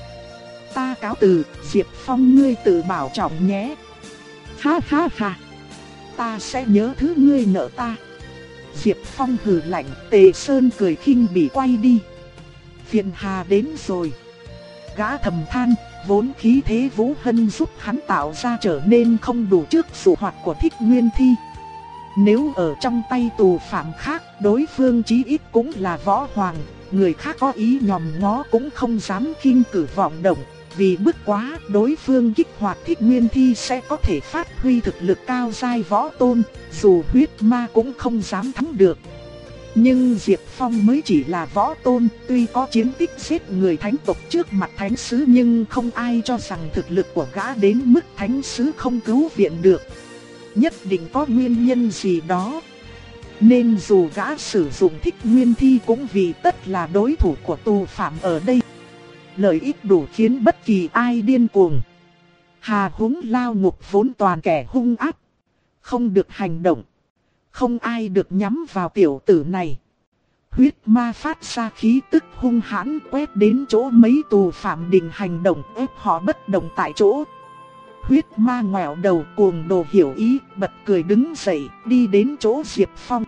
Ta cáo từ, Diệp Phong ngươi tự bảo trọng nhé. Ha ha ha, ta sẽ nhớ thứ ngươi nợ ta. Diệp Phong hừ lạnh, Tề Sơn cười khinh bỉ quay đi. Phiền hà đến rồi. Gã thầm than, vốn khí thế Vũ Hân giúp hắn tạo ra trở nên không đủ trước sự hoạt của thích nguyên thi. Nếu ở trong tay tù phạm khác, đối phương chí ít cũng là võ hoàng, người khác có ý nhòm ngó cũng không dám khinh cử vọng động, vì bức quá, đối phương kích hoạt thích nguyên thi sẽ có thể phát huy thực lực cao dai võ tôn, dù huyết ma cũng không dám thắng được. Nhưng Diệp Phong mới chỉ là võ tôn, tuy có chiến tích giết người thánh tộc trước mặt thánh sứ nhưng không ai cho rằng thực lực của gã đến mức thánh sứ không cứu viện được nhất định có nguyên nhân gì đó. Nên dù gã sử dụng thích nguyên thi cũng vì tất là đối thủ của tù phạm ở đây. Lợi ích đủ khiến bất kỳ ai điên cuồng. Hà húng lao ngục vốn toàn kẻ hung ác. Không được hành động. Không ai được nhắm vào tiểu tử này. Huyết ma phát ra khí tức hung hãn quét đến chỗ mấy tù phạm định hành động ép họ bất động tại chỗ. Huyết ma ngoẹo đầu cuồng đồ hiểu ý, bật cười đứng dậy, đi đến chỗ Diệp Phong.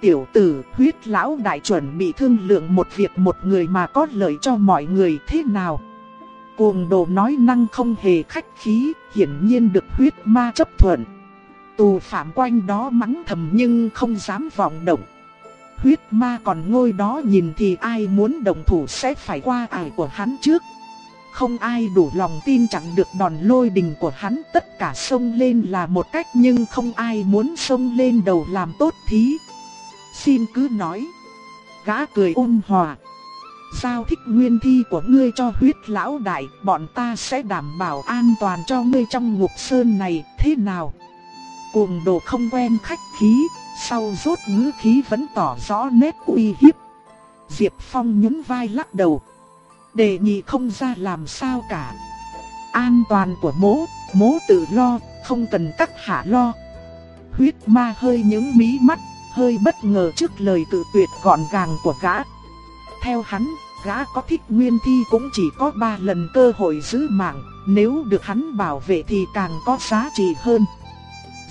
Tiểu tử, huyết lão đại chuẩn bị thương lượng một việc một người mà có lợi cho mọi người thế nào? Cuồng đồ nói năng không hề khách khí, hiển nhiên được huyết ma chấp thuận. Tù phạm quanh đó mắng thầm nhưng không dám vọng động. Huyết ma còn ngồi đó nhìn thì ai muốn động thủ sẽ phải qua ải của hắn trước. Không ai đủ lòng tin chặn được đòn lôi đình của hắn tất cả sông lên là một cách nhưng không ai muốn sông lên đầu làm tốt thí. Xin cứ nói. Gã cười ôn hòa. Giao thích nguyên thi của ngươi cho huyết lão đại, bọn ta sẽ đảm bảo an toàn cho ngươi trong ngục sơn này, thế nào? Cuồng đồ không quen khách khí, sau rốt ngữ khí vẫn tỏ rõ nét uy hiếp. Diệp Phong nhún vai lắc đầu. Đề nghị không ra làm sao cả. An toàn của mố, mố tự lo, không cần các hạ lo. Huyết ma hơi những mí mắt, hơi bất ngờ trước lời tự tuyệt gọn gàng của gã. Theo hắn, gã có thích nguyên thi cũng chỉ có 3 lần cơ hội giữ mạng, nếu được hắn bảo vệ thì càng có giá trị hơn.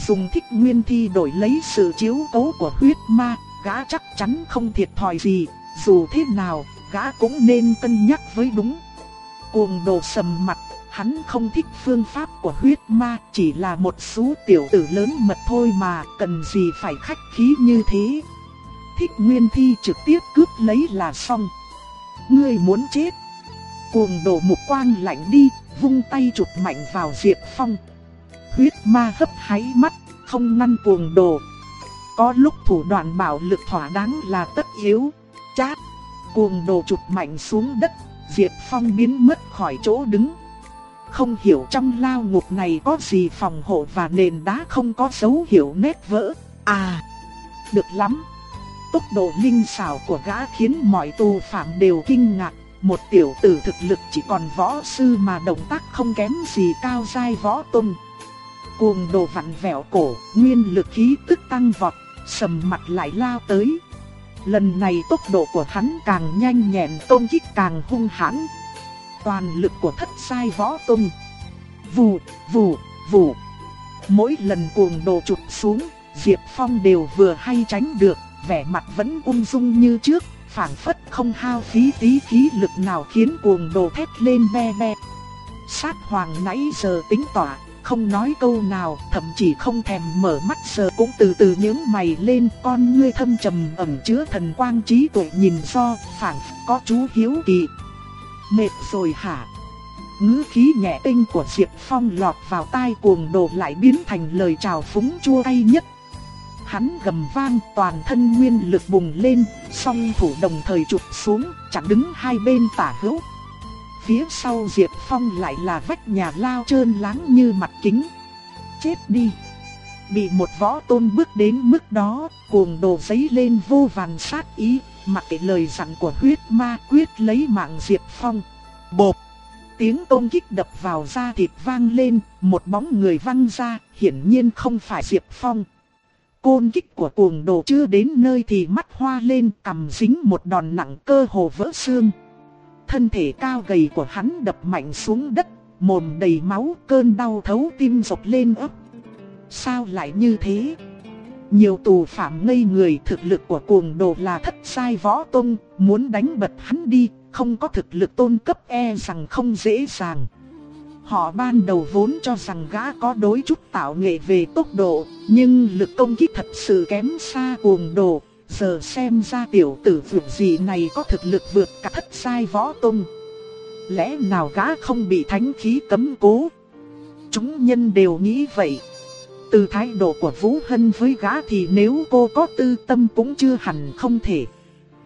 Dùng thích nguyên thi đổi lấy sự chiếu cố của huyết ma, gã chắc chắn không thiệt thòi gì, dù thế nào, gã cũng nên cân nhắc với đúng. Cuồng đồ sầm mặt, hắn không thích phương pháp của huyết ma, chỉ là một số tiểu tử lớn mật thôi mà, cần gì phải khách khí như thế. Thích nguyên thi trực tiếp cướp lấy là xong. Ngươi muốn chết. Cuồng đồ mục quang lạnh đi, vung tay chụp mạnh vào Diệp Phong. Huyết ma hấp háy mắt, không ngăn cuồng đồ. Có lúc thủ đoạn bảo lực thỏa đáng là tất yếu. Chát, cuồng đồ chụp mạnh xuống đất, Diệp Phong biến mất khỏi chỗ đứng. Không hiểu trong lao ngục này có gì phòng hộ và nền đá không có dấu hiệu nét vỡ. À, được lắm. Tốc độ linh xảo của gã khiến mọi tù phạm đều kinh ngạc. Một tiểu tử thực lực chỉ còn võ sư mà động tác không kém gì cao dai võ tung. Cuồng đồ vặn vẹo cổ, nguyên lực khí tức tăng vọt, sầm mặt lại lao tới. Lần này tốc độ của hắn càng nhanh nhẹn công kích càng hung hãn. Toàn lực của thất sai võ tung. Vù, vù, vù. Mỗi lần cuồng đồ chụp xuống, Diệp Phong đều vừa hay tránh được, vẻ mặt vẫn ung dung như trước, phảng phất không hao phí tí khí lực nào khiến cuồng đồ thét lên be be. Sát hoàng nãy giờ tính tỏa, không nói câu nào, thậm chí không thèm mở mắt sờ cũng từ từ nhướng mày lên, con ngươi thâm trầm ẩn chứa thần quang trí tuệ nhìn do, phảng có chú hiếu kỳ. Mệt rồi hả? Ngữ khí nhẹ tinh của Diệp Phong lọt vào tai cuồng đồ lại biến thành lời chào phúng chua cay nhất. Hắn gầm vang toàn thân nguyên lực bùng lên, song thủ đồng thời chụp xuống, chặn đứng hai bên tả hữu. Phía sau Diệp Phong lại là vách nhà lao trơn láng như mặt kính. Chết đi! Bị một võ tôn bước đến mức đó, cuồng đồ giấy lên vô vàn sát ý, mặc kệ lời dặn của huyết ma quyết lấy mạng Diệp Phong. Bộp! Tiếng công kích đập vào da thịt vang lên, một bóng người văng ra, hiển nhiên không phải Diệp Phong. Côn kích của cuồng đồ chưa đến nơi thì mắt hoa lên cầm dính một đòn nặng cơ hồ vỡ xương. Thân thể cao gầy của hắn đập mạnh xuống đất, mồm đầy máu cơn đau thấu tim dọc lên ấp. Sao lại như thế? Nhiều tù phạm ngây người thực lực của cuồng đồ là thất sai võ tôn, muốn đánh bật hắn đi, không có thực lực tôn cấp e rằng không dễ dàng. Họ ban đầu vốn cho rằng gã có đối chút tạo nghệ về tốc độ, nhưng lực công kích thật sự kém xa cuồng đồ. Giờ xem ra tiểu tử vượt gì này có thực lực vượt cả thất sai võ tông. Lẽ nào gã không bị thánh khí cấm cố? Chúng nhân đều nghĩ vậy. Từ thái độ của Vũ Hân với gã thì nếu cô có tư tâm cũng chưa hẳn không thể.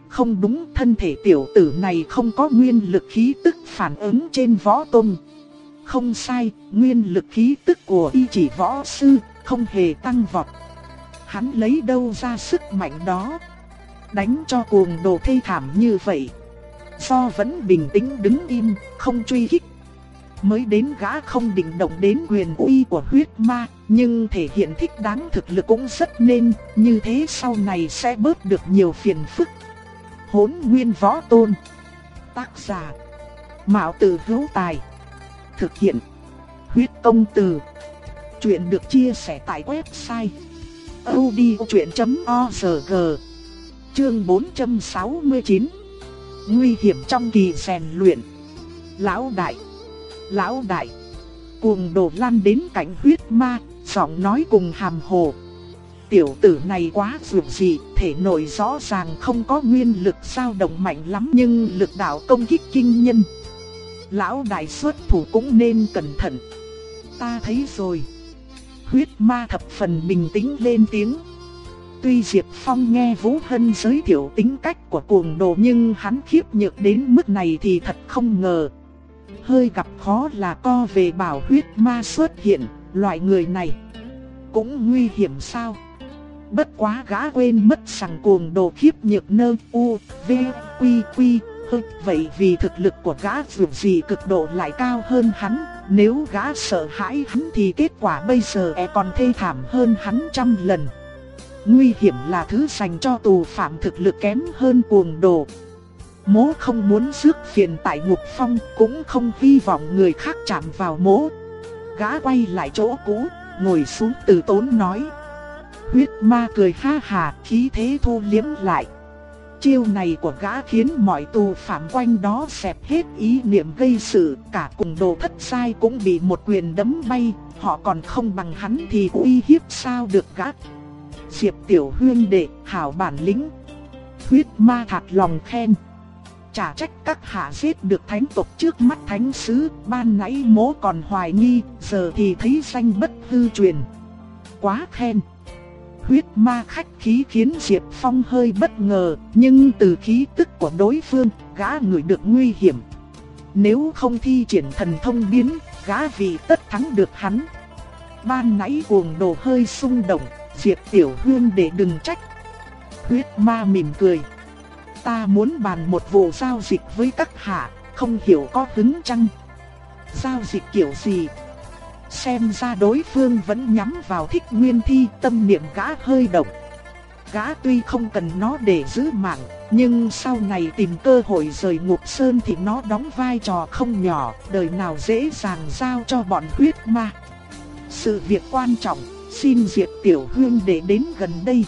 Không đúng thân thể tiểu tử này không có nguyên lực khí tức phản ứng trên võ tôn. Không sai, nguyên lực khí tức của y chỉ võ sư, không hề tăng vọt. Hắn lấy đâu ra sức mạnh đó? Đánh cho cuồng đồ thê thảm như vậy. Do vẫn bình tĩnh đứng im, không truy kích. Mới đến gã không định động đến quyền uy của huyết ma, nhưng thể hiện thích đáng thực lực cũng rất nên, như thế sau này sẽ bớt được nhiều phiền phức. Hốn nguyên võ tôn Tác giả Mạo tử hữu tài Thực hiện. Huyết công từ. Chuyện được chia sẻ tại website audiochuyện.org Chương 469 Nguy hiểm trong kỳ rèn luyện. Lão đại. Lão đại. Cuồng đồ lan đến cảnh huyết ma, giọng nói cùng hàm hồ. Tiểu tử này quá dược dị, thể nội rõ ràng không có nguyên lực sao động mạnh lắm nhưng lực đạo công kích kinh nhân lão đại xuất thủ cũng nên cẩn thận. Ta thấy rồi. Huyết ma thập phần bình tĩnh lên tiếng. Tuy Diệp Phong nghe Vũ Hân giới thiệu tính cách của cuồng đồ nhưng hắn khiếp nhược đến mức này thì thật không ngờ. Hơi gặp khó là co về bảo huyết ma xuất hiện, loại người này cũng nguy hiểm sao? Bất quá gã quên mất rằng cuồng đồ khiếp nhược nơ u, v, quy quy, hơ. vậy vì thực lực của gã dù gì cực độ lại cao hơn hắn, nếu gã sợ hãi hắn thì kết quả bây giờ e còn thê thảm hơn hắn trăm lần. Nguy hiểm là thứ dành cho tù phạm thực lực kém hơn cuồng đồ. Mố không muốn rước phiền tại ngục phong, cũng không hy vọng người khác chạm vào mố. Gã quay lại chỗ cũ, ngồi xuống từ tốn nói. Huyết ma cười ha hà, khí thế thu liếm lại. Chiêu này của gã khiến mọi tù phạm quanh đó xẹp hết ý niệm gây sự, cả cùng đồ thất sai cũng bị một quyền đấm bay, họ còn không bằng hắn thì uy hiếp sao được gã. Diệp Tiểu Huyên đệ, hảo bản lĩnh. Huyết ma thạt lòng khen. Chả trách các hạ giết được thánh tộc trước mắt thánh sứ, ban nãy mố còn hoài nghi, giờ thì thấy danh bất hư truyền. Quá khen. Huyết ma khách khí khiến Diệp Phong hơi bất ngờ, nhưng từ khí tức của đối phương, gã người được nguy hiểm. Nếu không thi triển thần thông biến, gã vì tất thắng được hắn. Ban nãy cuồng đồ hơi xung động, Diệp Tiểu Hương để đừng trách. Huyết ma mỉm cười. Ta muốn bàn một vụ giao dịch với các hạ, không hiểu có hứng chăng? Giao dịch kiểu gì? Xem ra đối phương vẫn nhắm vào thích nguyên thi tâm niệm gã hơi động. Gã tuy không cần nó để giữ mạng, nhưng sau này tìm cơ hội rời ngục sơn thì nó đóng vai trò không nhỏ, đời nào dễ dàng giao cho bọn huyết ma. Sự việc quan trọng, xin diệt Tiểu Hương để đến gần đây.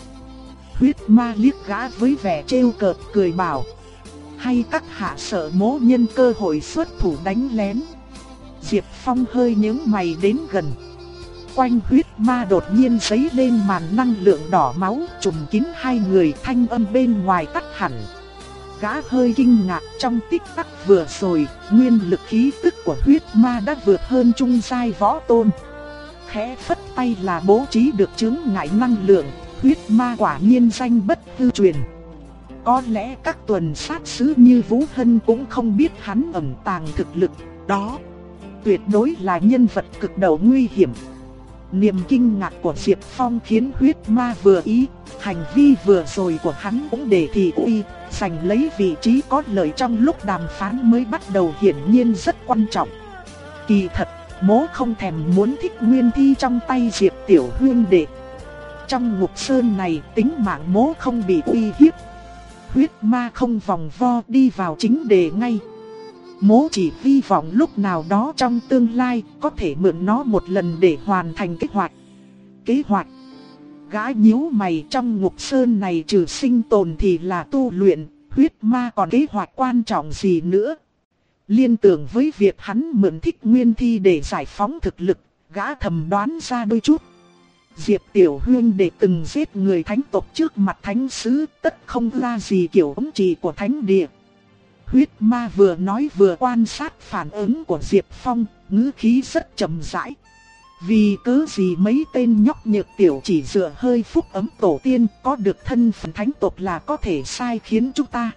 Huyết ma liếc gã với vẻ trêu cợt cười bảo. Hay các hạ sợ mố nhân cơ hội xuất thủ đánh lén. Diệp Phong hơi nhướng mày đến gần. Quanh huyết ma đột nhiên giấy lên màn năng lượng đỏ máu trùm kín hai người thanh âm bên ngoài tắt hẳn. Gã hơi kinh ngạc trong tích tắc vừa rồi, nguyên lực khí tức của huyết ma đã vượt hơn trung giai võ tôn. Khẽ phất tay là bố trí được chứng ngại năng lượng, huyết ma quả nhiên danh bất hư truyền. Có lẽ các tuần sát sứ như Vũ Hân cũng không biết hắn ẩn tàng thực lực, đó tuyệt đối là nhân vật cực đầu nguy hiểm. Niềm kinh ngạc của Diệp Phong khiến huyết ma vừa ý, hành vi vừa rồi của hắn cũng để thị uy, giành lấy vị trí có lợi trong lúc đàm phán mới bắt đầu hiển nhiên rất quan trọng. Kỳ thật, mố không thèm muốn thích nguyên thi trong tay Diệp Tiểu Hương đệ. Trong ngục sơn này tính mạng mố không bị uy hiếp. Huyết ma không vòng vo đi vào chính đề ngay. Mố chỉ hy vọng lúc nào đó trong tương lai có thể mượn nó một lần để hoàn thành kế hoạch. Kế hoạch. Gã nhíu mày trong ngục sơn này trừ sinh tồn thì là tu luyện, huyết ma còn kế hoạch quan trọng gì nữa. Liên tưởng với việc hắn mượn thích nguyên thi để giải phóng thực lực, gã thầm đoán ra đôi chút. Diệp Tiểu Huyên để từng giết người thánh tộc trước mặt thánh sứ tất không ra gì kiểu ống trì của thánh địa. Huyết ma vừa nói vừa quan sát phản ứng của Diệp Phong, ngữ khí rất trầm rãi. Vì cứ gì mấy tên nhóc nhược tiểu chỉ dựa hơi phúc ấm tổ tiên có được thân phận thánh tộc là có thể sai khiến chúng ta.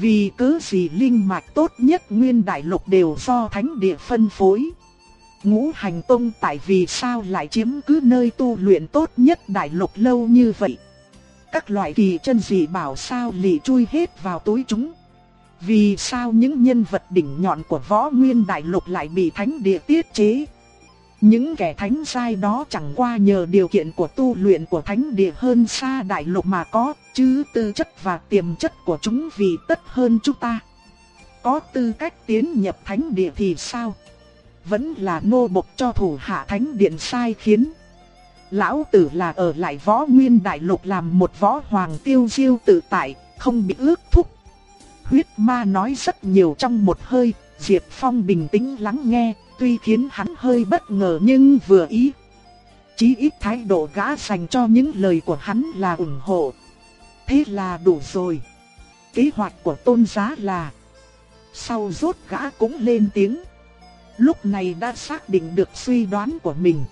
Vì cứ gì linh mạch tốt nhất nguyên đại lục đều do thánh địa phân phối. Ngũ hành tông tại vì sao lại chiếm cứ nơi tu luyện tốt nhất đại lục lâu như vậy. Các loại kỳ chân dị bảo sao lì chui hết vào túi chúng. Vì sao những nhân vật đỉnh nhọn của võ nguyên đại lục lại bị thánh địa tiết chế? Những kẻ thánh sai đó chẳng qua nhờ điều kiện của tu luyện của thánh địa hơn xa đại lục mà có, chứ tư chất và tiềm chất của chúng vì tất hơn chúng ta. Có tư cách tiến nhập thánh địa thì sao? Vẫn là nô bộc cho thủ hạ thánh điện sai khiến. Lão tử là ở lại võ nguyên đại lục làm một võ hoàng tiêu diêu tự tại, không bị ước thúc Huyết ma nói rất nhiều trong một hơi, Diệp Phong bình tĩnh lắng nghe, tuy khiến hắn hơi bất ngờ nhưng vừa ý. Chí ít thái độ gã dành cho những lời của hắn là ủng hộ. Thế là đủ rồi. Kế hoạch của tôn giá là Sau rốt gã cũng lên tiếng Lúc này đã xác định được suy đoán của mình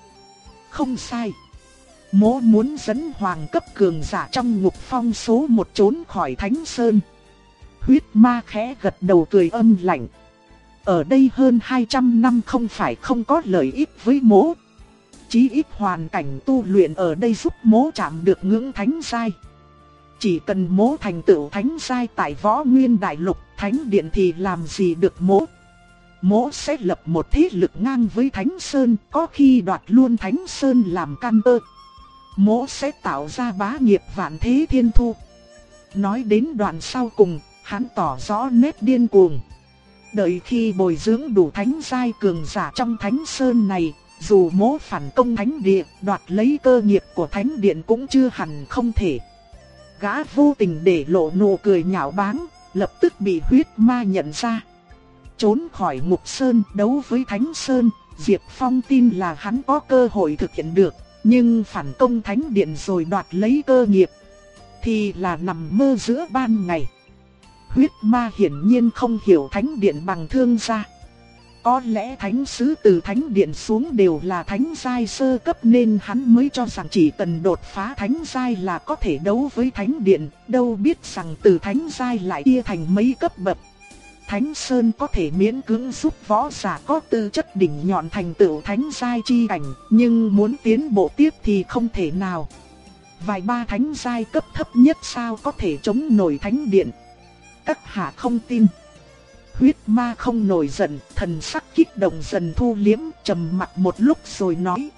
Không sai Mố muốn dẫn hoàng cấp cường giả trong ngục phong số một trốn khỏi Thánh Sơn Huyết ma khẽ gật đầu cười âm lạnh. Ở đây hơn 200 năm không phải không có lợi ích với mố. chí ít hoàn cảnh tu luyện ở đây giúp mố chạm được ngưỡng thánh sai Chỉ cần mố thành tựu thánh sai tại võ nguyên đại lục thánh điện thì làm gì được mố. Mố sẽ lập một thế lực ngang với thánh sơn, có khi đoạt luôn thánh sơn làm căn cơ. Mố sẽ tạo ra bá nghiệp vạn thế thiên thu. Nói đến đoạn sau cùng, hắn tỏ rõ nét điên cuồng. Đợi khi bồi dưỡng đủ thánh giai cường giả trong thánh sơn này, dù mỗ phản công thánh địa, đoạt lấy cơ nghiệp của thánh điện cũng chưa hẳn không thể. Gã vô tình để lộ nụ cười nhạo báng, lập tức bị huyết ma nhận ra. Trốn khỏi ngục sơn đấu với thánh sơn, Diệp Phong tin là hắn có cơ hội thực hiện được, nhưng phản công thánh điện rồi đoạt lấy cơ nghiệp, thì là nằm mơ giữa ban ngày. Huyết ma hiển nhiên không hiểu thánh điện bằng thương gia. Có lẽ thánh sứ từ thánh điện xuống đều là thánh giai sơ cấp nên hắn mới cho rằng chỉ cần đột phá thánh giai là có thể đấu với thánh điện, đâu biết rằng từ thánh giai lại chia thành mấy cấp bậc. Thánh Sơn có thể miễn cưỡng giúp võ giả có tư chất đỉnh nhọn thành tựu thánh giai chi cảnh, nhưng muốn tiến bộ tiếp thì không thể nào. Vài ba thánh giai cấp thấp nhất sao có thể chống nổi thánh điện. Các hạ không tin. Huyết ma không nổi giận, thần sắc kích động dần thu liếm, trầm mặt một lúc rồi nói.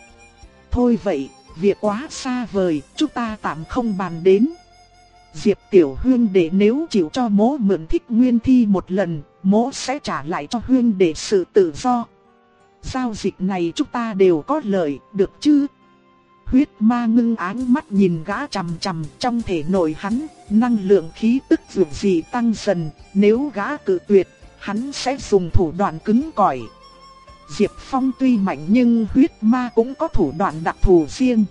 Thôi vậy, việc quá xa vời, chúng ta tạm không bàn đến. Diệp Tiểu Huyên để nếu chịu cho mố mượn thích nguyên thi một lần, mố sẽ trả lại cho Huyên để sự tự do. Giao dịch này chúng ta đều có lợi, được chứ? Huyết ma ngưng ánh mắt nhìn gã chằm chằm trong thể nội hắn, năng lượng khí tức dù gì tăng dần, nếu gã cự tuyệt, hắn sẽ dùng thủ đoạn cứng cỏi. Diệp Phong tuy mạnh nhưng huyết ma cũng có thủ đoạn đặc thù riêng.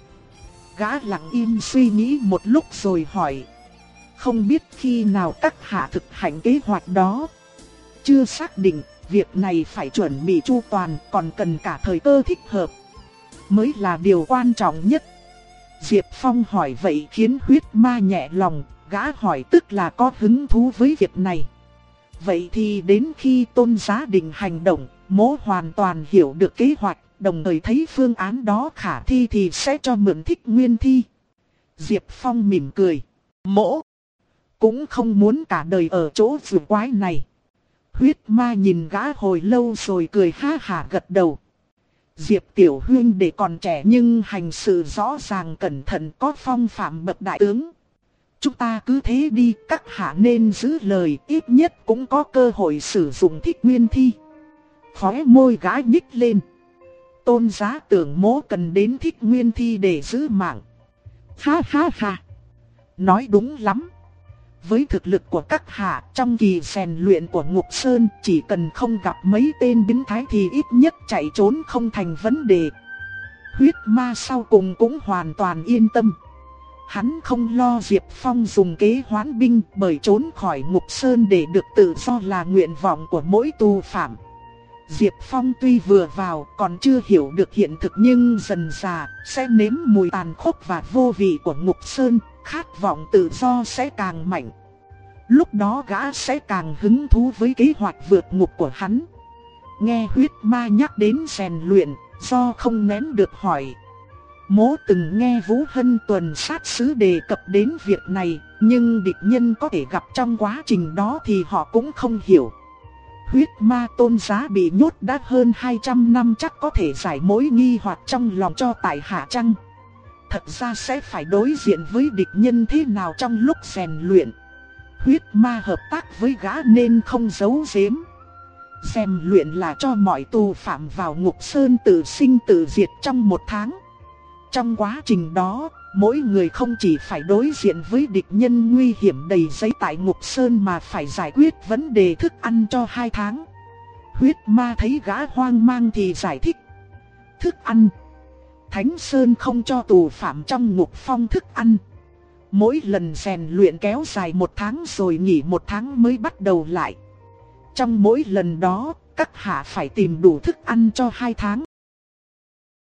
Gã lặng im suy nghĩ một lúc rồi hỏi. Không biết khi nào các hạ thực hành kế hoạch đó. Chưa xác định, việc này phải chuẩn bị chu toàn còn cần cả thời cơ thích hợp. Mới là điều quan trọng nhất. Diệp Phong hỏi vậy khiến huyết ma nhẹ lòng, gã hỏi tức là có hứng thú với việc này. Vậy thì đến khi tôn giá định hành động, mố hoàn toàn hiểu được kế hoạch, đồng thời thấy phương án đó khả thi thì sẽ cho mượn thích nguyên thi. Diệp Phong mỉm cười. Mỗ cũng không muốn cả đời ở chỗ vừa quái này. Huyết ma nhìn gã hồi lâu rồi cười ha hả gật đầu. Diệp Tiểu Huyên để còn trẻ nhưng hành sự rõ ràng cẩn thận có phong phạm bậc đại tướng. Chúng ta cứ thế đi, các hạ nên giữ lời, ít nhất cũng có cơ hội sử dụng thích nguyên thi. Khóe môi gã nhích lên. Tôn giá tưởng mố cần đến thích nguyên thi để giữ mạng. Ha ha ha. Nói đúng lắm. Với thực lực của các hạ trong kỳ rèn luyện của Ngục Sơn chỉ cần không gặp mấy tên biến thái thì ít nhất chạy trốn không thành vấn đề. Huyết ma sau cùng cũng hoàn toàn yên tâm. Hắn không lo Diệp Phong dùng kế hoán binh bởi trốn khỏi Ngục Sơn để được tự do là nguyện vọng của mỗi tù phạm. Diệp Phong tuy vừa vào còn chưa hiểu được hiện thực nhưng dần già sẽ nếm mùi tàn khốc và vô vị của Ngục Sơn, khát vọng tự do sẽ càng mạnh. Lúc đó gã sẽ càng hứng thú với kế hoạch vượt ngục của hắn. Nghe huyết ma nhắc đến rèn luyện, do không nén được hỏi. Mố từng nghe Vũ Hân tuần sát sứ đề cập đến việc này, nhưng địch nhân có thể gặp trong quá trình đó thì họ cũng không hiểu. Huyết ma tôn giá bị nhốt đã hơn 200 năm chắc có thể giải mối nghi hoặc trong lòng cho tại hạ trăng thật ra sẽ phải đối diện với địch nhân thế nào trong lúc rèn luyện. Huyết ma hợp tác với gã nên không giấu giếm. Rèn luyện là cho mọi tù phạm vào ngục sơn tự sinh tự diệt trong một tháng. Trong quá trình đó, mỗi người không chỉ phải đối diện với địch nhân nguy hiểm đầy giấy tại ngục sơn mà phải giải quyết vấn đề thức ăn cho hai tháng. Huyết ma thấy gã hoang mang thì giải thích. Thức ăn Thánh Sơn không cho tù phạm trong ngục phong thức ăn. Mỗi lần rèn luyện kéo dài một tháng rồi nghỉ một tháng mới bắt đầu lại. Trong mỗi lần đó, các hạ phải tìm đủ thức ăn cho hai tháng.